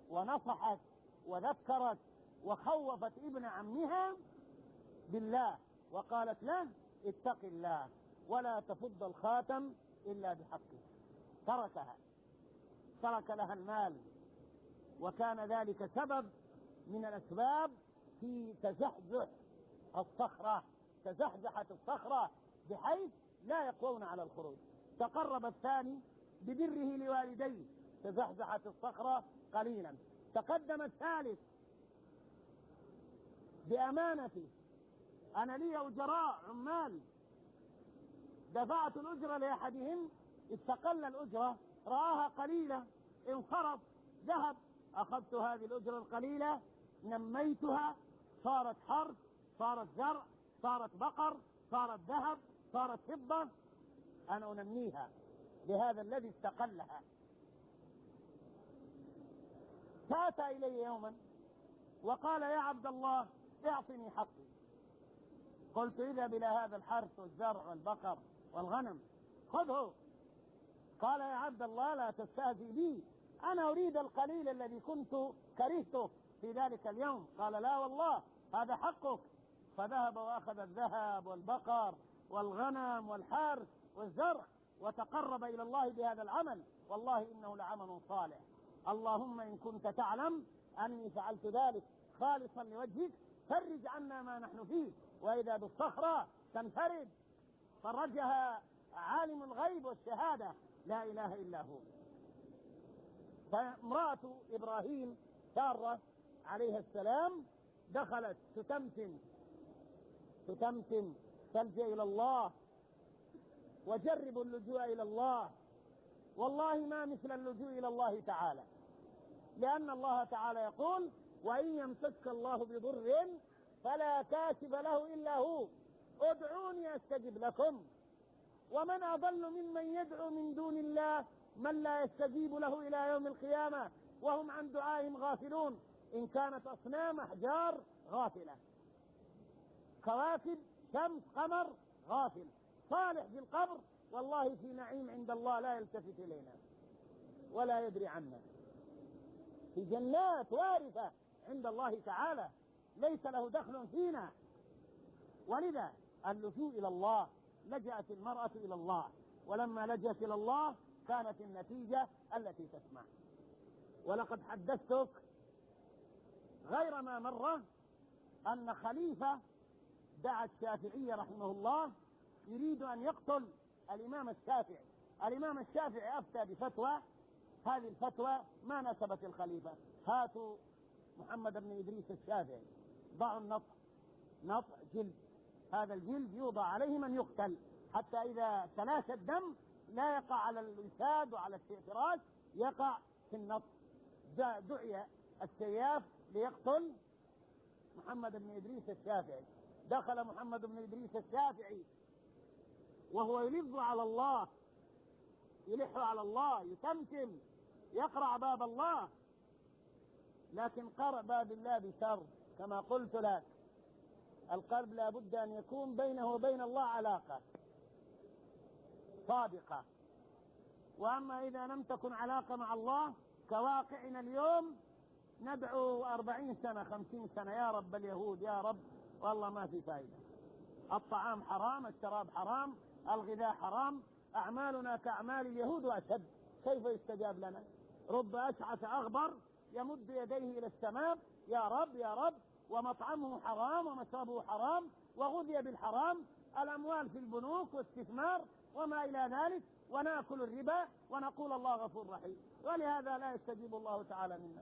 A: ونصحت وذكرت وخوفت ابن عمها بالله وقالت له اتق الله ولا تفض الخاتم إلا بحقه تركها ترك لها المال وكان ذلك سبب من الأسباب في تزحزح الصخرة تزحزحت الصخرة بحيث لا يقوون على الخروج تقرب الثاني ببره لوالديه تزحزحت الصخرة قليلا تقدم الثالث بأمانته أنا لي أجراء عمال دفعت الأجرة لأحدهم استقل الأجرة رآها قليلة انصرف ذهب أخذت هذه الأجرة القليلة نميتها صارت حرث صارت زرع صارت بقر صارت ذهب صارت فضة أنا أنميها لهذا الذي استقلها فأتى إلي يوما وقال يا عبد الله اعطني حقي قلت إذا بلا هذا الحرث والزرع والبقر والغنم خذه قال يا عبد الله لا تستهزئ بي أنا أريد القليل الذي كنت كرهته في ذلك اليوم قال لا والله هذا حقك فذهب واخذ الذهب والبقر والغنم والحرث والزرع وتقرب الى الله بهذا العمل والله انه لعمل صالح اللهم ان كنت تعلم اني فعلت ذلك خالصا لوجهك فرج عنا ما نحن فيه واذا بالصخره تنفرد فرجها عالم الغيب والشهاده لا اله الا هو فامراه ابراهيم ساره عليه السلام دخلت تتمتم تتمتم تلجأ إلى الله وجربوا اللجوء إلى الله والله ما مثل اللجوء إلى الله تعالى لأن الله تعالى يقول وإن يمسك الله بضر فلا كاشف له إلا هو ادعوني أستجب لكم ومن أضل ممن يدعو من دون الله من لا يستجيب له إلى يوم القيامة وهم عن دعائهم غافلون إن كانت أصنام أحجار غافلة كواكب شمس قمر غافل صالح في القبر والله في نعيم عند الله لا يلتفت إلينا ولا يدري عنا في جنات وارثة عند الله تعالى ليس له دخل فينا ولذا اللجوء إلى الله لجأت المرأة إلى الله ولما لجأت إلى الله كانت النتيجة التي تسمع ولقد حدثتك غير ما مر أن خليفة دعا الشافعي رحمه الله يريد أن يقتل الإمام الشافعي الإمام الشافعي أفتى بفتوى هذه الفتوى ما نسبت الخليفة هاتوا محمد بن إدريس الشافعي ضعوا النطع نطع جلد هذا الجلد يوضع عليه من يقتل حتى إذا تلاشى الدم لا يقع على الوساد وعلى الفراش يقع في النطع دعي السياف ليقتل محمد بن إدريس الشافعي دخل محمد بن إدريس الشافعي وهو يلظ على الله يلح على الله يتمتم يقرع باب الله لكن قرع باب الله بشر كما قلت لك القلب لا بد أن يكون بينه وبين الله علاقة صادقة وأما إذا لم تكن علاقة مع الله كواقعنا اليوم ندعو أربعين سنة خمسين سنة يا رب اليهود يا رب والله ما في فائدة الطعام حرام الشراب حرام الغذاء حرام أعمالنا كأعمال اليهود وأشد كيف يستجاب لنا رب أشعث أغبر يمد يديه إلى السماء يا رب يا رب ومطعمه حرام ومشربه حرام وغذي بالحرام الأموال في البنوك واستثمار وما إلى ذلك وناكل الربا ونقول الله غفور رحيم ولهذا لا يستجيب الله تعالى منا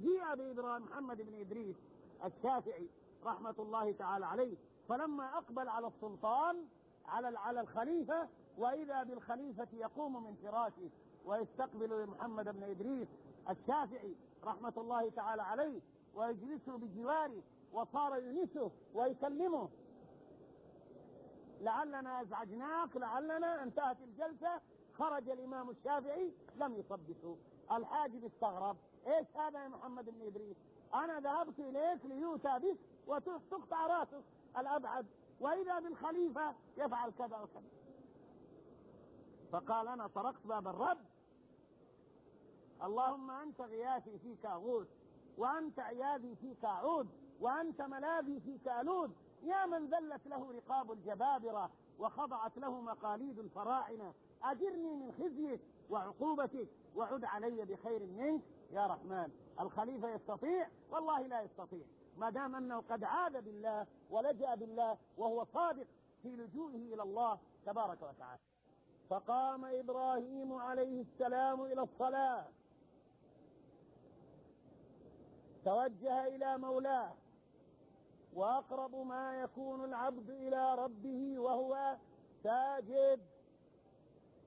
A: جيء بإبراهيم محمد بن إدريس الشافعي رحمة الله تعالى عليه فلما أقبل على السلطان على على الخليفة وإذا بالخليفة يقوم من فراشه ويستقبل محمد بن إدريس الشافعي رحمة الله تعالى عليه ويجلسه بجواره وصار ينسه ويكلمه لعلنا أزعجناك لعلنا انتهت الجلسة خرج الإمام الشافعي لم يصبته الحاجب استغرب ايش هذا يا محمد بن ادريس انا ذهبت اليك ليؤتى بك وتقطع راسك الابعد واذا بالخليفه يفعل كذا وكذا فقال انا طرقت باب الرب اللهم انت غياثي فيك اغوث وانت عياذي فيك اعود وانت ملاذي فيك الود يا من ذلت له رقاب الجبابره وخضعت له مقاليد الفراعنه اجرني من خزيك وعقوبتك وعد علي بخير منك يا رحمن الخليفة يستطيع والله لا يستطيع ما دام أنه قد عاد بالله ولجأ بالله وهو صادق في لجوئه إلى الله تبارك وتعالى فقام إبراهيم عليه السلام إلى الصلاة توجه إلى مولاه وأقرب ما يكون العبد إلى ربه وهو ساجد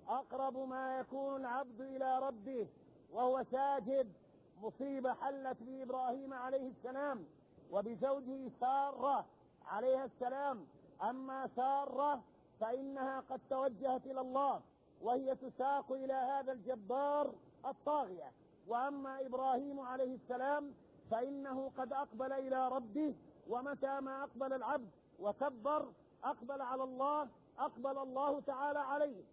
A: أقرب ما يكون العبد إلى ربه وهو ساجد مصيبة حلت بإبراهيم عليه السلام وبزوجه سارة عليها السلام أما سارة فإنها قد توجهت إلى الله وهي تساق إلى هذا الجبار الطاغية وأما إبراهيم عليه السلام فإنه قد أقبل إلى ربه ومتى ما أقبل العبد وكبر أقبل على الله أقبل الله تعالى عليه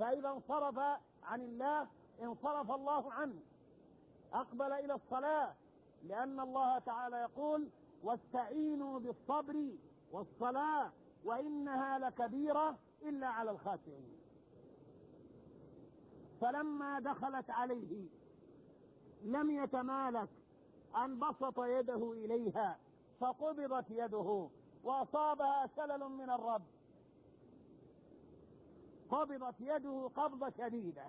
A: فإذا انصرف عن الله انصرف الله عنه أقبل إلى الصلاة لأن الله تعالى يقول واستعينوا بالصبر والصلاة وإنها لكبيرة إلا على الخاشعين فلما دخلت عليه لم يتمالك أن بسط يده إليها فقبضت يده وأصابها شلل من الرب قبضت يده قبضة شديدة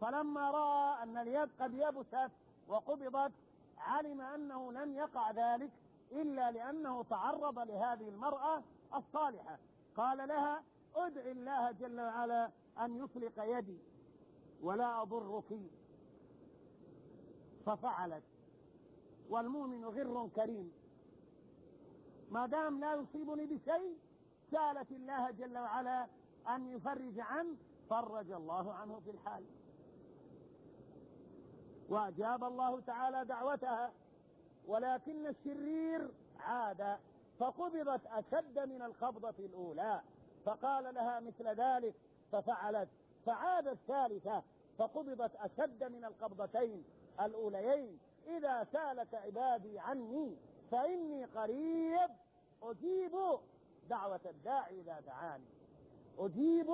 A: فلما رأى أن اليد قد يبست وقبضت علم أنه لم يقع ذلك إلا لأنه تعرض لهذه المرأة الصالحة قال لها ادع الله جل وعلا أن يطلق يدي ولا أضرك ففعلت والمؤمن غر كريم ما دام لا يصيبني بشيء سالت الله جل وعلا أن يفرج عنه فرج الله عنه في الحال وأجاب الله تعالى دعوتها ولكن الشرير عاد فقبضت أشد من القبضة الأولى فقال لها مثل ذلك ففعلت فعاد الثالثة فقبضت أشد من القبضتين الأوليين إذا سالك عبادي عني فإني قريب أجيب دعوة الداعي إذا دعاني أجيب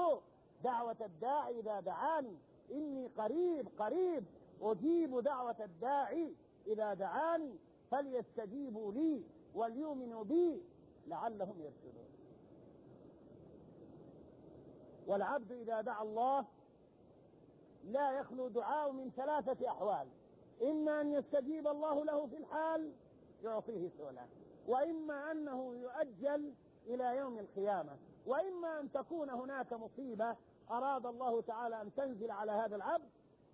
A: دعوة الداعي إذا دعاني إني قريب قريب أجيب دعوة الداعي إذا دعاني فليستجيبوا لي وليؤمنوا بي لعلهم يرشدون والعبد إذا دعا الله لا يخلو دعاء من ثلاثة أحوال إما أن يستجيب الله له في الحال يعطيه سؤلا وإما أنه يؤجل إلى يوم القيامة واما ان تكون هناك مصيبه اراد الله تعالى ان تنزل على هذا العبد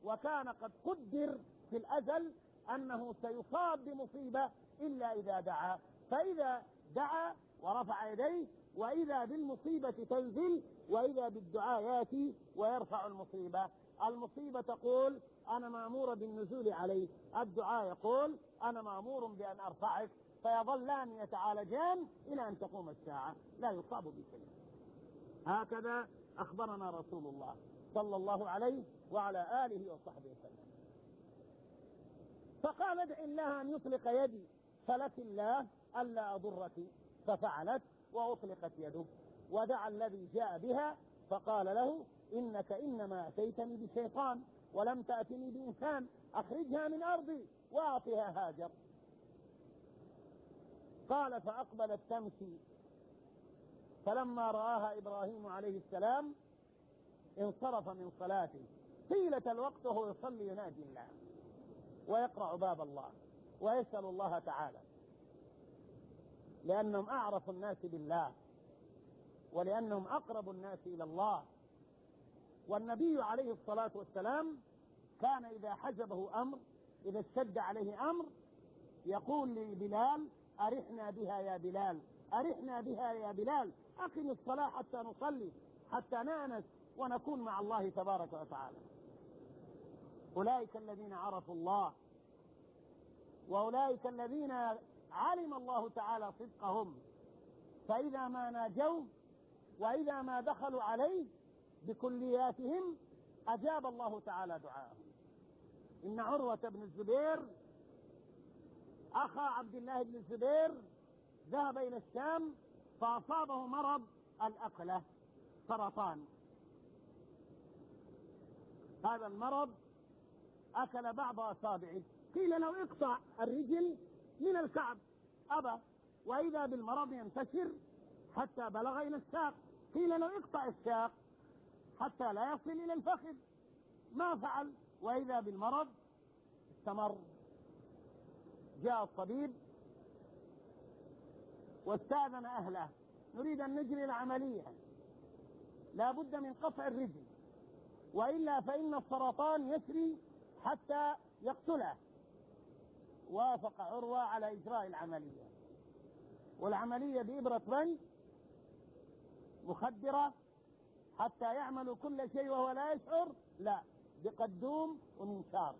A: وكان قد قدر في الازل انه سيصاب بمصيبه الا اذا دعا فاذا دعا ورفع يديه واذا بالمصيبه تنزل واذا بالدعاء ياتي ويرفع المصيبه المصيبه تقول انا ماموره بالنزول عليه الدعاء يقول انا مامور بان ارفعك فيظلان يتعالجان الى ان تقوم الساعه لا يصاب بشيء هكذا أخبرنا رسول الله صلى الله عليه وعلى آله وصحبه وسلم فقال ادع الله أن يطلق يدي فلك الله ألا أضرك ففعلت وأطلقت يده ودعا الذي جاء بها فقال له إنك إنما أتيتني بشيطان ولم تأتني بإنسان أخرجها من أرضي وأعطها هاجر قال فأقبلت تمشي فلما رآها إبراهيم عليه السلام انصرف من صلاته طيلة الوقت وهو يصلي ينادي الله ويقرأ باب الله ويسأل الله تعالى لأنهم أعرف الناس بالله ولأنهم أقرب الناس إلى الله والنبي عليه الصلاة والسلام كان إذا حجبه أمر إذا اشتد عليه أمر يقول لبلال أرحنا بها يا بلال أرحنا بها يا بلال أقم الصلاة حتى نصلي حتى نأنس ونكون مع الله تبارك وتعالى أولئك الذين عرفوا الله وأولئك الذين علم الله تعالى صدقهم فإذا ما ناجوه وإذا ما دخلوا عليه بكلياتهم أجاب الله تعالى دعاءهم إن عروة بن الزبير أخا عبد الله بن الزبير ذهب إلى الشام فأصابه مرض الأقلة سرطان هذا المرض أكل بعض أصابعه قيل له اقطع الرجل من الكعب أبى وإذا بالمرض ينتشر حتى بلغ إلى الساق قيل له اقطع الساق حتى لا يصل إلى الفخذ ما فعل وإذا بالمرض استمر جاء الطبيب واستاذن اهله نريد ان نجري العمليه لا بد من قطع الرجل والا فان السرطان يسري حتى يقتله وافق عروه على اجراء العمليه والعمليه بابره بن مخدره حتى يعمل كل شيء وهو لا يشعر لا بقدوم ومنشار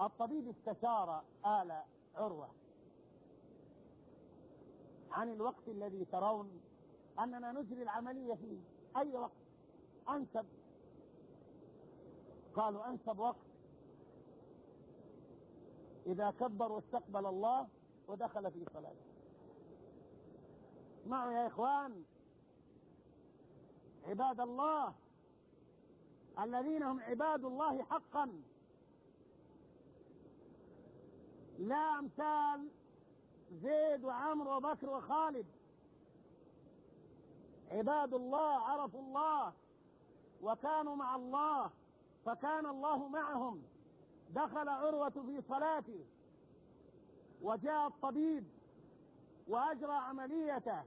A: الطبيب استشار آل عروة عن الوقت الذي ترون أننا نجري العملية فيه أي وقت أنسب قالوا أنسب وقت إذا كبر واستقبل الله ودخل في صلاته اسمعوا يا إخوان عباد الله الذين هم عباد الله حقا لا أمثال زيد وعمرو وبكر وخالد عباد الله عرفوا الله وكانوا مع الله فكان الله معهم دخل عروة في صلاته وجاء الطبيب وأجرى عمليته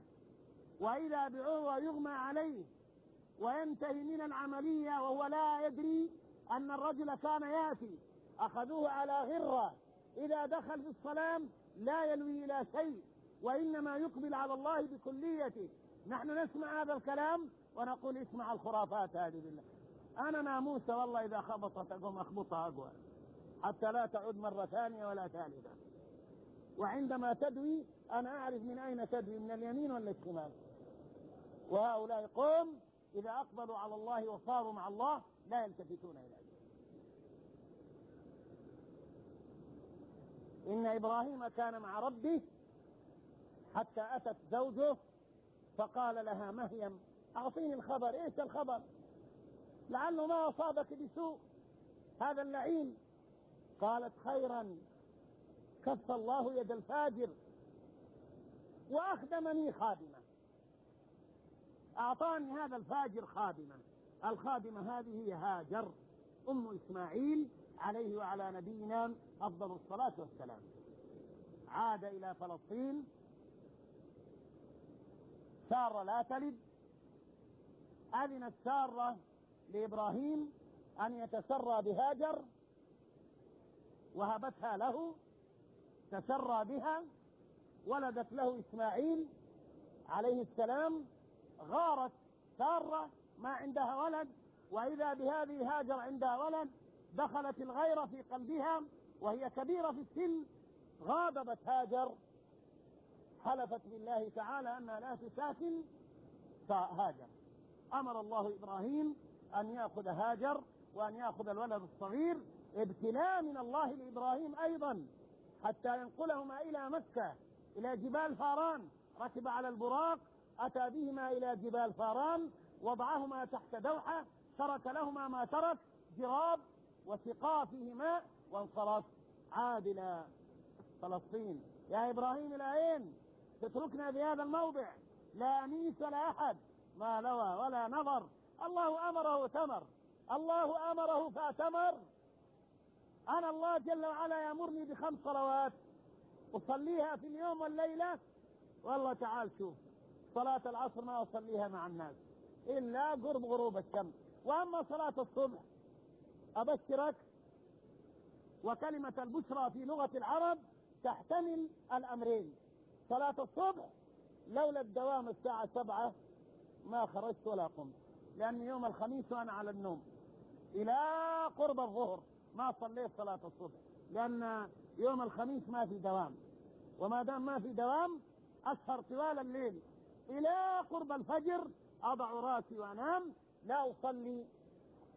A: وإذا بعروة يغمى عليه وينتهي من العملية وهو لا يدري أن الرجل كان يأتي أخذوه على غرة إذا دخل في الصلاة لا يلوي إلى شيء وإنما يقبل على الله بكليته نحن نسمع هذا الكلام ونقول اسمع الخرافات هذه بالله أنا ناموسة والله إذا خبطت أقوم أخبطها أقوى حتى لا تعود مرة ثانية ولا ثالثة وعندما تدوي أنا أعرف من أين تدوي من اليمين ولا الشمال وهؤلاء قوم إذا أقبلوا على الله وصاروا مع الله لا يلتفتون إليه إن إبراهيم كان مع ربه حتى أتت زوجه فقال لها مهيم أعطيني الخبر إيش الخبر لعله ما أصابك بسوء هذا اللعين قالت خيرا كف الله يد الفاجر وأخدمني خادمة أعطاني هذا الفاجر خادمة الخادمة هذه هي هاجر أم إسماعيل عليه وعلى نبينا أفضل الصلاة والسلام عاد إلى فلسطين سارة لا تلد أذنت سارة لإبراهيم أن يتسرى بهاجر وهبتها له تسرى بها ولدت له إسماعيل عليه السلام غارت سارة ما عندها ولد وإذا بهذه هاجر عندها ولد دخلت الغيرة في قلبها وهي كبيرة في السن غاضبت هاجر حلفت بالله تعالى أنها لا تساكن فهاجر أمر الله إبراهيم أن يأخذ هاجر وأن يأخذ الولد الصغير ابتلاء من الله لإبراهيم أيضا حتى ينقلهما إلى مكة إلى جبال فاران ركب على البراق أتى بهما إلى جبال فاران وضعهما تحت دوحة ترك لهما ما ترك جراب وثقافهما وانصرف عاد إلى فلسطين يا إبراهيم إلى أين تتركنا بهذا الموضع لا أنيس لا أحد ما لوى ولا نظر الله أمره ثمر الله أمره فأتمر أنا الله جل وعلا يأمرني بخمس صلوات أصليها في اليوم والليلة والله تعال شوف صلاة العصر ما أصليها مع الناس إلا قرب غروب الشمس وأما صلاة الصبح أبشرك وكلمة البشرى في لغة العرب تحتمل الأمرين صلاة الصبح لولا الدوام الساعة سبعة ما خرجت ولا قمت لأن يوم الخميس وأنا على النوم إلى قرب الظهر ما صليت صلاة الصبح لأن يوم الخميس ما في دوام وما دام ما في دوام أسهر طوال الليل إلى قرب الفجر أضع راسي وأنام لا أصلي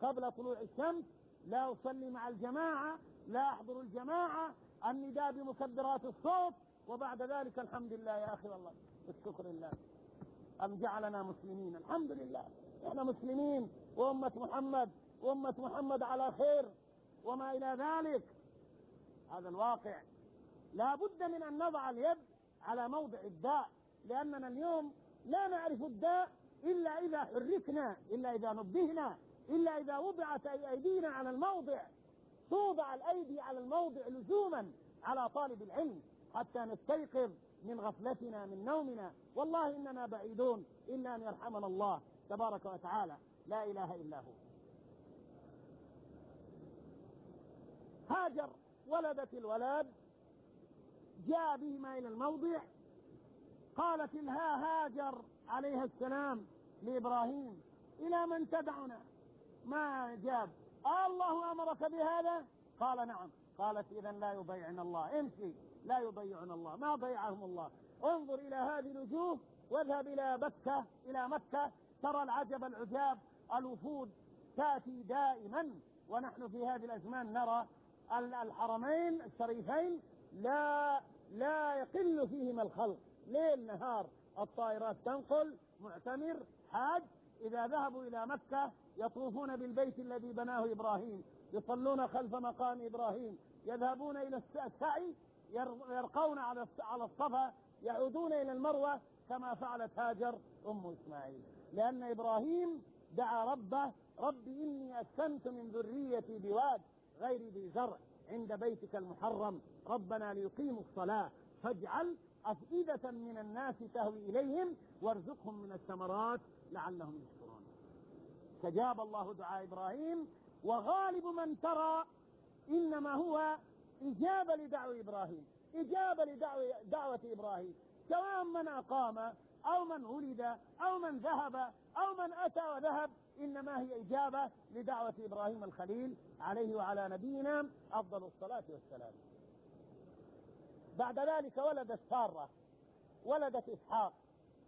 A: قبل طلوع الشمس لا أصلي مع الجماعة لا أحضر الجماعة النداء بمكبرات الصوت وبعد ذلك الحمد لله يا أخي والله الشكر لله أن جعلنا مسلمين الحمد لله احنا مسلمين وأمة محمد وأمة محمد على خير وما إلى ذلك هذا الواقع لا بد من أن نضع اليد على موضع الداء لأننا اليوم لا نعرف الداء إلا إذا حركنا إلا إذا نبهنا إلا إذا وضعت أيدينا على الموضع توضع الأيدي على الموضع لزوما على طالب العلم حتى نستيقظ من غفلتنا من نومنا والله إننا بعيدون إلا أن يرحمنا الله تبارك وتعالى لا إله إلا هو هاجر ولدت الولد جاء بهما إلى الموضع قالت الها هاجر عليها السلام لإبراهيم إلى من تدعنا ما جاب الله أمرك بهذا قال نعم قالت إذا لا يبيعن الله امشي لا يبيعن الله ما بيعهم الله انظر إلى هذه الوجوه واذهب إلى مكة إلى مكة ترى العجب العجاب الوفود تأتي دائما ونحن في هذه الأزمان نرى الحرمين الشريفين لا لا يقل فيهما الخلق ليل نهار الطائرات تنقل معتمر حاج إذا ذهبوا إلى مكة يطوفون بالبيت الذي بناه إبراهيم يصلون خلف مقام إبراهيم يذهبون إلى السعي يرقون على على الصفا يعودون إلى المروة كما فعلت هاجر أم إسماعيل لأن إبراهيم دعا ربه رب إني أسكنت من ذريتي بواد غير ذي زرع عند بيتك المحرم ربنا ليقيموا الصلاة فاجعل أفئدة من الناس تهوي إليهم وارزقهم من الثمرات لعلهم يشكرون استجاب الله دعاء إبراهيم وغالب من ترى إنما هو إجابة لدعوة إبراهيم إجابة لدعوة دعوة إبراهيم سواء من أقام أو من ولد أو من ذهب أو من أتى وذهب إنما هي إجابة لدعوة إبراهيم الخليل عليه وعلى نبينا أفضل الصلاة والسلام بعد ذلك ولدت سارة ولدت إسحاق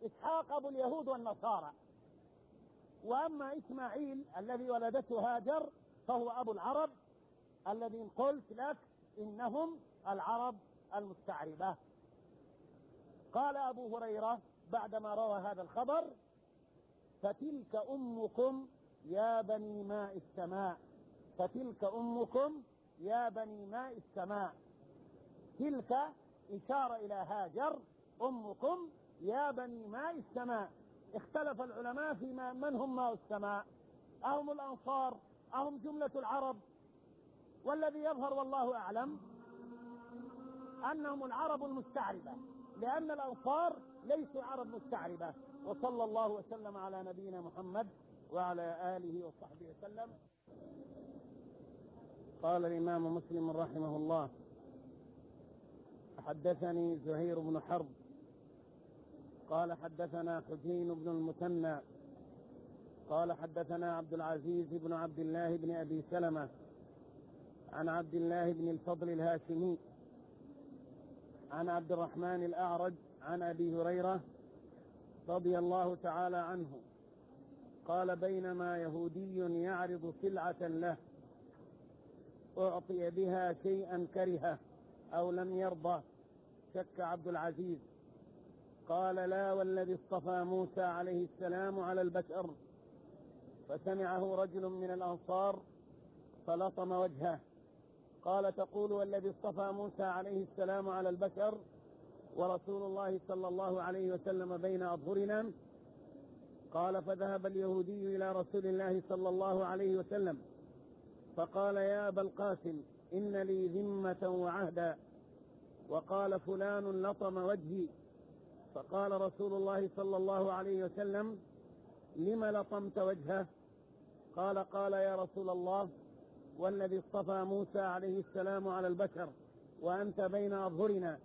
A: إسحاق أبو اليهود والنصارى واما اسماعيل الذي ولدته هاجر فهو ابو العرب الذين قلت لك انهم العرب المستعربه قال ابو هريره بعدما روى هذا الخبر فتلك امكم يا بني ماء السماء فتلك امكم يا بني ماء السماء تلك اشاره الى هاجر امكم يا بني ماء السماء اختلف العلماء فيما من هم ماء السماء أهم الأنصار أهم جملة العرب والذي يظهر والله أعلم أنهم العرب المستعربة لأن الأنصار ليسوا عرب مستعربة وصلى الله وسلم على نبينا محمد وعلى آله وصحبه وسلم قال الإمام مسلم رحمه الله حدثني زهير بن حرب قال حدثنا حسين بن المثنى قال حدثنا عبد العزيز بن عبد الله بن ابي سلمه عن عبد الله بن الفضل الهاشمي عن عبد الرحمن الاعرج عن ابي هريره رضي الله تعالى عنه قال بينما يهودي يعرض سلعه له اعطي بها شيئا كرهه او لم يرضى شك عبد العزيز قال لا والذي اصطفى موسى عليه السلام على البشر فسمعه رجل من الانصار فلطم وجهه قال تقول والذي اصطفى موسى عليه السلام على البشر ورسول الله صلى الله عليه وسلم بين اظهرنا قال فذهب اليهودي الى رسول الله صلى الله عليه وسلم فقال يا ابا القاسم ان لي ذمه وعهدا وقال فلان لطم وجهي فقال رسول الله صلى الله عليه وسلم لم لطمت وجهه قال قال يا رسول الله والذي اصطفى موسى عليه السلام على البشر وأنت بين أظهرنا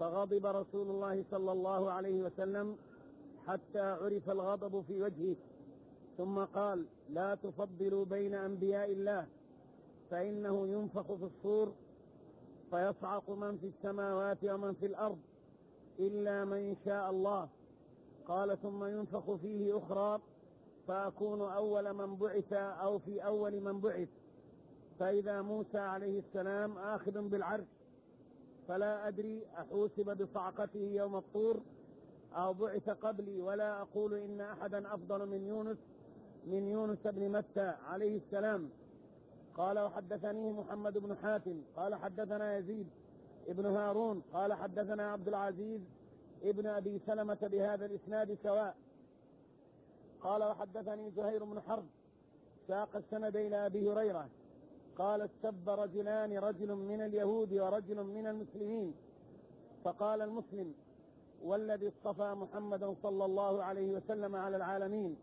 A: فغضب رسول الله صلى الله عليه وسلم حتى عرف الغضب في وجهه ثم قال لا تفضلوا بين أنبياء الله فإنه ينفخ في الصور فيصعق من في السماوات ومن في الأرض إلا من شاء الله قال ثم ينفخ فيه أخرى فأكون أول من بعث أو في أول من بعث فإذا موسى عليه السلام آخذ بالعرش فلا أدري أحوسب بصعقته يوم الطور أو بعث قبلي ولا أقول إن أحدا أفضل من يونس من يونس بن متى عليه السلام قال وحدثني محمد بن حاتم قال حدثنا يزيد ابن هارون قال حدثنا عبد العزيز ابن أبي سلمة بهذا الإسناد سواء قال وحدثني زهير بن حرب ساق السند إلى أبي هريرة قال استب رجلان رجل من اليهود ورجل من المسلمين فقال المسلم والذي اصطفى محمدا صلى الله عليه وسلم على العالمين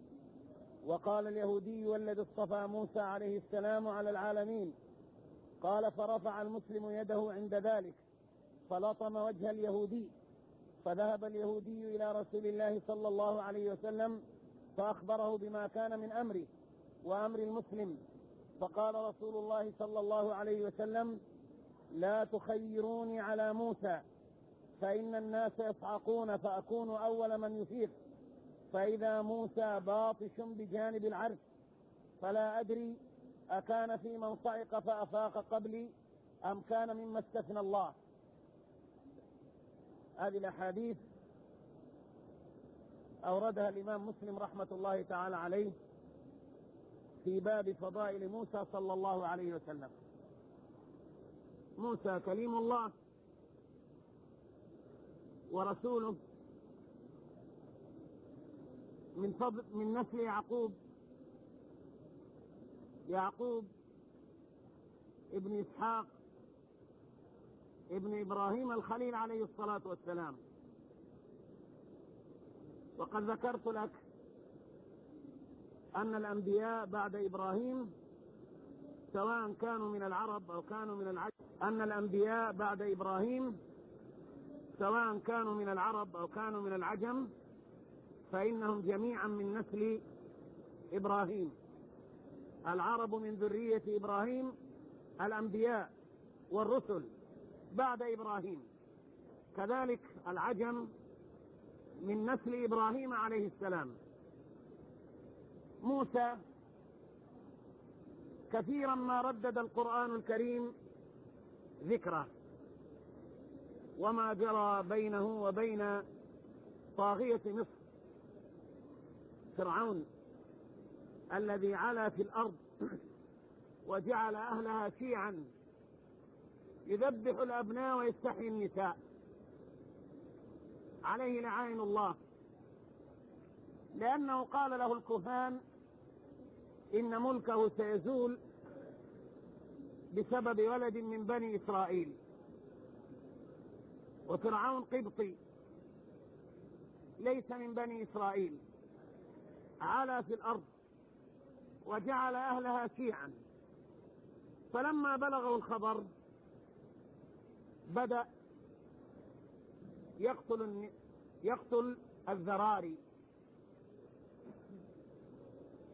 A: وقال اليهودي والذي اصطفى موسى عليه السلام على العالمين قال فرفع المسلم يده عند ذلك فلطم وجه اليهودي فذهب اليهودي إلى رسول الله صلى الله عليه وسلم فأخبره بما كان من أمره وأمر المسلم فقال رسول الله صلى الله عليه وسلم لا تخيروني على موسى فإن الناس يصعقون فأكون أول من يفيق فإذا موسى باطش بجانب العرش فلا أدري أكان في من صعق فأفاق قبلي أم كان مما استثنى الله هذه الأحاديث أوردها الإمام مسلم رحمة الله تعالى عليه في باب فضائل موسى صلى الله عليه وسلم موسى كليم الله ورسوله من فضل من نسل يعقوب يعقوب ابن اسحاق ابن إبراهيم الخليل عليه الصلاة والسلام وقد ذكرت لك أن الأنبياء بعد إبراهيم سواء كانوا من العرب أو كانوا من العجم أن الأنبياء بعد إبراهيم سواء كانوا من العرب أو كانوا من العجم فإنهم جميعا من نسل إبراهيم العرب من ذرية إبراهيم الأنبياء والرسل بعد إبراهيم كذلك العجم من نسل إبراهيم عليه السلام موسى كثيرا ما ردد القرآن الكريم ذكره وما جرى بينه وبين طاغية مصر فرعون الذي علا في الأرض وجعل أهلها شيعا يذبح الأبناء ويستحيي النساء عليه لعائن الله لأنه قال له الكهان إن ملكه سيزول بسبب ولد من بني إسرائيل وفرعون قبطي ليس من بني إسرائيل علا في الأرض وجعل أهلها شيعا فلما بلغه الخبر بدأ يقتل يقتل الذراري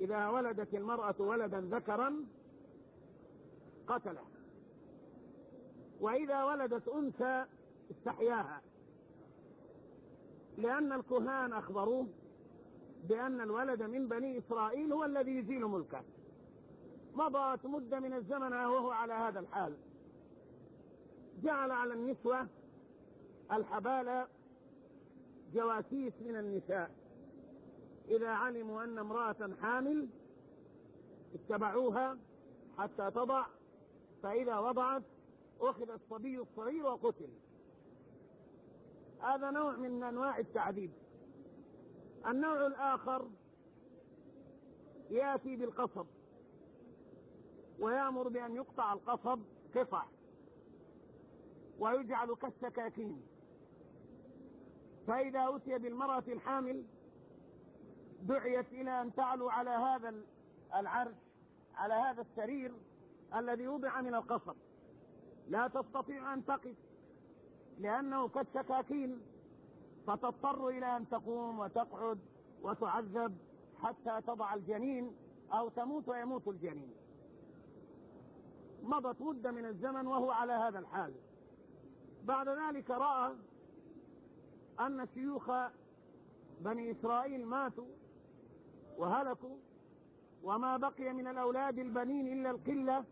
A: إذا ولدت المرأة ولدا ذكرا قتله وإذا ولدت أنثى استحياها لأن الكهان أخبروه بأن الولد من بني إسرائيل هو الذي يزيل ملكه مضت مدة من الزمن وهو على هذا الحال جعل على النسوة الحبالة جواسيس من النساء إذا علموا أن امرأة حامل اتبعوها حتى تضع فإذا وضعت أخذ الصبي الصغير وقتل هذا نوع من أنواع التعذيب النوع الآخر يأتي بالقصب ويأمر بأن يقطع القصب قطع ويجعل كالسكاكين فإذا أتي بالمرأة الحامل دعيت إلى أن تعلو على هذا العرش على هذا السرير الذي وضع من القصر لا تستطيع أن تقف لأنه كالسكاكين فتضطر إلى أن تقوم وتقعد وتعذب حتى تضع الجنين أو تموت ويموت الجنين مضت مدة من الزمن وهو على هذا الحال بعد ذلك رأى أن شيوخ بني إسرائيل ماتوا وهلكوا وما بقي من الأولاد البنين إلا القلة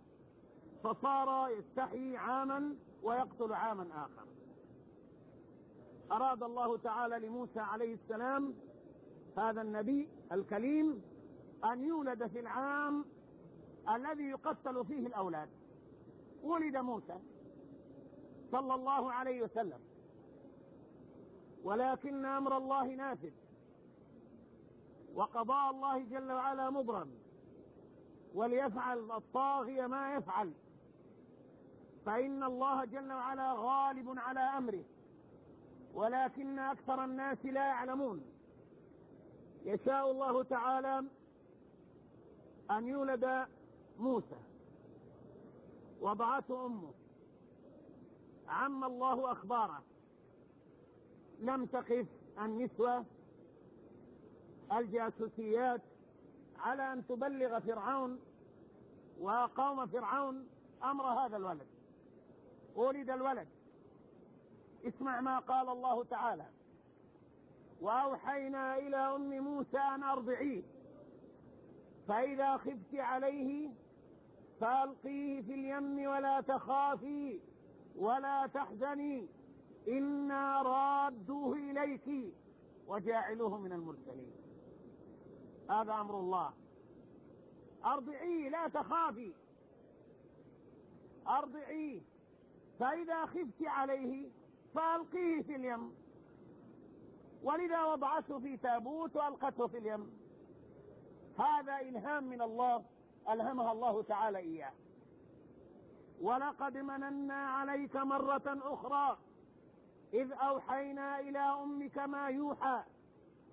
A: فصار يستحي عاما ويقتل عاما آخر أراد الله تعالى لموسى عليه السلام هذا النبي الكليم أن يولد في العام الذي يقتل فيه الأولاد ولد موسى صلى الله عليه وسلم ولكن أمر الله نافذ وقضاء الله جل وعلا مبرم وليفعل الطاغية ما يفعل فإن الله جل وعلا غالب على أمره ولكن أكثر الناس لا يعلمون يشاء الله تعالى أن يولد موسى وضعته أمه عم الله أخباره لم تقف النسوة الجاسوسيات على أن تبلغ فرعون وقوم فرعون أمر هذا الولد ولد الولد اسمع ما قال الله تعالى وأوحينا إلى أم موسى أن أرضعيه فإذا خفت عليه فألقيه في اليم ولا تخافي ولا تحزني إنا رادوه إليك وجاعلوه من المرسلين هذا أمر الله أرضعيه لا تخافي أرضعيه فإذا خفت عليه فألقيه في اليم ولذا وضعته في تابوت وألقته في اليم هذا إلهام من الله ألهمها الله تعالى إياه ولقد مننا عليك مرة أخرى إذ أوحينا إلى أمك ما يوحى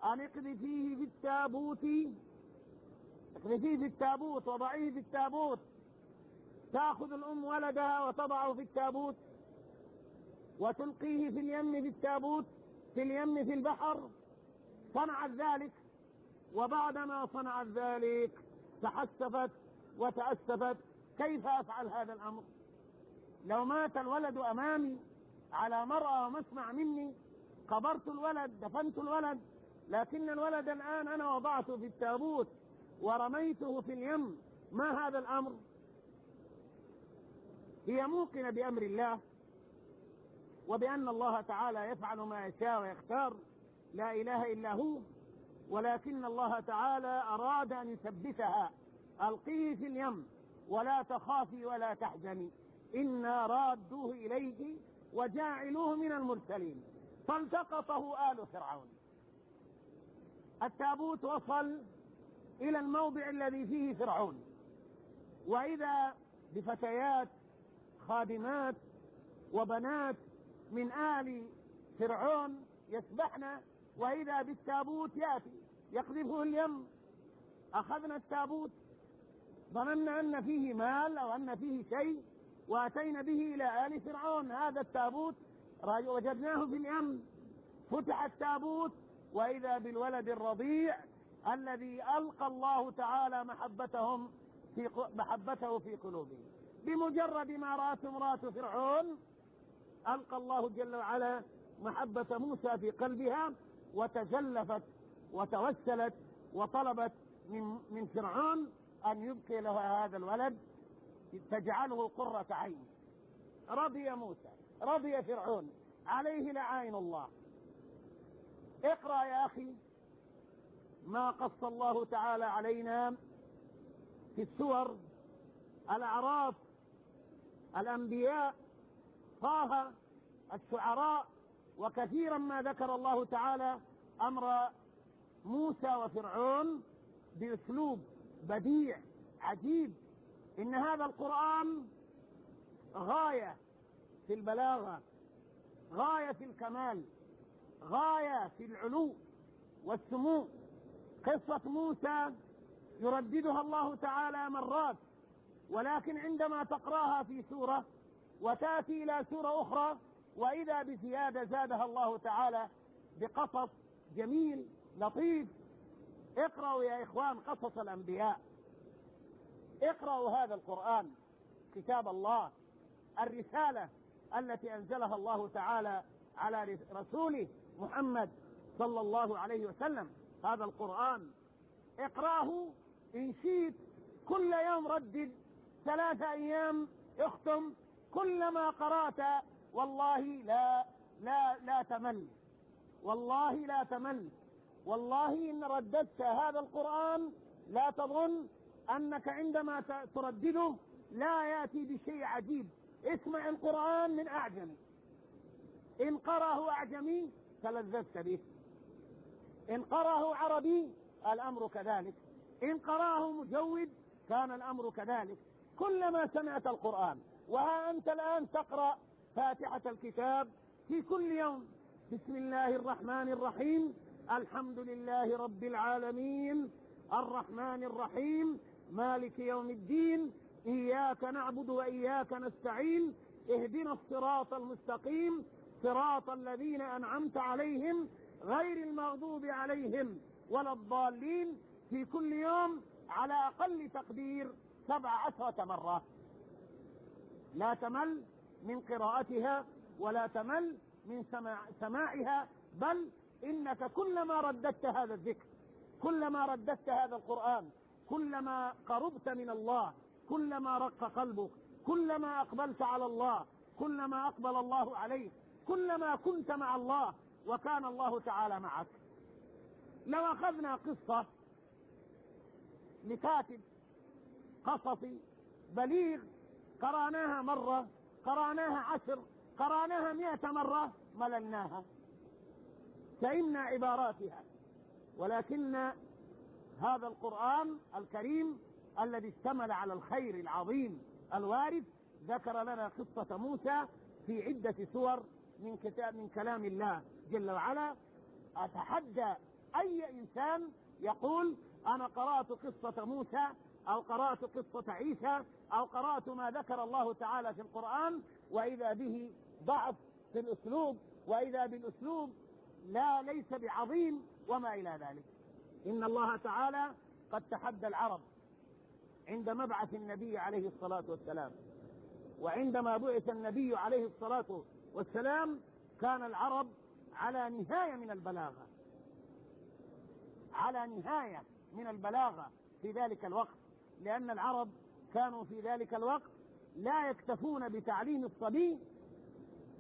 A: أن اقذفيه في التابوت اقذفيه في التابوت وضعيه في التابوت تأخذ الأم ولدها وتضعه في التابوت وتلقيه في اليم في التابوت في اليم في البحر صنعت ذلك وبعدما صنعت ذلك تحسفت وتأسفت كيف أفعل هذا الأمر لو مات الولد امامي على مرأى ومسمع مني قبرت الولد دفنت الولد لكن الولد الان انا وضعته في التابوت ورميته في اليم ما هذا الامر هي موقنه بامر الله وبان الله تعالى يفعل ما يشاء ويختار لا اله الا هو ولكن الله تعالى اراد ان يثبتها القيه في اليم ولا تخافي ولا تحزني إنا رادوه إليه وجاعلوه من المرسلين فالتقطه آل فرعون التابوت وصل إلى الموضع الذي فيه فرعون وإذا بفتيات خادمات وبنات من آل فرعون يسبحن وإذا بالتابوت يأتي يقذفه اليم أخذنا التابوت ظننا أن فيه مال أو أن فيه شيء وأتينا به إلى آل فرعون هذا التابوت وجدناه في اليم فتح التابوت وإذا بالولد الرضيع الذي ألقى الله تعالى محبتهم في محبته في قلوبهم بمجرد ما رأت امرأة فرعون ألقى الله جل وعلا محبة موسى في قلبها وتجلفت وتوسلت وطلبت من من فرعون أن يبقي لها هذا الولد تجعله قرة عين رضي موسى رضي فرعون عليه لعين الله اقرأ يا أخي ما قص الله تعالى علينا في السور الأعراف الأنبياء طه الشعراء وكثيرا ما ذكر الله تعالى أمر موسى وفرعون بأسلوب بديع عجيب إن هذا القرآن غاية في البلاغة غاية في الكمال غاية في العلو والسمو قصة موسى يرددها الله تعالى مرات ولكن عندما تقراها في سورة وتأتي إلى سورة أخرى وإذا بزيادة زادها الله تعالى بقصص جميل لطيف اقرأوا يا إخوان قصص الأنبياء اقرأوا هذا القرآن كتاب الله الرسالة التي أنزلها الله تعالى على رسوله محمد صلى الله عليه وسلم هذا القرآن اقرأه إن شئت كل يوم ردد ثلاثة أيام اختم كلما قرأت والله لا لا لا تمل والله لا تمل والله إن رددت هذا القرآن لا تظن أنك عندما تردده لا يأتي بشيء عجيب اسمع القرآن من أعجمي إن قرأه أعجمي تلذذت به إن قرأه عربي الأمر كذلك إن قرأه مجود كان الأمر كذلك كلما سمعت القرآن وها أنت الآن تقرأ فاتحة الكتاب في كل يوم بسم الله الرحمن الرحيم الحمد لله رب العالمين الرحمن الرحيم مالك يوم الدين إياك نعبد وإياك نستعين اهدنا الصراط المستقيم صراط الذين أنعمت عليهم غير المغضوب عليهم ولا الضالين في كل يوم على أقل تقدير سبع عشرة مرة لا تمل من قراءتها ولا تمل من سماع سماعها بل إنك كلما رددت هذا الذكر كلما رددت هذا القرآن كلما قربت من الله كلما رق قلبك كلما أقبلت على الله كلما أقبل الله عليك كلما كنت مع الله وكان الله تعالى معك لو أخذنا قصة لكاتب قصصي بليغ قرأناها مرة قرأناها عشر قرأناها مئة مرة مللناها سئمنا عباراتها ولكن هذا القرآن الكريم الذي اشتمل على الخير العظيم الوارد ذكر لنا قصة موسى في عدة سور من كتاب من كلام الله جل وعلا أتحدى أي إنسان يقول أنا قرأت قصة موسى أو قرأت قصة عيسى أو قرأت ما ذكر الله تعالى في القرآن وإذا به ضعف في الأسلوب وإذا بالأسلوب لا ليس بعظيم وما إلى ذلك إن الله تعالى قد تحدى العرب عند مبعث النبي عليه الصلاة والسلام وعندما بعث النبي عليه الصلاة والسلام كان العرب على نهاية من البلاغة على نهاية من البلاغة في ذلك الوقت لأن العرب كانوا في ذلك الوقت لا يكتفون بتعليم الصبي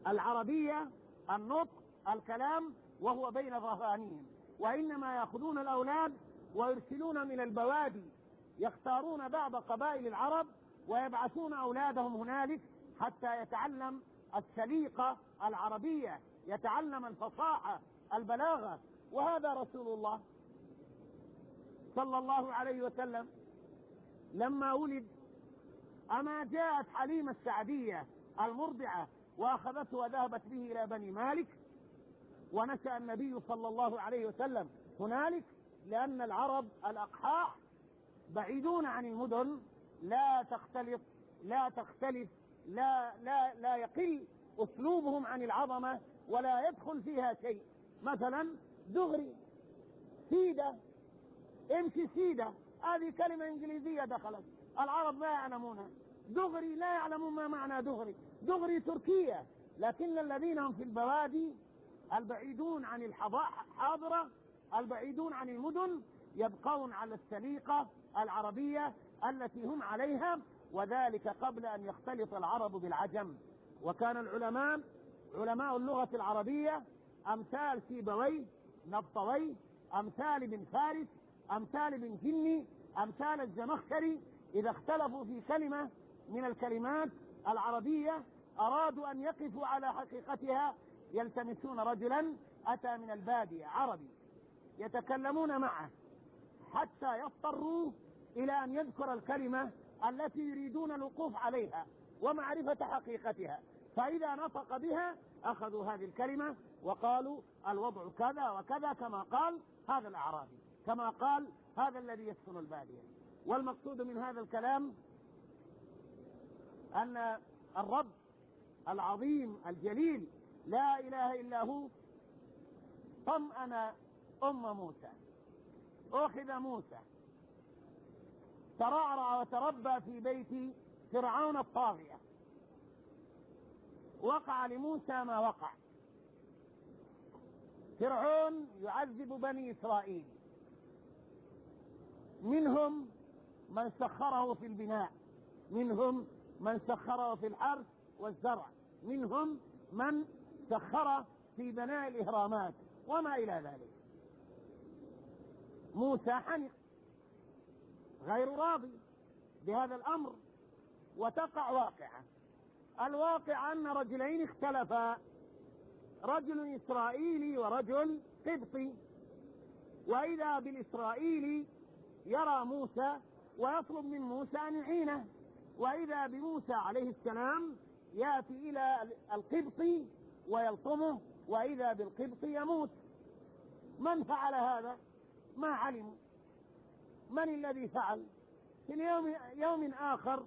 A: العربية النطق الكلام وهو بين ظهرانهم وإنما يأخذون الأولاد ويرسلون من البوادي يختارون بعض قبائل العرب ويبعثون أولادهم هنالك حتى يتعلم السليقة العربية يتعلم الفصاحة البلاغة وهذا رسول الله صلى الله عليه وسلم لما ولد أما جاءت حليمة السعدية المرضعة وأخذته وذهبت به إلى بني مالك ونشأ النبي صلى الله عليه وسلم هنالك لأن العرب الأقحاح بعيدون عن المدن لا تختلط لا تختلف لا لا لا يقل أسلوبهم عن العظمة ولا يدخل فيها شيء مثلا دغري سيدة امشي سيدة هذه كلمة إنجليزية دخلت العرب لا يعلمونها دغري لا يعلمون ما معنى دغري دغري تركية لكن الذين هم في البوادي البعيدون عن الحاضرة البعيدون عن المدن يبقون على السليقة العربية التي هم عليها وذلك قبل أن يختلط العرب بالعجم وكان العلماء علماء اللغة العربية أمثال سيبويه نبطويه أمثال ابن فارس أمثال ابن جني أمثال الزمخشري إذا اختلفوا في كلمة من الكلمات العربية أرادوا أن يقفوا على حقيقتها يلتمسون رجلا أتى من البادية عربي يتكلمون معه حتى يضطروا إلى أن يذكر الكلمة التي يريدون الوقوف عليها ومعرفة حقيقتها فإذا نطق بها أخذوا هذه الكلمة وقالوا الوضع كذا وكذا كما قال هذا الأعرابي كما قال هذا الذي يسكن البادية والمقصود من هذا الكلام أن الرب العظيم الجليل لا إله إلا هو طمأن أم موسى أخذ موسى ترعرع وتربى في بيت فرعون الطاغية وقع لموسى ما وقع فرعون يعذب بني إسرائيل منهم من سخره في البناء منهم من سخره في الحرث والزرع منهم من سخره في بناء الاهرامات وما الى ذلك موسى حنق غير راضي بهذا الامر وتقع واقعه الواقع ان رجلين اختلفا رجل اسرائيلي ورجل قبطي واذا بالاسرائيلي يرى موسى ويطلب من موسى ان يعينه واذا بموسى عليه السلام ياتي الى القبطي ويلطمه وإذا بالقبط يموت من فعل هذا ما علموا من الذي فعل في يوم, يوم آخر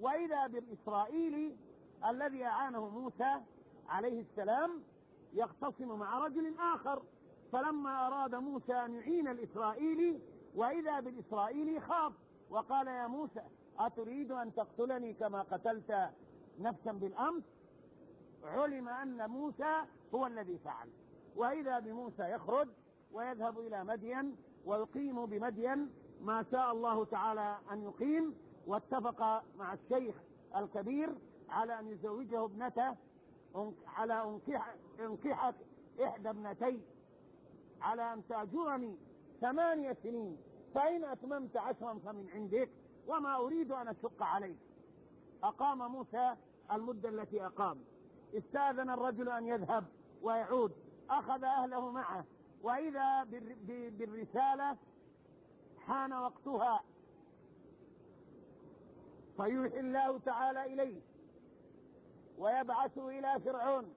A: وإذا بالإسرائيلي الذي أعانه موسى عليه السلام يختصم مع رجل آخر فلما أراد موسى أن يعين الإسرائيلي وإذا بالإسرائيلي خاف وقال يا موسى أتريد أن تقتلني كما قتلت نفسا بالأمس علم أن موسى هو الذي فعل وإذا بموسى يخرج ويذهب إلى مدين ويقيم بمدين ما شاء الله تعالى أن يقيم واتفق مع الشيخ الكبير على أن يزوجه ابنته على أنكح أنكحك إحدى ابنتي على أن تأجرني ثمانية سنين فإن أتممت عشرا فمن عندك وما أريد أن أشق عليك أقام موسى المدة التي أقام استاذن الرجل أن يذهب ويعود أخذ أهله معه وإذا بالرسالة حان وقتها فيوحي الله تعالى إليه ويبعثه إلى فرعون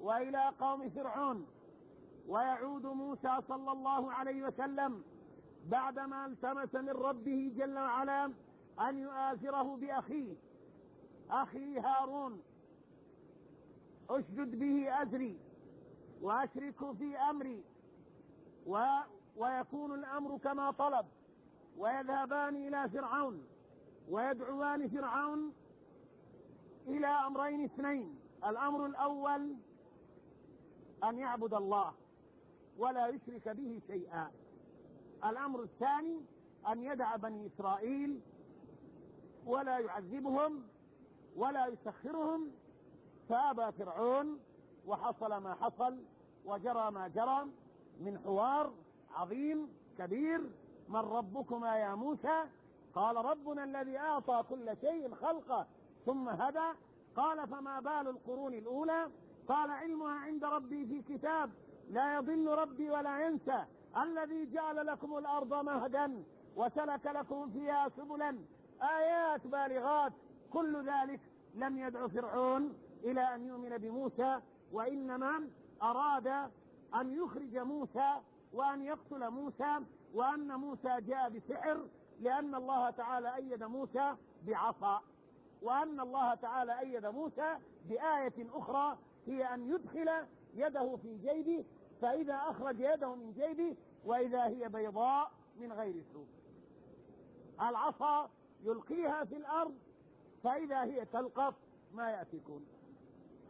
A: وإلى قوم فرعون ويعود موسى صلى الله عليه وسلم بعدما التمس من ربه جل وعلا أن يؤازره بأخيه أخي هارون أشدد به أزري وأشركه في أمري و ويكون الأمر كما طلب ويذهبان إلى فرعون ويدعوان فرعون إلى أمرين اثنين الأمر الأول أن يعبد الله ولا يشرك به شيئا الأمر الثاني أن يدع بني إسرائيل ولا يعذبهم ولا يسخرهم فابى فرعون وحصل ما حصل وجرى ما جرى من حوار عظيم كبير من ربكما يا موسى قال ربنا الذي اعطى كل شيء خلقه ثم هدى قال فما بال القرون الاولى قال علمها عند ربي في كتاب لا يضل ربي ولا ينسى الذي جعل لكم الارض مهدا وسلك لكم فيها سبلا ايات بالغات كل ذلك لم يدع فرعون إلى أن يؤمن بموسى وإنما أراد أن يخرج موسى وأن يقتل موسى وأن موسى جاء بسحر لأن الله تعالى أيد موسى بعصا وأن الله تعالى أيد موسى بآية أخرى هي أن يدخل يده في جيبه فإذا أخرج يده من جيبه وإذا هي بيضاء من غير سوء العصا يلقيها في الأرض فإذا هي تلقف ما يأتيكون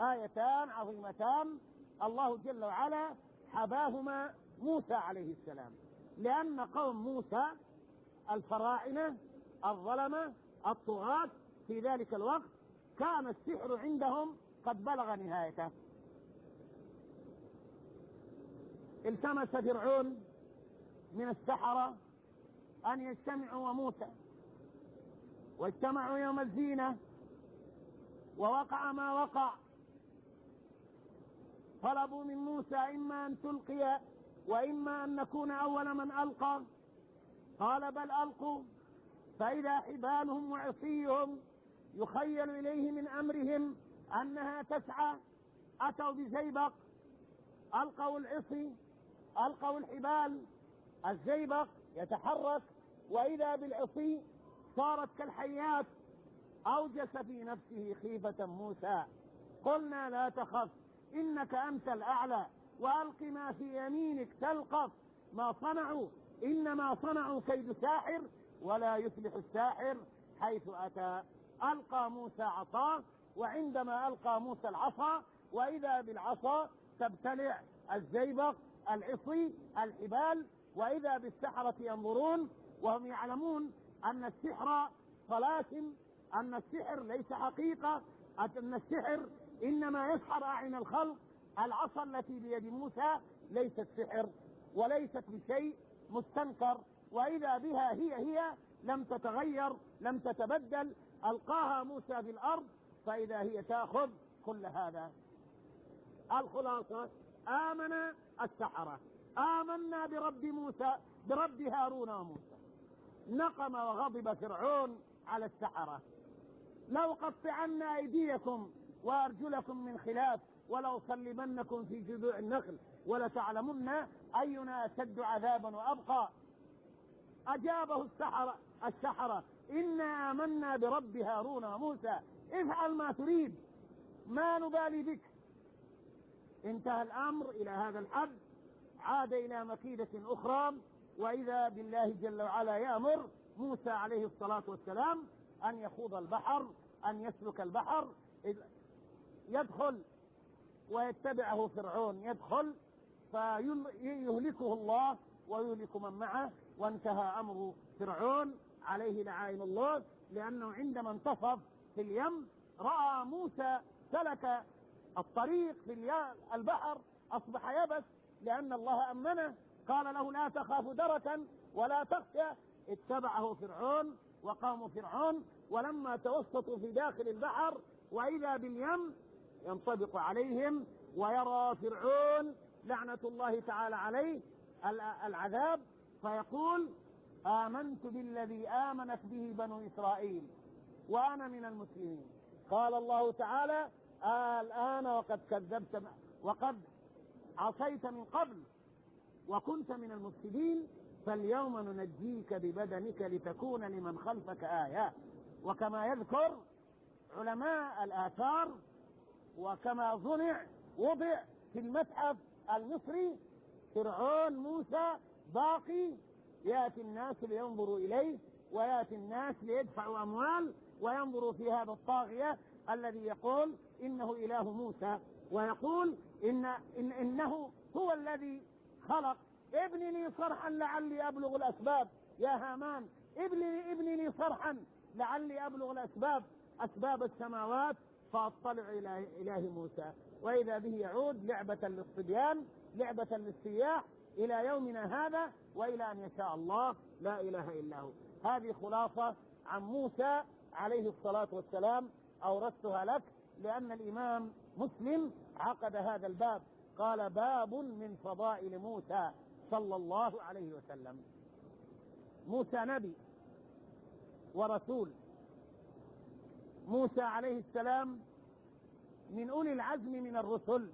A: آيتان عظيمتان الله جل وعلا حباهما موسى عليه السلام لأن قوم موسى الفراعنة الظلمة الطغاة في ذلك الوقت كان السحر عندهم قد بلغ نهايته التمس فرعون من السحرة أن يجتمعوا وموسى واجتمعوا يوم الزينة ووقع ما وقع طلبوا من موسى إما أن تلقي وإما أن نكون أول من ألقى قال بل ألقوا فإذا حبالهم وعصيهم يخيل إليه من أمرهم أنها تسعى أتوا بزيبق ألقوا العصي ألقوا الحبال الزيبق يتحرك وإذا بالعصي صارت كالحيات أوجس في نفسه خيفة موسى قلنا لا تخف إنك أنت الأعلى وألق ما في يمينك تلقف ما صنعوا إنما صنعوا كيد ساحر ولا يفلح الساحر حيث أتى ألقى موسى عصاه وعندما ألقى موسى العصا وإذا بالعصا تبتلع الزيبق العصي الحبال وإذا بالسحرة ينظرون وهم يعلمون أن السحر طلاسم أن السحر ليس حقيقة أن السحر إنما يسحر أعين الخلق العصا التي بيد موسى ليست سحر وليست بشيء مستنكر وإذا بها هي هي لم تتغير لم تتبدل ألقاها موسى في الأرض فإذا هي تأخذ كل هذا الخلاصة آمن السحرة آمنا برب موسى برب هارون وموسى نقم وغضب فرعون على السحرة لو قطعنا أيديكم وأرجلكم من خلاف صلبنكم في جذوع النخل ولتعلمن أينا أشد عذابا وأبقى أجابه السحرة السحرة إنا آمنا برب هارون وموسى افعل ما تريد ما نبالي بك انتهى الأمر إلى هذا الحد عاد إلى مكيدة أخرى وإذا بالله جل وعلا يأمر موسى عليه الصلاة والسلام أن يخوض البحر أن يسلك البحر يدخل ويتبعه فرعون يدخل فيهلكه الله ويهلك من معه وانتهى امر فرعون عليه لعائن الله لانه عندما انتصف في اليم راى موسى سلك الطريق في البحر اصبح يبس لان الله امنه قال له لا تخاف دركا ولا تخشى اتبعه فرعون وقام فرعون ولما توسطوا في داخل البحر واذا باليم ينطبق عليهم ويرى فرعون لعنة الله تعالى عليه العذاب فيقول آمنت بالذي آمنت به بنو إسرائيل وأنا من المسلمين قال الله تعالى آه الآن وقد كذبت وقد عصيت من قبل وكنت من المفسدين فاليوم ننجيك ببدنك لتكون لمن خلفك آية وكما يذكر علماء الآثار وكما صنع وضع في المتحف المصري فرعون موسى باقي ياتي الناس لينظروا اليه وياتي الناس ليدفعوا اموال وينظروا في هذا الطاغيه الذي يقول انه اله موسى ويقول إن, إن انه هو الذي خلق ابنني لي صرحا لعلي ابلغ الاسباب يا هامان ابنني ابنني لي صرحا لعلي ابلغ الاسباب اسباب السماوات فاطلع الى اله موسى واذا به يعود لعبه للصبيان لعبه للسياح الى يومنا هذا والى ان يشاء الله لا اله الا هو هذه خلاصه عن موسى عليه الصلاه والسلام اوردتها لك لان الامام مسلم عقد هذا الباب قال باب من فضائل موسى صلى الله عليه وسلم موسى نبي ورسول موسى عليه السلام من أولي العزم من الرسل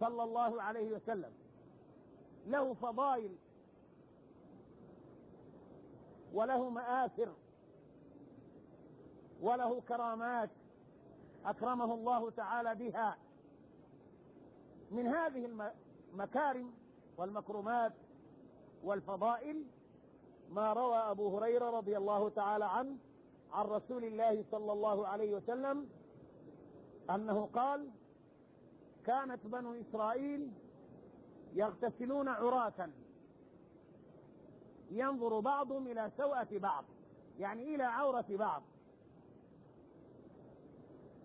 A: صلى الله عليه وسلم له فضائل وله مآثر وله كرامات أكرمه الله تعالى بها من هذه المكارم والمكرمات والفضائل ما روى أبو هريرة رضي الله تعالى عنه عن رسول الله صلى الله عليه وسلم أنه قال كانت بنو إسرائيل يغتسلون عراة ينظر بعضهم إلى سوءة بعض يعني إلى عورة بعض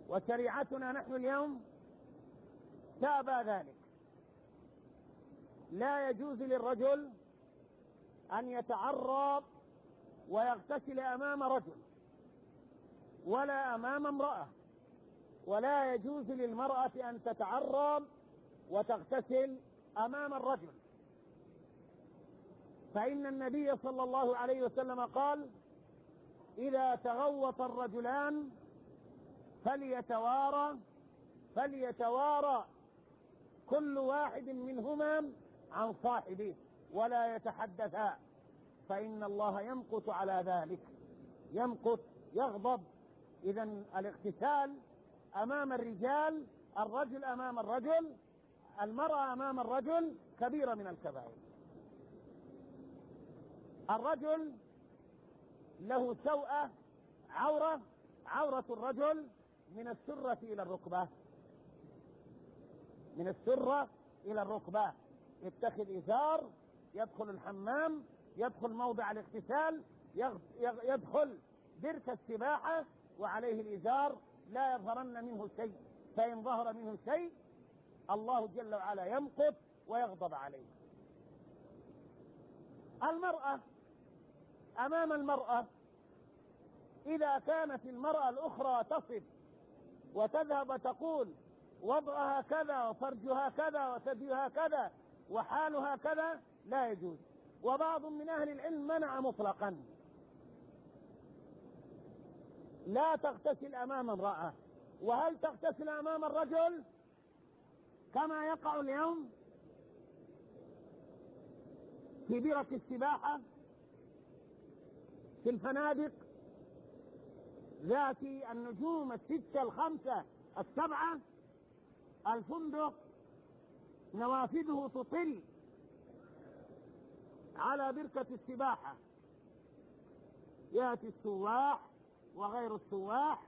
A: وشريعتنا نحن اليوم تأبى ذلك لا يجوز للرجل أن يتعرض ويغتسل أمام رجل ولا امام امراه ولا يجوز للمراه ان تتعرم وتغتسل امام الرجل فان النبي صلى الله عليه وسلم قال اذا تغوط الرجلان فليتوارى فليتوارى كل واحد منهما عن صاحبه ولا يتحدثا فإن الله يمقت على ذلك يمقت يغضب إذا الاغتسال أمام الرجال الرجل أمام الرجل المرأة أمام الرجل كبيرة من الكبائر الرجل له سوءة عورة عورة الرجل من السرة إلى الركبة من السرة إلى الركبة يتخذ إزار يدخل الحمام يدخل موضع الاغتسال يدخل بركة السباحة وعليه الإزار لا يظهرن منه شيء فإن ظهر منه شيء الله جل وعلا يمقت ويغضب عليه المرأة أمام المرأة إذا كانت المرأة الأخرى تصف وتذهب وتقول وضعها كذا وفرجها كذا وثديها كذا وحالها كذا لا يجوز وبعض من أهل العلم منع مطلقا لا تغتسل امام امراه وهل تغتسل امام الرجل كما يقع اليوم في بيرة السباحة في الفنادق ذات النجوم الستة الخمسة السبعة الفندق نوافذه تطل على بركة السباحة يأتي السواح وغير السواح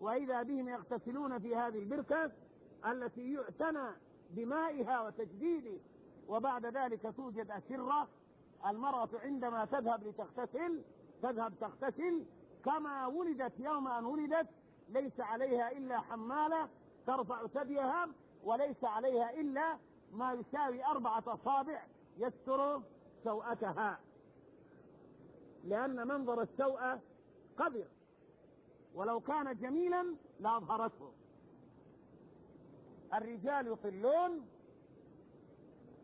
A: وإذا بهم يغتسلون في هذه البركة التي يعتنى بمائها وتجديده وبعد ذلك توجد أسرة المرأة عندما تذهب لتغتسل تذهب تغتسل كما ولدت يوم أن ولدت ليس عليها إلا حمالة ترفع ثديها وليس عليها إلا ما يساوي أربعة أصابع يستر سوءتها لأن منظر السوءة قذر ولو كان جميلا لاظهرته الرجال يطلون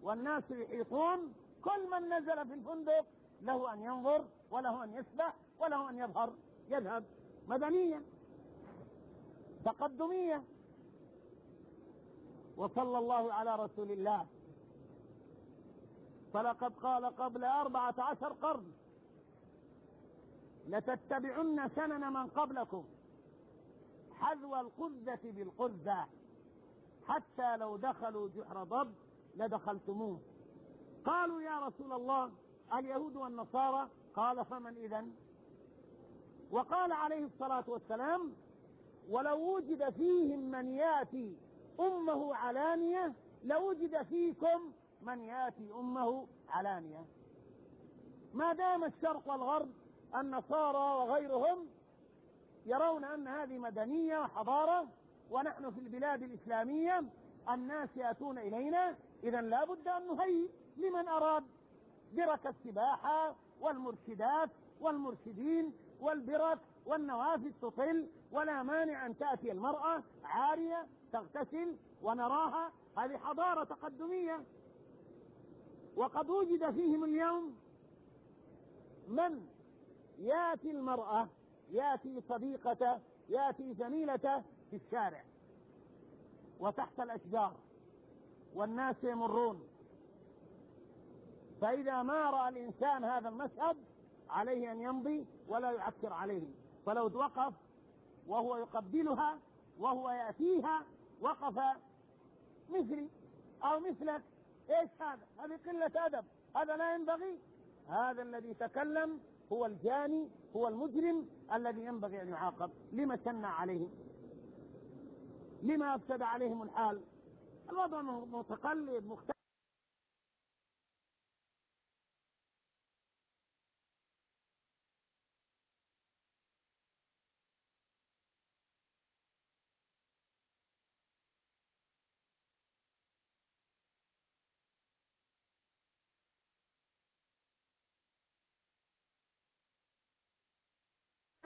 A: والناس يحيطون كل من نزل في الفندق له ان ينظر وله ان يسبح وله ان يظهر يذهب مدنيا تقدميه وصلى الله على رسول الله فلقد قال قبل أربعة عشر قرن لتتبعن سنن من قبلكم حذو القذة بالقذة حتى لو دخلوا جحر ضب لدخلتموه قالوا يا رسول الله اليهود والنصارى قال فمن إذا وقال عليه الصلاة والسلام ولو وجد فيهم من ياتي أمه علانية لوجد فيكم من ياتي أمه علانية ما دام الشرق والغرب النصارى وغيرهم يرون أن هذه مدنية وحضارة ونحن في البلاد الإسلامية الناس يأتون إلينا إذا لا بد أن نهيئ لمن أراد برك السباحة والمرشدات والمرشدين والبرك والنوافذ تطل ولا مانع أن تأتي المرأة عارية تغتسل ونراها هذه حضارة تقدمية وقد وجد فيهم اليوم من ياتي المراه ياتي صديقته ياتي زميلته في الشارع وتحت الاشجار والناس يمرون فاذا ما راى الانسان هذا المشهد عليه ان يمضي ولا يعكر عليه فلو وقف وهو يقبلها وهو ياتيها وقف مثلي او مثلك ايش هذا؟ هذه قله ادب هذا لا ينبغي هذا الذي تكلم هو الجاني هو المجرم الذي ينبغي أن يعاقب لما سن عليهم لما أفسد عليهم الحال الوضع متقلب مختلف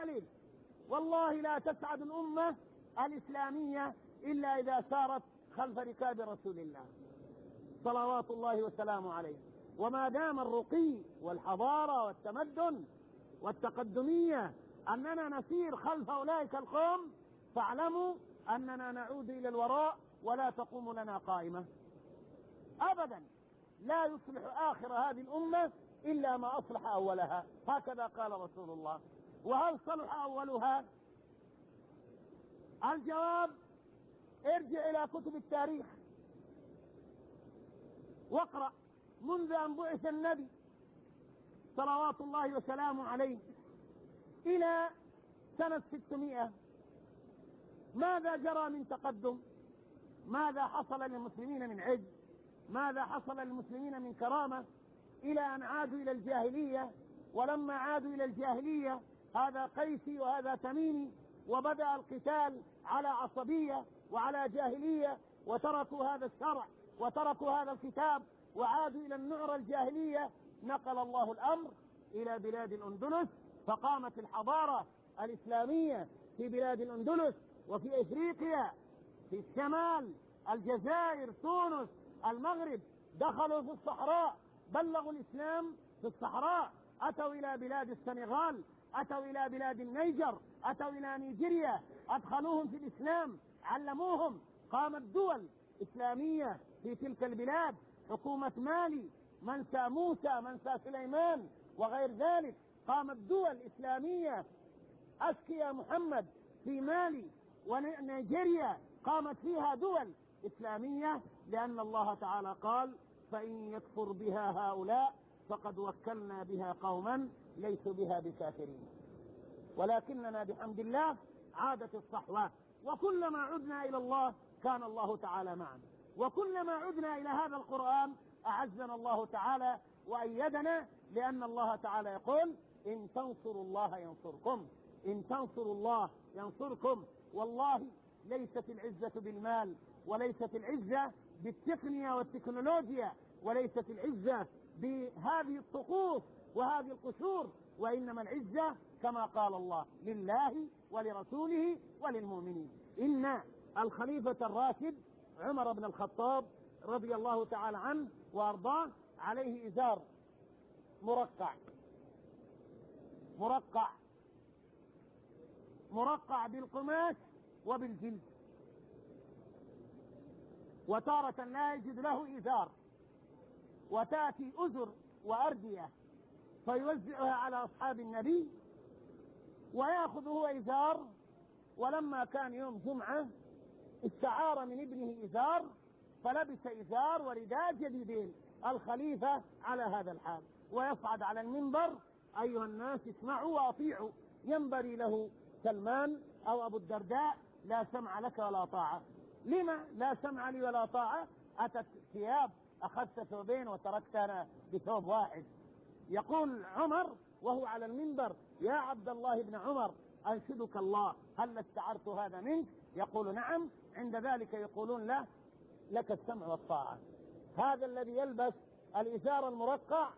A: دليل والله لا تسعد الأمة الإسلامية إلا إذا سارت خلف ركاب رسول الله صلوات الله وسلامه عليه وما دام الرقي والحضارة والتمدن والتقدمية أننا نسير خلف أولئك القوم فاعلموا أننا نعود إلى الوراء ولا تقوم لنا قائمة أبدا لا يصلح آخر هذه الأمة إلا ما أصلح أولها هكذا قال رسول الله وهل صلح أولها الجواب ارجع إلى كتب التاريخ واقرأ منذ أن بعث النبي صلوات الله وسلامه عليه إلى سنة 600 ماذا جرى من تقدم ماذا حصل للمسلمين من عز ماذا حصل للمسلمين من كرامة إلى أن عادوا إلى الجاهلية ولما عادوا إلى الجاهلية هذا قيسي وهذا تميمي وبدأ القتال على عصبية وعلى جاهلية وتركوا هذا الشرع وتركوا هذا الكتاب وعادوا إلى النعرة الجاهلية نقل الله الأمر إلى بلاد الأندلس فقامت الحضارة الإسلامية في بلاد الأندلس وفي إفريقيا في الشمال الجزائر تونس المغرب دخلوا في الصحراء بلغوا الإسلام في الصحراء أتوا إلى بلاد السنغال أتوا إلى بلاد النيجر أتوا إلى نيجيريا أدخلوهم في الإسلام علموهم قامت دول إسلامية في تلك البلاد حكومة مالي منسى موسى منسى سليمان وغير ذلك قامت دول إسلامية أسكي محمد في مالي ونيجيريا قامت فيها دول إسلامية لأن الله تعالى قال فإن يكفر بها هؤلاء فقد وكلنا بها قوما ليسوا بها بكافرين ولكننا بحمد الله عادت الصحوة وكلما عدنا إلى الله كان الله تعالى معنا وكلما عدنا إلى هذا القرآن أعزنا الله تعالى وأيدنا لأن الله تعالى يقول إن تنصروا الله ينصركم إن تنصروا الله ينصركم والله ليست العزة بالمال وليست العزة بالتقنية والتكنولوجيا وليست العزة بهذه الطقوس وهذه القشور وإنما العزة كما قال الله لله ولرسوله وللمؤمنين إن الخليفة الراشد عمر بن الخطاب رضي الله تعالى عنه وأرضاه عليه إزار مرقع مرقع مرقع بالقماش وبالجلد وتارة لا يجد له إزار وتأتي أزر وأردية فيوزعها على أصحاب النبي ويأخذ هو إزار ولما كان يوم جمعة استعار من ابنه إزار فلبس إزار ورداء جديدين الخليفة على هذا الحال ويصعد على المنبر أيها الناس اسمعوا وأطيعوا ينبري له سلمان أو أبو الدرداء لا سمع لك ولا طاعة لما لا سمع لي ولا طاعة أتت ثياب أخذت ثوبين أنا بثوب واحد يقول عمر وهو على المنبر يا عبد الله بن عمر أنشدك الله هل استعرت هذا منك يقول نعم عند ذلك يقولون له لك السمع والطاعة هذا الذي يلبس الإزار المرقع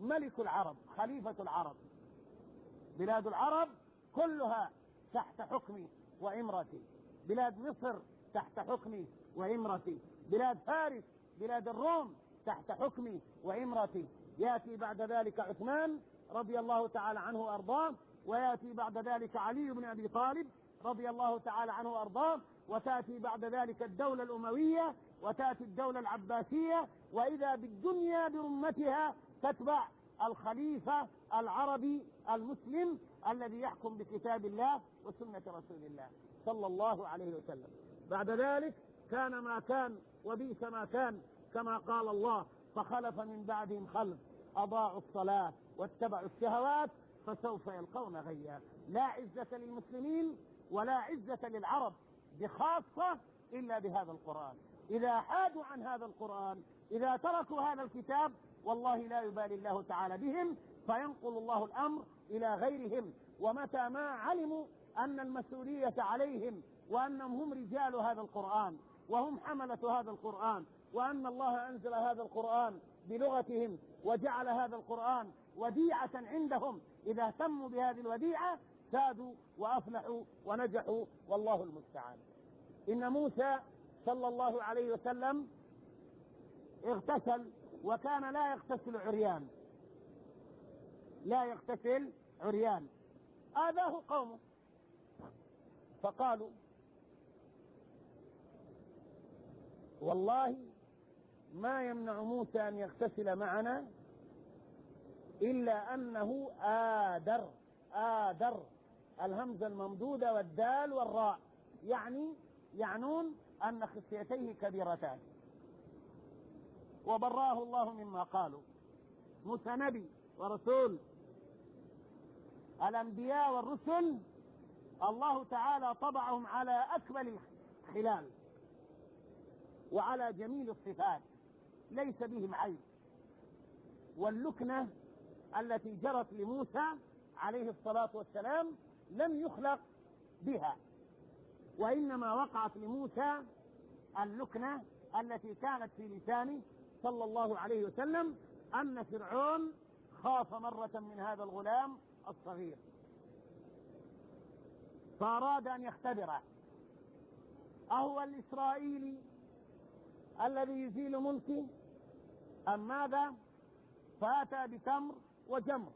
A: ملك العرب خليفة العرب بلاد العرب كلها تحت حكمي وإمرتي بلاد مصر تحت حكمي وإمرتي بلاد فارس بلاد الروم تحت حكمي وإمرتي يأتي بعد ذلك عثمان رضي الله تعالى عنه وأرضاه ويأتي بعد ذلك علي بن أبي طالب رضي الله تعالى عنه وأرضاه وتأتي بعد ذلك الدولة الأموية وتأتي الدولة العباسية وإذا بالدنيا برمتها تتبع الخليفة العربي المسلم الذي يحكم بكتاب الله وسنة رسول الله صلى الله عليه وسلم بعد ذلك كان ما كان وبئس ما كان كما قال الله فخلف من بعدهم خلف أضاعوا الصلاة واتبعوا الشهوات فسوف يلقون غيا لا عزة للمسلمين ولا عزة للعرب بخاصة إلا بهذا القرآن إذا حادوا عن هذا القرآن إذا تركوا هذا الكتاب والله لا يبالي الله تعالى بهم فينقل الله الأمر إلى غيرهم ومتى ما علموا أن المسؤولية عليهم وأنهم هم رجال هذا القرآن وهم حملة هذا القرآن وأن الله أنزل هذا القرآن بلغتهم وجعل هذا القرآن وديعة عندهم إذا اهتموا بهذه الوديعة سادوا وأفلحوا ونجحوا والله المستعان إن موسى صلى الله عليه وسلم اغتسل وكان لا يغتسل عريان لا يغتسل عريان آذاه قومه فقالوا والله ما يمنع موسى أن يغتسل معنا إلا أنه آدر آدر الهمزة الممدودة والدال والراء يعني يعنون أن خصيتيه كبيرتان وبراه الله مما قالوا موسى نبي ورسول الأنبياء والرسل الله تعالى طبعهم على أكمل الخلال وعلى جميل الصفات ليس بهم عيب واللكنة التي جرت لموسى عليه الصلاة والسلام لم يخلق بها وإنما وقعت لموسى اللكنة التي كانت في لسانه صلى الله عليه وسلم أن فرعون خاف مرة من هذا الغلام الصغير فأراد أن يختبره أهو الإسرائيلي الذي يزيل ملكي أم ماذا فأتى بتمر وجمر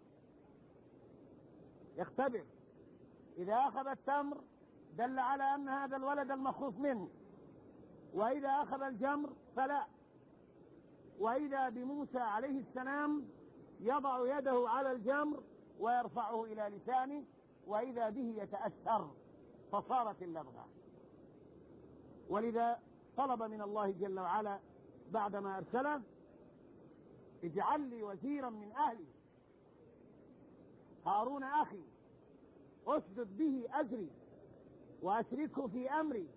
A: يختبر إذا أخذ التمر دل على أن هذا الولد المخوف منه وإذا أخذ الجمر فلا وإذا بموسى عليه السلام يضع يده على الجمر ويرفعه إلى لسانه وإذا به يتأثر فصارت اللبغة ولذا طلب من الله جل وعلا بعدما أرسله اجعل لي وزيرا من أهلي هارون أخي أسدد به أجري وأشركه في أمري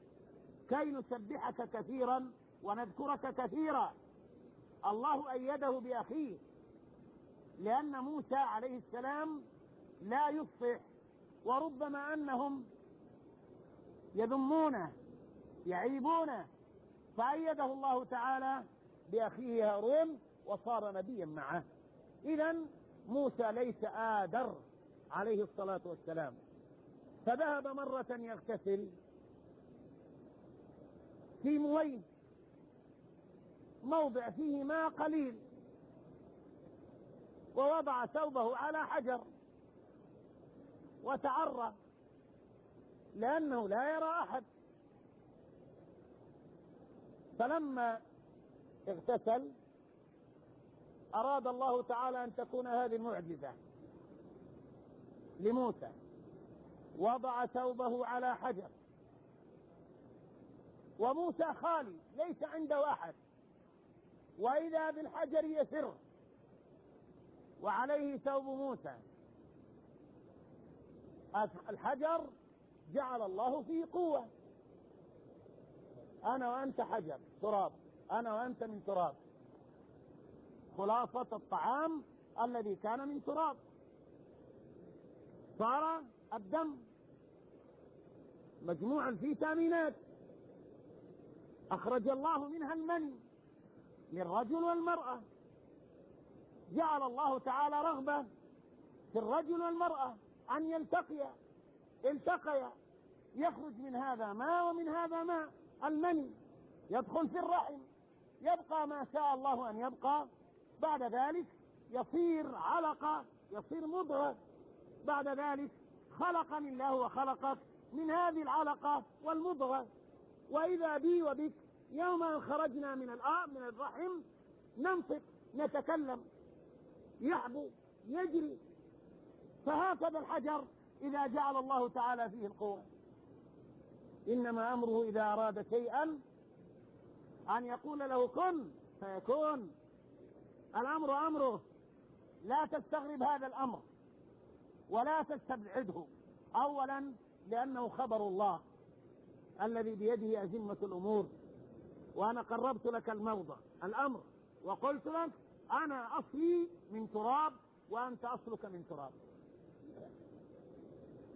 A: كي نسبحك كثيرا ونذكرك كثيرا الله أيده بأخيه لأن موسى عليه السلام لا يفصح وربما أنهم يذمونه يعيبونه فأيده الله تعالى بأخيه هارون وصار نبيا معه إذا موسى ليس آدر عليه الصلاة والسلام فذهب مرة يغتسل في موين موضع فيه ماء قليل ووضع ثوبه على حجر وتعرى لأنه لا يرى أحد فلما اغتسل أراد الله تعالى أن تكون هذه المعجزة لموسى وضع ثوبه على حجر وموسى خالي ليس عنده أحد وإذا بالحجر يسر وعليه ثوب موسى الحجر جعل الله فيه قوة انا وانت حجر تراب انا وانت من تراب خلاصة الطعام الذي كان من تراب صار الدم مجموع الفيتامينات أخرج الله منها المن للرجل والمرأة جعل الله تعالى رغبة في الرجل والمرأة أن يلتقيا التقيا يخرج من هذا ماء ومن هذا ماء المني يدخل في الرحم يبقى ما شاء الله أن يبقى بعد ذلك يصير علقة يصير مضغة بعد ذلك خلقني الله وخلقك من هذه العلقة والمضغة وإذا بي وبك يوم أن خرجنا من الأرض من الرحم ننطق نتكلم يحبو يجري فهكذا الحجر إذا جعل الله تعالى فيه القوة إنما أمره إذا أراد شيئا أن يقول له كن فيكون الأمر أمره لا تستغرب هذا الأمر ولا تستبعده أولا لأنه خبر الله الذي بيده أزمة الأمور وأنا قربت لك الموضع الأمر وقلت لك أنا أصلي من تراب وأنت أصلك من تراب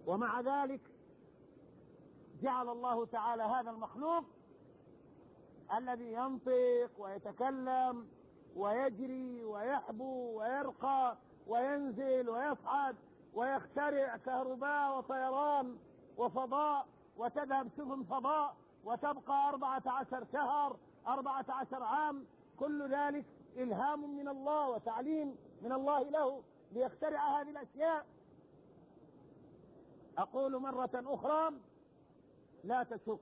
A: ومع ذلك جعل الله تعالى هذا المخلوق الذي ينطق ويتكلم ويجري ويحبو ويرقى وينزل ويصعد ويخترع كهرباء وطيران وفضاء وتذهب سفن فضاء وتبقى أربعة عشر شهر أربعة عشر عام كل ذلك إلهام من الله وتعليم من الله له ليخترع هذه الأشياء أقول مرة أخرى لا تشك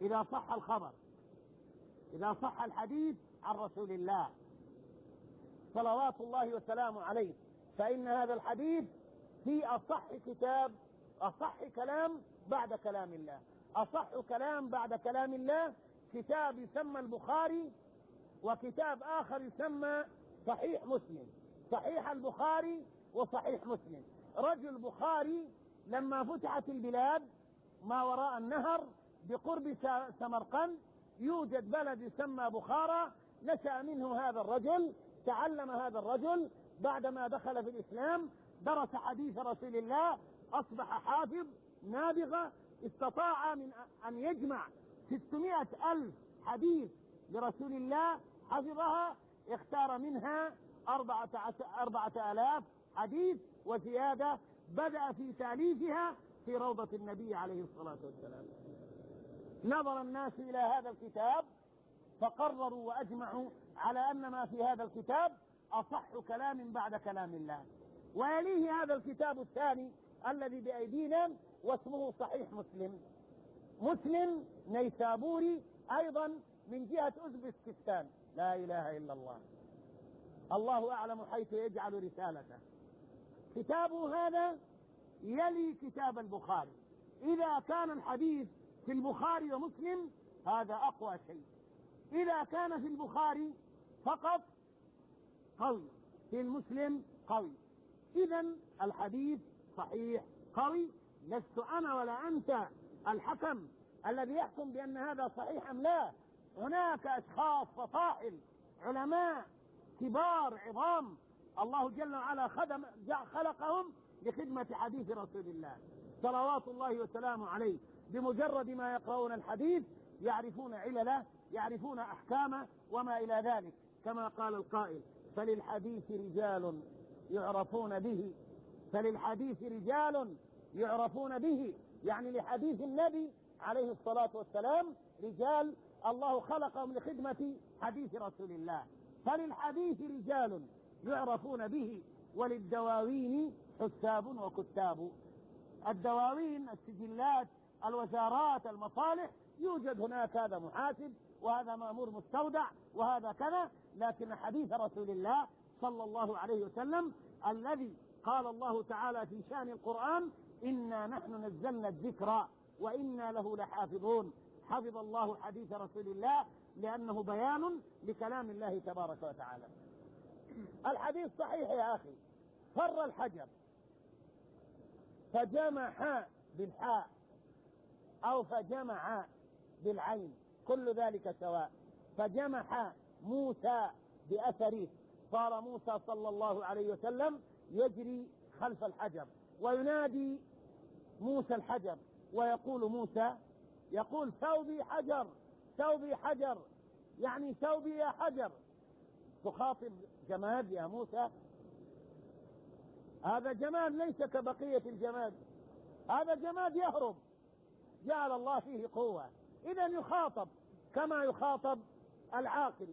A: إذا صح الخبر إذا صح الحديث عن رسول الله صلوات الله وسلامه عليه فإن هذا الحديث في أصح كتاب أصح كلام بعد كلام الله أصح كلام بعد كلام الله كتاب يسمى البخاري وكتاب آخر يسمى صحيح مسلم صحيح البخاري وصحيح مسلم رجل بخاري لما فتحت البلاد ما وراء النهر بقرب سمرقند يوجد بلد يسمى بخارى نشأ منه هذا الرجل تعلم هذا الرجل بعدما دخل في الإسلام درس حديث رسول الله أصبح حافظ نابغة استطاع من أن يجمع 600 ألف حديث لرسول الله حفظها اختار منها أربعة, أربعة آلاف حديث وزيادة بدأ في تأليفها في روضة النبي عليه الصلاة والسلام نظر الناس إلى هذا الكتاب فقرروا وأجمعوا على أن ما في هذا الكتاب أصح كلام بعد كلام الله ويليه هذا الكتاب الثاني الذي بأيدينا واسمه صحيح مسلم مسلم نيسابوري أيضا من جهة أوزبكستان لا إله إلا الله الله أعلم حيث يجعل رسالته كتابه هذا يلي كتاب البخاري إذا كان الحديث في البخاري ومسلم هذا أقوى شيء إذا كان في البخاري فقط قوي في المسلم قوي إذا الحديث صحيح قوي لست أنا ولا أنت الحكم الذي يحكم بأن هذا صحيح أم لا هناك أشخاص فصائل علماء كبار عظام الله جل وعلا خدم خلقهم لخدمة حديث رسول الله صلوات الله وسلامه عليه بمجرد ما يقرؤون الحديث يعرفون علله يعرفون أحكامه وما إلى ذلك كما قال القائل فللحديث رجال يعرفون به فللحديث رجال يعرفون به يعني لحديث النبي عليه الصلاة والسلام رجال الله خلقهم لخدمة حديث رسول الله فللحديث رجال يعرفون به وللدواوين حساب وكتاب الدواوين السجلات الوزارات المصالح يوجد هناك هذا محاسب وهذا مأمور مستودع وهذا كذا لكن حديث رسول الله صلى الله عليه وسلم الذي قال الله تعالى في شان القرآن إنا نحن نزلنا الذكر وإنا له لحافظون حفظ الله حديث رسول الله لأنه بيان لكلام الله تبارك وتعالى الحديث صحيح يا أخي فر الحجر فجمع بالحاء أو فجمع بالعين كل ذلك سواء فجمع موسى بأثره صار موسى صلى الله عليه وسلم يجري خلف الحجر وينادي موسى الحجر ويقول موسى يقول ثوبي حجر ثوبي حجر يعني ثوبي يا حجر تخاطب جماد يا موسى هذا جماد ليس كبقية الجماد هذا جماد يهرب جعل الله فيه قوة إذا يخاطب كما يخاطب العاقل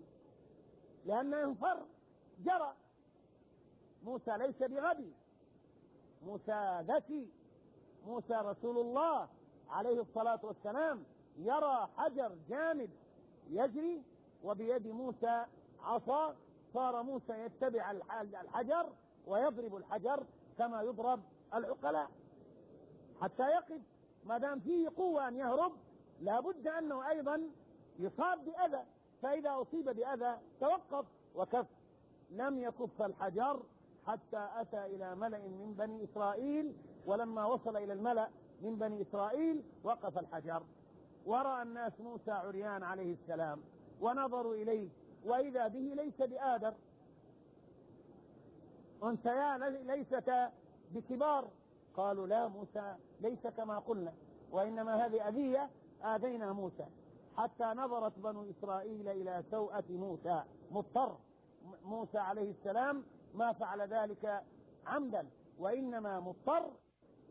A: لأنه ينفر جرى موسى ليس بغبي موسى ذكي موسى رسول الله عليه الصلاة والسلام يرى حجر جامد يجري وبيد موسى عصا صار موسى يتبع الحجر ويضرب الحجر كما يضرب العقلاء حتى يقف ما دام فيه قوة أن يهرب لابد أنه أيضا يصاب بأذى فإذا أصيب بأذى توقف وكف لم يكف الحجر حتى أتى إلى ملأ من بني إسرائيل ولما وصل إلى الملأ من بني إسرائيل وقف الحجر ورأى الناس موسى عريان عليه السلام ونظروا إليه وإذا به ليس بآدر أنتيا ليست بكبار قالوا لا موسى ليس كما قلنا وإنما هذه أذية آذينا موسى حتى نظرت بنو إسرائيل إلى سوءة موسى مضطر موسى عليه السلام ما فعل ذلك عمدا وإنما مضطر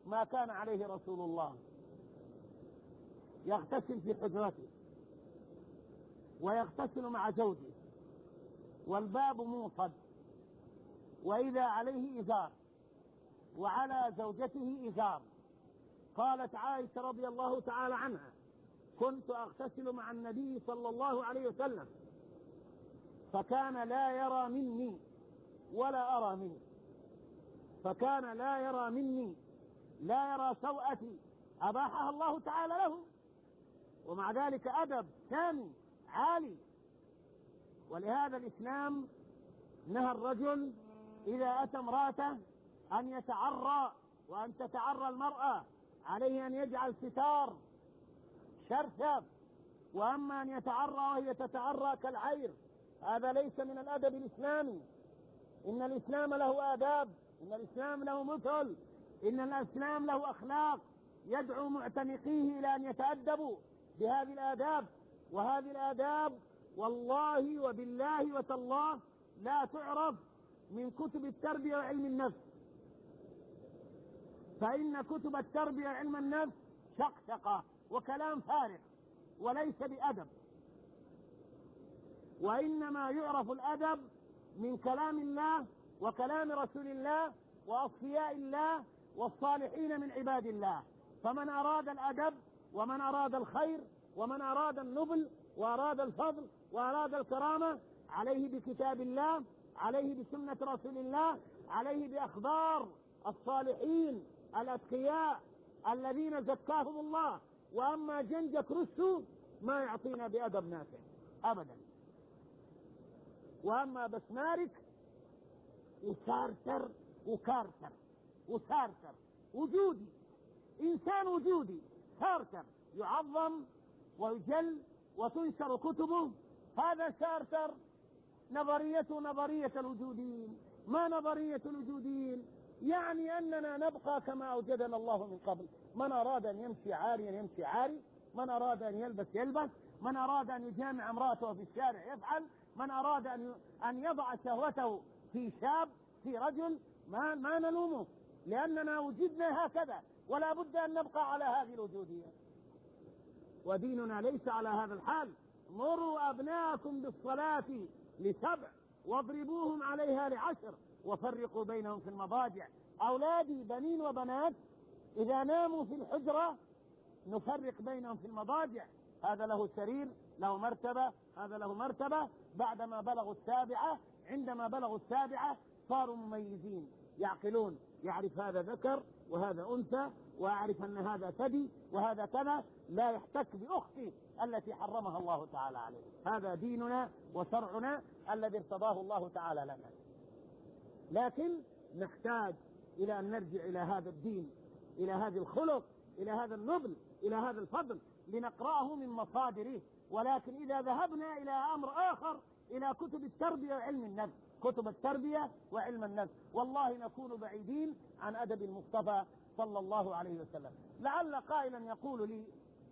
A: ما كان عليه رسول الله يغتسل في حجرته ويغتسل مع زوجه والباب موصد وإذا عليه إزار وعلى زوجته إزار قالت عائشة رضي الله تعالى عنها كنت أغتسل مع النبي صلى الله عليه وسلم فكان لا يرى مني ولا أرى منه فكان لا يرى مني لا يرى سوءتي أباحها الله تعالى له ومع ذلك أدب سامي عالي ولهذا الإسلام نهى الرجل إذا أتى امرأته أن يتعرى وأن تتعرى المرأة عليه أن يجعل ستار شرشف وأما أن يتعرى وهي تتعرى كالعير هذا ليس من الأدب الإسلامي إن الإسلام له آداب إن الإسلام له مثل إن الإسلام له أخلاق يدعو معتنقيه إلى أن يتأدبوا بهذه الآداب وهذه الآداب والله وبالله وتالله لا تعرف من كتب التربية وعلم النفس فإن كتب التربية وعلم النفس شقشقة وكلام فارغ وليس بأدب وإنما يعرف الأدب من كلام الله وكلام رسول الله وأصفياء الله والصالحين من عباد الله فمن أراد الأدب ومن أراد الخير ومن أراد النبل وأراد الفضل وأراد الكرامة عليه بكتاب الله عليه بسنة رسول الله عليه بأخبار الصالحين الأتقياء الذين زكاهم الله وأما جنجة كرستو ما يعطينا بأدب نافع أبدا وأما بسمارك وسارتر وكارتر وسارتر وجودي إنسان وجودي سارتر يعظم ويجل وتنشر كتبه هذا شارتر نظريته نظرية الوجوديين ما نظرية الوجوديين يعني أننا نبقى كما أوجدنا الله من قبل من أراد أن يمشي عاريا يمشي عاري من أراد أن يلبس يلبس من أراد أن يجامع امرأته في الشارع يفعل من أراد أن أن يضع شهوته في شاب في رجل ما ما نلومه لأننا وجدنا هكذا ولا بد أن نبقى على هذه الوجودية وديننا ليس على هذا الحال مروا أبناءكم بالصلاة لسبع واضربوهم عليها لعشر وفرقوا بينهم في المضاجع أولادي بنين وبنات إذا ناموا في الحجرة نفرق بينهم في المضاجع هذا له سرير له مرتبة هذا له مرتبة بعدما بلغوا السابعة عندما بلغوا السابعة صاروا مميزين يعقلون يعرف هذا ذكر وهذا أنثى ويعرف أن هذا ثدي وهذا كذا لا يحتك بأخته التي حرمها الله تعالى عليه هذا ديننا وشرعنا الذي ارتضاه الله تعالى لنا لكن نحتاج إلى أن نرجع إلى هذا الدين إلى هذه الخلق إلى هذا النبل إلى هذا الفضل لنقرأه من مصادره ولكن إذا ذهبنا إلى أمر آخر إلى كتب التربية وعلم النفس كتب التربية وعلم النفس والله نكون بعيدين عن أدب المصطفى صلى الله عليه وسلم لعل قائلا يقول لي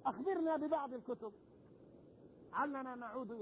A: أخبرنا ببعض الكتب علنا نعود